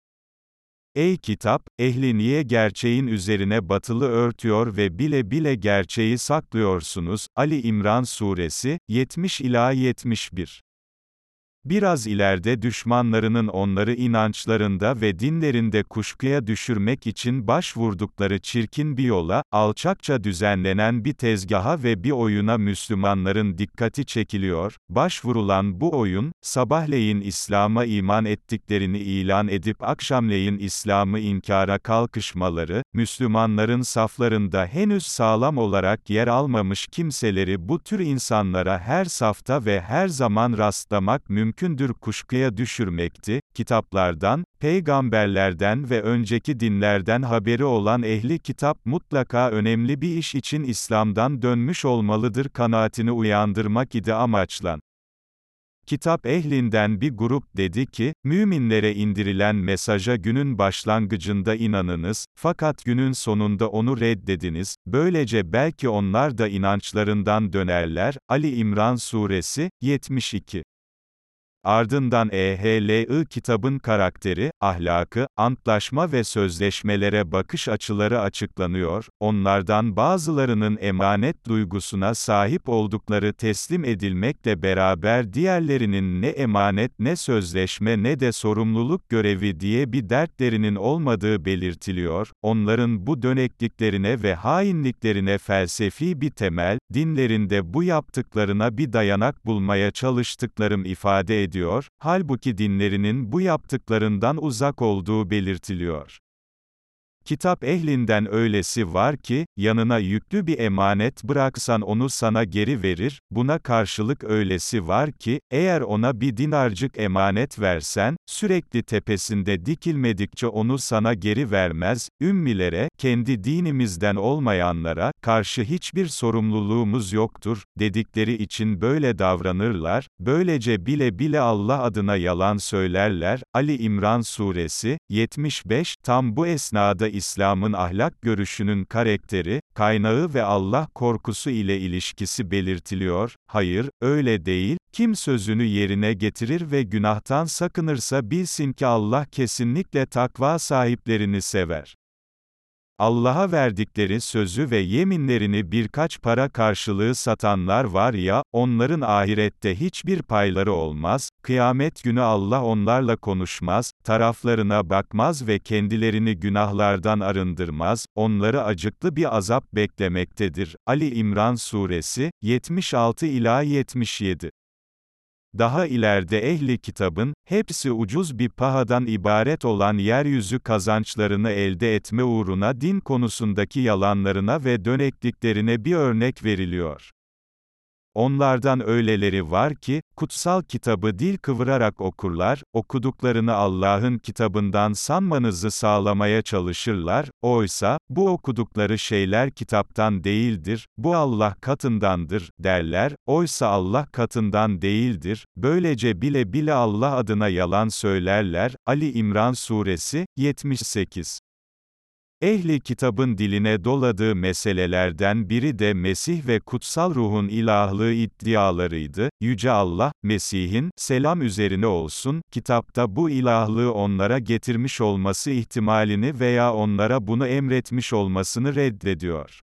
Ey kitap, ehli niye gerçeğin üzerine batılı örtüyor ve bile bile gerçeği saklıyorsunuz? Ali İmran Suresi, 70 ila 71 Biraz ileride düşmanlarının onları inançlarında ve dinlerinde kuşkuya düşürmek için başvurdukları çirkin bir yola, alçakça düzenlenen bir tezgaha ve bir oyuna Müslümanların dikkati çekiliyor. Başvurulan bu oyun, sabahleyin İslam'a iman ettiklerini ilan edip akşamleyin İslam'ı inkara kalkışmaları, Müslümanların saflarında henüz sağlam olarak yer almamış kimseleri bu tür insanlara her safta ve her zaman rastlamak mümkün mümkündür kuşkuya düşürmekti, kitaplardan, peygamberlerden ve önceki dinlerden haberi olan ehli kitap mutlaka önemli bir iş için İslam'dan dönmüş olmalıdır kanaatini uyandırmak idi amaçlan. Kitap ehlinden bir grup dedi ki, müminlere indirilen mesaja günün başlangıcında inanınız, fakat günün sonunda onu reddediniz, böylece belki onlar da inançlarından dönerler. Ali İmran Suresi, 72 Ardından EHLI kitabın karakteri, ahlakı, antlaşma ve sözleşmelere bakış açıları açıklanıyor, onlardan bazılarının emanet duygusuna sahip oldukları teslim edilmekle beraber diğerlerinin ne emanet ne sözleşme ne de sorumluluk görevi diye bir dertlerinin olmadığı belirtiliyor, onların bu dönekliklerine ve hainliklerine felsefi bir temel, dinlerinde bu yaptıklarına bir dayanak bulmaya çalıştıklarım ifade ediyor ediyor, halbuki dinlerinin bu yaptıklarından uzak olduğu belirtiliyor. Kitap ehlinden öylesi var ki, yanına yüklü bir emanet bıraksan onu sana geri verir, buna karşılık öylesi var ki, eğer ona bir dinarcık emanet versen, sürekli tepesinde dikilmedikçe onu sana geri vermez, ümmilere, kendi dinimizden olmayanlara, karşı hiçbir sorumluluğumuz yoktur, dedikleri için böyle davranırlar, böylece bile bile Allah adına yalan söylerler, Ali İmran Suresi, 75, tam bu esnada İslam'ın ahlak görüşünün karakteri, kaynağı ve Allah korkusu ile ilişkisi belirtiliyor, hayır, öyle değil, kim sözünü yerine getirir ve günahtan sakınırsa bilsin ki Allah kesinlikle takva sahiplerini sever. Allah'a verdikleri sözü ve yeminlerini birkaç para karşılığı satanlar var ya, onların ahirette hiçbir payları olmaz, kıyamet günü Allah onlarla konuşmaz, taraflarına bakmaz ve kendilerini günahlardan arındırmaz, onları acıklı bir azap beklemektedir. Ali İmran Suresi, 76 ila 77 daha ileride ehli kitabın, hepsi ucuz bir pahadan ibaret olan yeryüzü kazançlarını elde etme uğruna din konusundaki yalanlarına ve dönekliklerine bir örnek veriliyor. Onlardan öyleleri var ki, kutsal kitabı dil kıvırarak okurlar, okuduklarını Allah'ın kitabından sanmanızı sağlamaya çalışırlar, oysa, bu okudukları şeyler kitaptan değildir, bu Allah katındandır, derler, oysa Allah katından değildir, böylece bile bile Allah adına yalan söylerler, Ali İmran Suresi, 78 Ehli kitabın diline doladığı meselelerden biri de Mesih ve kutsal ruhun ilahlığı iddialarıydı. Yüce Allah, Mesih'in, selam üzerine olsun, kitapta bu ilahlığı onlara getirmiş olması ihtimalini veya onlara bunu emretmiş olmasını reddediyor.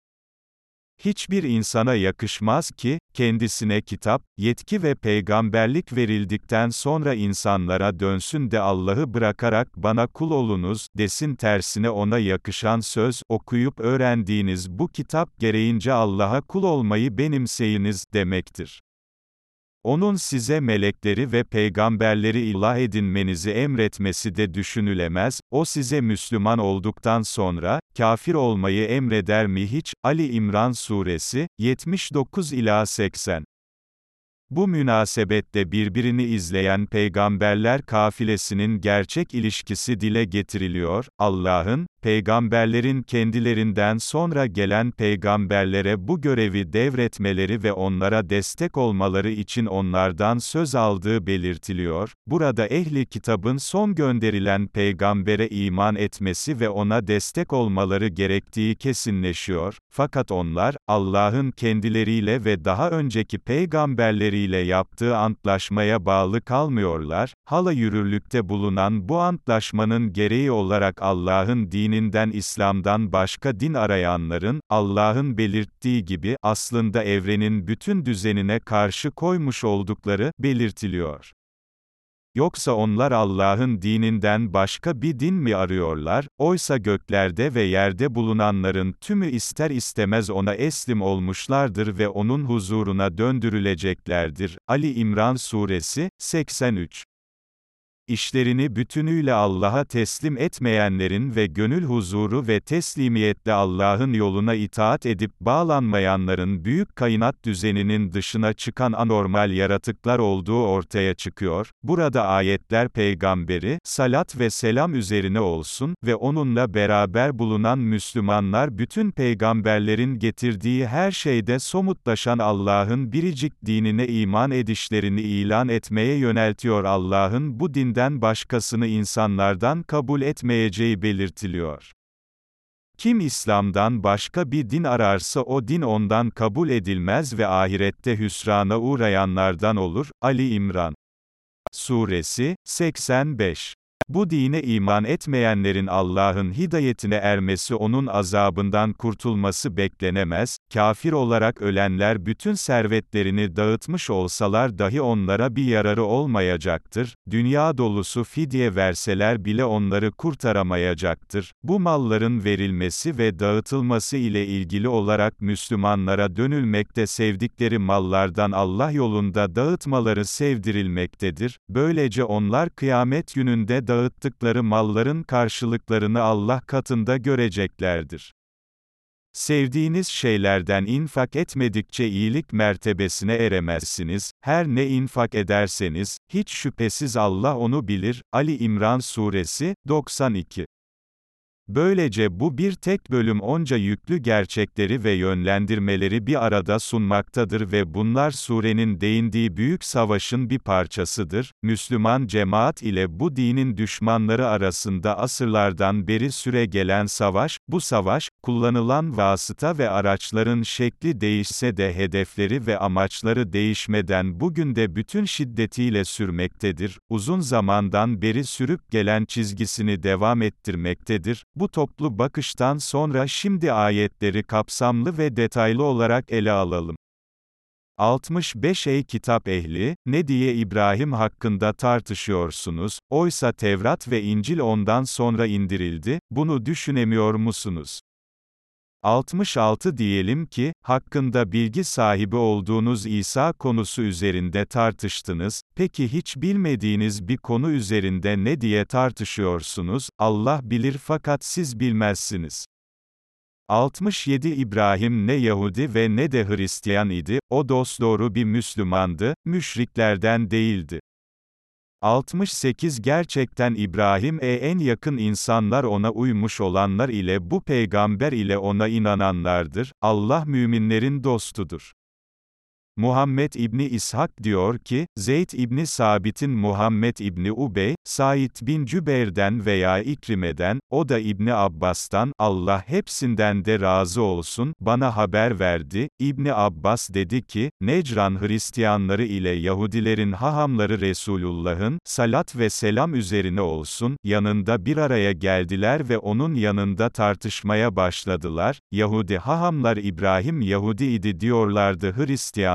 Hiçbir insana yakışmaz ki, kendisine kitap, yetki ve peygamberlik verildikten sonra insanlara dönsün de Allah'ı bırakarak bana kul olunuz, desin tersine ona yakışan söz, okuyup öğrendiğiniz bu kitap gereğince Allah'a kul olmayı benimseyiniz, demektir. Onun size melekleri ve peygamberleri ilah edinmenizi emretmesi de düşünülemez, o size Müslüman olduktan sonra, kafir olmayı emreder mi hiç? Ali İmran Suresi, 79 ila 80 bu münasebette birbirini izleyen peygamberler kafilesinin gerçek ilişkisi dile getiriliyor, Allah'ın, peygamberlerin kendilerinden sonra gelen peygamberlere bu görevi devretmeleri ve onlara destek olmaları için onlardan söz aldığı belirtiliyor. Burada ehli kitabın son gönderilen peygambere iman etmesi ve ona destek olmaları gerektiği kesinleşiyor. Fakat onlar, Allah'ın kendileriyle ve daha önceki peygamberleriyle yaptığı antlaşmaya bağlı kalmıyorlar, hala yürürlükte bulunan bu antlaşmanın gereği olarak Allah'ın dini dininden İslam'dan başka din arayanların, Allah'ın belirttiği gibi, aslında evrenin bütün düzenine karşı koymuş oldukları, belirtiliyor. Yoksa onlar Allah'ın dininden başka bir din mi arıyorlar? Oysa göklerde ve yerde bulunanların tümü ister istemez ona eslim olmuşlardır ve onun huzuruna döndürüleceklerdir. Ali İmran Suresi 83 işlerini bütünüyle Allah'a teslim etmeyenlerin ve gönül huzuru ve teslimiyetle Allah'ın yoluna itaat edip bağlanmayanların büyük kainat düzeninin dışına çıkan anormal yaratıklar olduğu ortaya çıkıyor. Burada ayetler peygamberi, salat ve selam üzerine olsun ve onunla beraber bulunan Müslümanlar bütün peygamberlerin getirdiği her şeyde somutlaşan Allah'ın biricik dinine iman edişlerini ilan etmeye yöneltiyor Allah'ın bu dinden dinden başkasını insanlardan kabul etmeyeceği belirtiliyor. Kim İslam'dan başka bir din ararsa o din ondan kabul edilmez ve ahirette hüsrana uğrayanlardan olur. Ali İmran Suresi 85 bu dine iman etmeyenlerin Allah'ın hidayetine ermesi onun azabından kurtulması beklenemez, kafir olarak ölenler bütün servetlerini dağıtmış olsalar dahi onlara bir yararı olmayacaktır, dünya dolusu fidye verseler bile onları kurtaramayacaktır. Bu malların verilmesi ve dağıtılması ile ilgili olarak Müslümanlara dönülmekte sevdikleri mallardan Allah yolunda dağıtmaları sevdirilmektedir, böylece onlar kıyamet gününde dağıttıkları malların karşılıklarını Allah katında göreceklerdir. Sevdiğiniz şeylerden infak etmedikçe iyilik mertebesine eremezsiniz, her ne infak ederseniz, hiç şüphesiz Allah onu bilir, Ali İmran Suresi, 92 Böylece bu bir tek bölüm onca yüklü gerçekleri ve yönlendirmeleri bir arada sunmaktadır ve bunlar surenin değindiği büyük savaşın bir parçasıdır. Müslüman cemaat ile bu dinin düşmanları arasında asırlardan beri süre gelen savaş, bu savaş, kullanılan vasıta ve araçların şekli değişse de hedefleri ve amaçları değişmeden bugün de bütün şiddetiyle sürmektedir. Uzun zamandan beri sürüp gelen çizgisini devam ettirmektedir. Bu toplu bakıştan sonra şimdi ayetleri kapsamlı ve detaylı olarak ele alalım. 65 Ey kitap ehli, ne diye İbrahim hakkında tartışıyorsunuz, oysa Tevrat ve İncil ondan sonra indirildi, bunu düşünemiyor musunuz? 66 diyelim ki, hakkında bilgi sahibi olduğunuz İsa konusu üzerinde tartıştınız, peki hiç bilmediğiniz bir konu üzerinde ne diye tartışıyorsunuz, Allah bilir fakat siz bilmezsiniz. 67 İbrahim ne Yahudi ve ne de Hristiyan idi, o dosdoğru bir Müslümandı, müşriklerden değildi. 68 Gerçekten İbrahim'e en yakın insanlar ona uymuş olanlar ile bu peygamber ile ona inananlardır, Allah müminlerin dostudur. Muhammed İbni İshak diyor ki, Zeyd İbni Sabit'in Muhammed İbni Ubey, Said bin Cübeyr'den veya İkrime'den, o da İbni Abbas'tan, Allah hepsinden de razı olsun, bana haber verdi, İbni Abbas dedi ki, Necran Hristiyanları ile Yahudilerin hahamları Resulullah'ın, salat ve selam üzerine olsun, yanında bir araya geldiler ve onun yanında tartışmaya başladılar, Yahudi hahamlar İbrahim Yahudi idi diyorlardı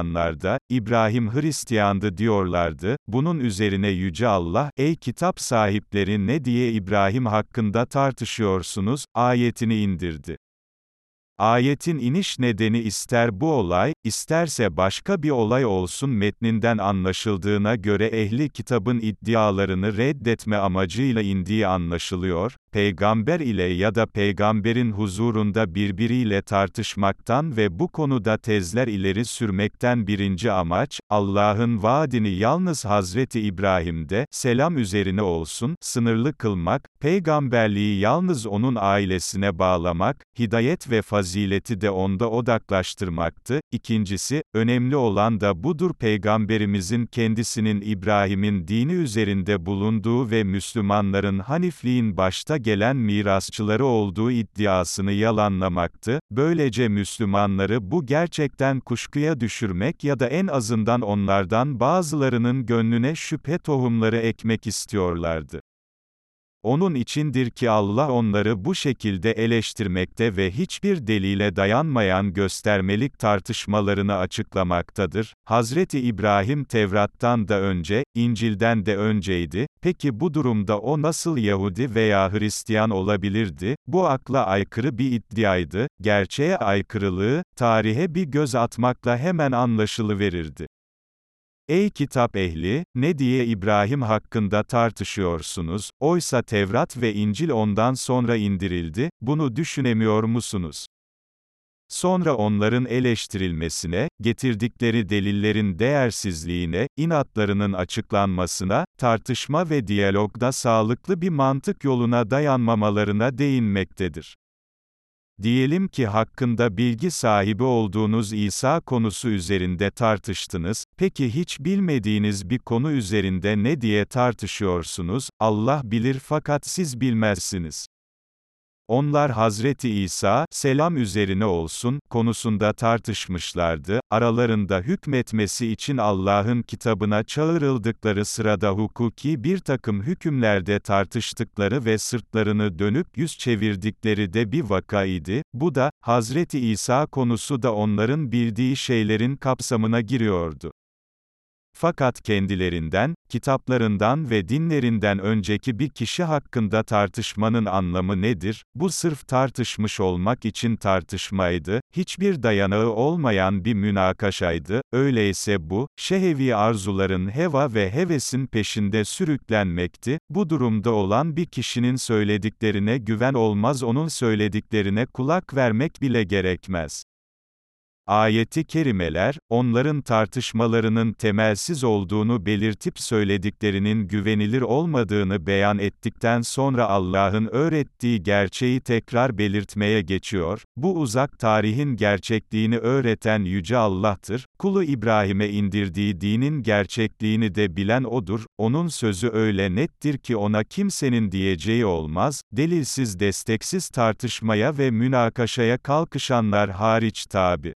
Hristiyanlar da, İbrahim Hristiyandı diyorlardı, bunun üzerine Yüce Allah, ey kitap sahipleri ne diye İbrahim hakkında tartışıyorsunuz, ayetini indirdi. Ayetin iniş nedeni ister bu olay, isterse başka bir olay olsun metninden anlaşıldığına göre ehli kitabın iddialarını reddetme amacıyla indiği anlaşılıyor, peygamber ile ya da peygamberin huzurunda birbiriyle tartışmaktan ve bu konuda tezler ileri sürmekten birinci amaç, Allah'ın vaadini yalnız Hazreti İbrahim'de, selam üzerine olsun, sınırlı kılmak, peygamberliği yalnız onun ailesine bağlamak, hidayet ve fazileti de onda odaklaştırmaktı. İkincisi, önemli olan da budur peygamberimizin kendisinin İbrahim'in dini üzerinde bulunduğu ve Müslümanların Hanifliğin başta gelen mirasçıları olduğu iddiasını yalanlamaktı, böylece Müslümanları bu gerçekten kuşkuya düşürmek ya da en azından onlardan bazılarının gönlüne şüphe tohumları ekmek istiyorlardı. Onun içindir ki Allah onları bu şekilde eleştirmekte ve hiçbir delile dayanmayan göstermelik tartışmalarını açıklamaktadır. Hazreti İbrahim Tevrat'tan da önce, İncil'den de önceydi, peki bu durumda o nasıl Yahudi veya Hristiyan olabilirdi? Bu akla aykırı bir iddiaydı, gerçeğe aykırılığı, tarihe bir göz atmakla hemen anlaşılıverirdi. Ey kitap ehli, ne diye İbrahim hakkında tartışıyorsunuz, oysa Tevrat ve İncil ondan sonra indirildi, bunu düşünemiyor musunuz? Sonra onların eleştirilmesine, getirdikleri delillerin değersizliğine, inatlarının açıklanmasına, tartışma ve diyalogda sağlıklı bir mantık yoluna dayanmamalarına değinmektedir. Diyelim ki hakkında bilgi sahibi olduğunuz İsa konusu üzerinde tartıştınız, peki hiç bilmediğiniz bir konu üzerinde ne diye tartışıyorsunuz, Allah bilir fakat siz bilmezsiniz. Onlar Hazreti İsa, selam üzerine olsun, konusunda tartışmışlardı, aralarında hükmetmesi için Allah'ın kitabına çağrıldıkları sırada hukuki bir takım hükümlerde tartıştıkları ve sırtlarını dönüp yüz çevirdikleri de bir vaka idi, bu da, Hazreti İsa konusu da onların bildiği şeylerin kapsamına giriyordu. Fakat kendilerinden, kitaplarından ve dinlerinden önceki bir kişi hakkında tartışmanın anlamı nedir? Bu sırf tartışmış olmak için tartışmaydı, hiçbir dayanağı olmayan bir münakaşaydı, öyleyse bu, şehevi arzuların heva ve hevesin peşinde sürüklenmekti, bu durumda olan bir kişinin söylediklerine güven olmaz onun söylediklerine kulak vermek bile gerekmez. Ayeti kerimeler, onların tartışmalarının temelsiz olduğunu belirtip söylediklerinin güvenilir olmadığını beyan ettikten sonra Allah'ın öğrettiği gerçeği tekrar belirtmeye geçiyor, bu uzak tarihin gerçekliğini öğreten Yüce Allah'tır, kulu İbrahim'e indirdiği dinin gerçekliğini de bilen O'dur, O'nun sözü öyle nettir ki ona kimsenin diyeceği olmaz, delilsiz desteksiz tartışmaya ve münakaşaya kalkışanlar hariç tabi.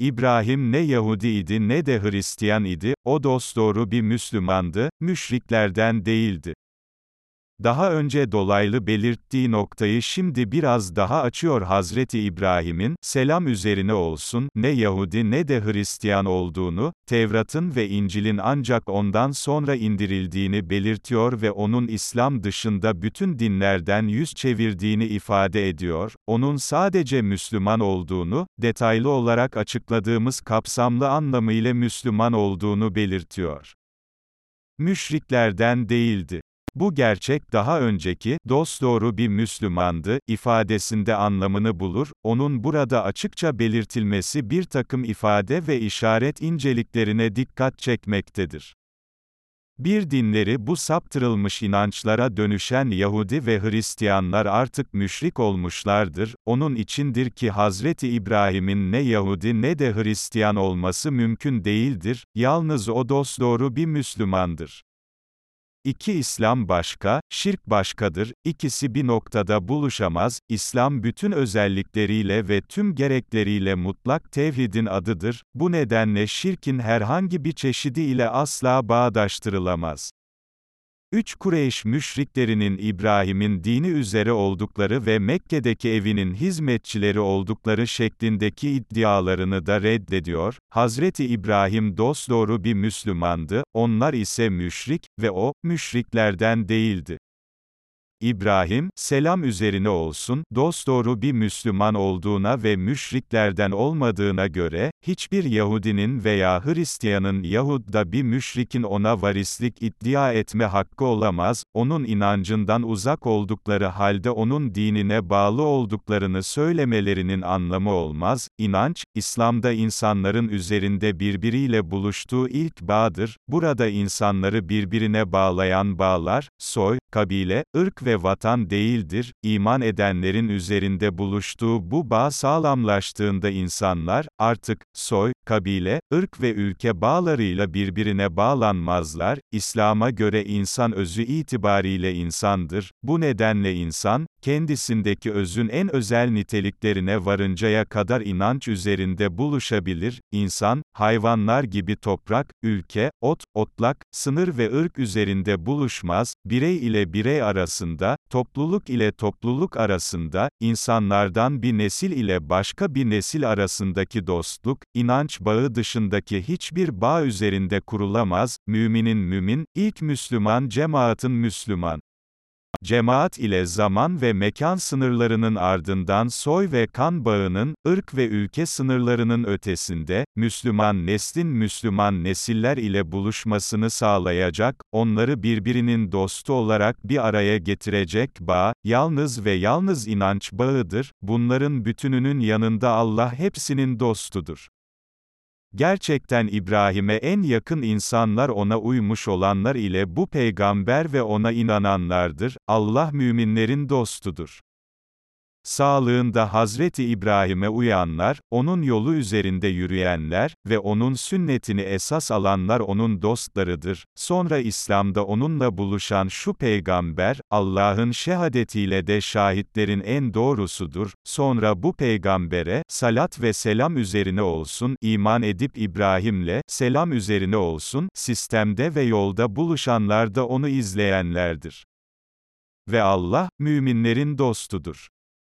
İbrahim ne Yahudi idi ne de Hristiyan idi, o dosdoğru bir Müslümandı, müşriklerden değildi. Daha önce dolaylı belirttiği noktayı şimdi biraz daha açıyor Hazreti İbrahim'in, selam üzerine olsun, ne Yahudi ne de Hristiyan olduğunu, Tevrat'ın ve İncil'in ancak ondan sonra indirildiğini belirtiyor ve onun İslam dışında bütün dinlerden yüz çevirdiğini ifade ediyor, onun sadece Müslüman olduğunu, detaylı olarak açıkladığımız kapsamlı anlamıyla Müslüman olduğunu belirtiyor. Müşriklerden değildi. Bu gerçek daha önceki, dosdoğru bir Müslümandı, ifadesinde anlamını bulur, onun burada açıkça belirtilmesi bir takım ifade ve işaret inceliklerine dikkat çekmektedir. Bir dinleri bu saptırılmış inançlara dönüşen Yahudi ve Hristiyanlar artık müşrik olmuşlardır, onun içindir ki Hazreti İbrahim'in ne Yahudi ne de Hristiyan olması mümkün değildir, yalnız o dosdoğru bir Müslümandır. İki İslam başka, şirk başkadır, ikisi bir noktada buluşamaz, İslam bütün özellikleriyle ve tüm gerekleriyle mutlak tevhidin adıdır, bu nedenle şirkin herhangi bir çeşidi ile asla bağdaştırılamaz. Üç Kureyş müşriklerinin İbrahim'in dini üzere oldukları ve Mekke'deki evinin hizmetçileri oldukları şeklindeki iddialarını da reddediyor, Hazreti İbrahim dosdoğru bir Müslümandı, onlar ise müşrik ve o, müşriklerden değildi. İbrahim, selam üzerine olsun, dosdoğru bir Müslüman olduğuna ve müşriklerden olmadığına göre, hiçbir Yahudinin veya Hristiyanın Yahud'da bir müşrikin ona varislik iddia etme hakkı olamaz, onun inancından uzak oldukları halde onun dinine bağlı olduklarını söylemelerinin anlamı olmaz, İnanç, İslam'da insanların üzerinde birbiriyle buluştuğu ilk bağdır, burada insanları birbirine bağlayan bağlar, soy, kabile, ırk ve vatan değildir, iman edenlerin üzerinde buluştuğu bu bağ sağlamlaştığında insanlar, artık, soy, kabile, ırk ve ülke bağlarıyla birbirine bağlanmazlar, İslam'a göre insan özü itibariyle insandır, bu nedenle insan, kendisindeki özün en özel niteliklerine varıncaya kadar inanç üzerinde buluşabilir, insan, hayvanlar gibi toprak, ülke, ot, otlak, sınır ve ırk üzerinde buluşmaz, birey ile birey arasında, topluluk ile topluluk arasında, insanlardan bir nesil ile başka bir nesil arasındaki dostluk, inanç bağı dışındaki hiçbir bağ üzerinde kurulamaz, müminin mümin, ilk Müslüman cemaatin Müslüman. Cemaat ile zaman ve mekan sınırlarının ardından soy ve kan bağının, ırk ve ülke sınırlarının ötesinde, Müslüman neslin Müslüman nesiller ile buluşmasını sağlayacak, onları birbirinin dostu olarak bir araya getirecek bağ, yalnız ve yalnız inanç bağıdır, bunların bütününün yanında Allah hepsinin dostudur. Gerçekten İbrahim'e en yakın insanlar ona uymuş olanlar ile bu peygamber ve ona inananlardır, Allah müminlerin dostudur. Sağlığında Hazreti İbrahim'e uyanlar, onun yolu üzerinde yürüyenler ve onun sünnetini esas alanlar onun dostlarıdır. Sonra İslam'da onunla buluşan şu peygamber, Allah'ın şehadetiyle de şahitlerin en doğrusudur. Sonra bu peygambere, salat ve selam üzerine olsun, iman edip İbrahim'le, selam üzerine olsun, sistemde ve yolda buluşanlar da onu izleyenlerdir. Ve Allah, müminlerin dostudur.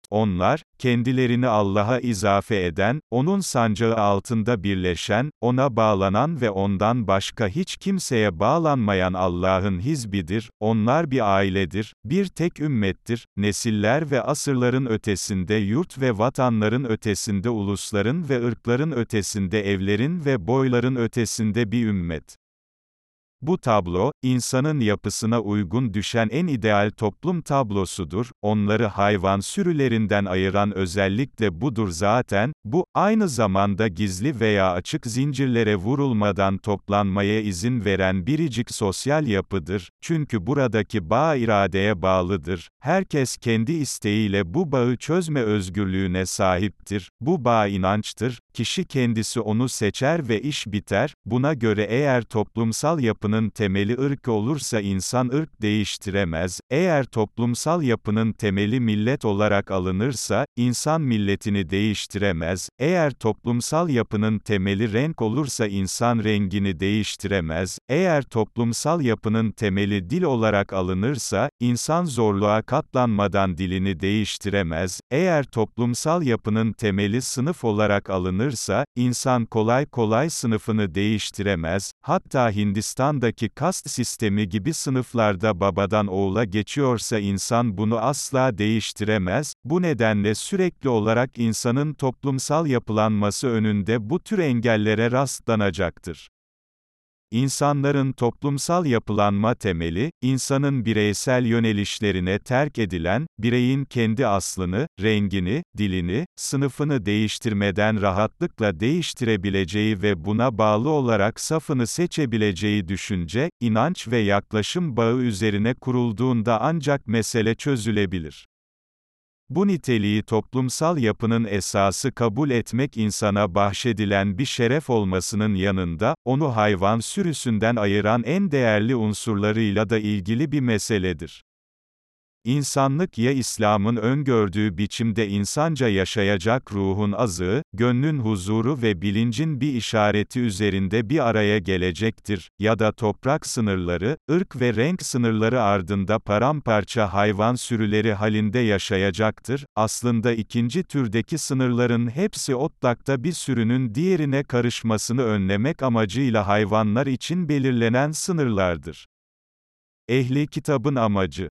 Onlar, kendilerini Allah'a izafe eden, O'nun sancağı altında birleşen, O'na bağlanan ve O'ndan başka hiç kimseye bağlanmayan Allah'ın hizbidir, onlar bir ailedir, bir tek ümmettir, nesiller ve asırların ötesinde yurt ve vatanların ötesinde ulusların ve ırkların ötesinde evlerin ve boyların ötesinde bir ümmet. Bu tablo, insanın yapısına uygun düşen en ideal toplum tablosudur, onları hayvan sürülerinden ayıran özellik de budur. Zaten, bu, aynı zamanda gizli veya açık zincirlere vurulmadan toplanmaya izin veren biricik sosyal yapıdır, çünkü buradaki bağ iradeye bağlıdır, herkes kendi isteğiyle bu bağı çözme özgürlüğüne sahiptir, bu bağ inançtır, kişi kendisi onu seçer ve iş biter, buna göre eğer toplumsal yapının temeli ırk olursa insan ırk değiştiremez, eğer toplumsal yapının temeli millet olarak alınırsa, insan milletini değiştiremez, eğer toplumsal yapının temeli renk olursa insan rengini değiştiremez, eğer toplumsal yapının temeli dil olarak alınırsa, insan zorluğa katlanmadan dilini değiştiremez, eğer toplumsal yapının temeli sınıf olarak alınırsa, insan kolay kolay sınıfını değiştiremez, hatta Hindistan'da Avrupa'daki kast sistemi gibi sınıflarda babadan oğula geçiyorsa insan bunu asla değiştiremez, bu nedenle sürekli olarak insanın toplumsal yapılanması önünde bu tür engellere rastlanacaktır. İnsanların toplumsal yapılanma temeli, insanın bireysel yönelişlerine terk edilen, bireyin kendi aslını, rengini, dilini, sınıfını değiştirmeden rahatlıkla değiştirebileceği ve buna bağlı olarak safını seçebileceği düşünce, inanç ve yaklaşım bağı üzerine kurulduğunda ancak mesele çözülebilir. Bu niteliği toplumsal yapının esası kabul etmek insana bahşedilen bir şeref olmasının yanında, onu hayvan sürüsünden ayıran en değerli unsurlarıyla da ilgili bir meseledir. İnsanlık ya İslam'ın öngördüğü biçimde insanca yaşayacak ruhun azığı, gönlün huzuru ve bilincin bir işareti üzerinde bir araya gelecektir, ya da toprak sınırları, ırk ve renk sınırları ardında paramparça hayvan sürüleri halinde yaşayacaktır. Aslında ikinci türdeki sınırların hepsi otlakta bir sürünün diğerine karışmasını önlemek amacıyla hayvanlar için belirlenen sınırlardır. Ehli kitabın amacı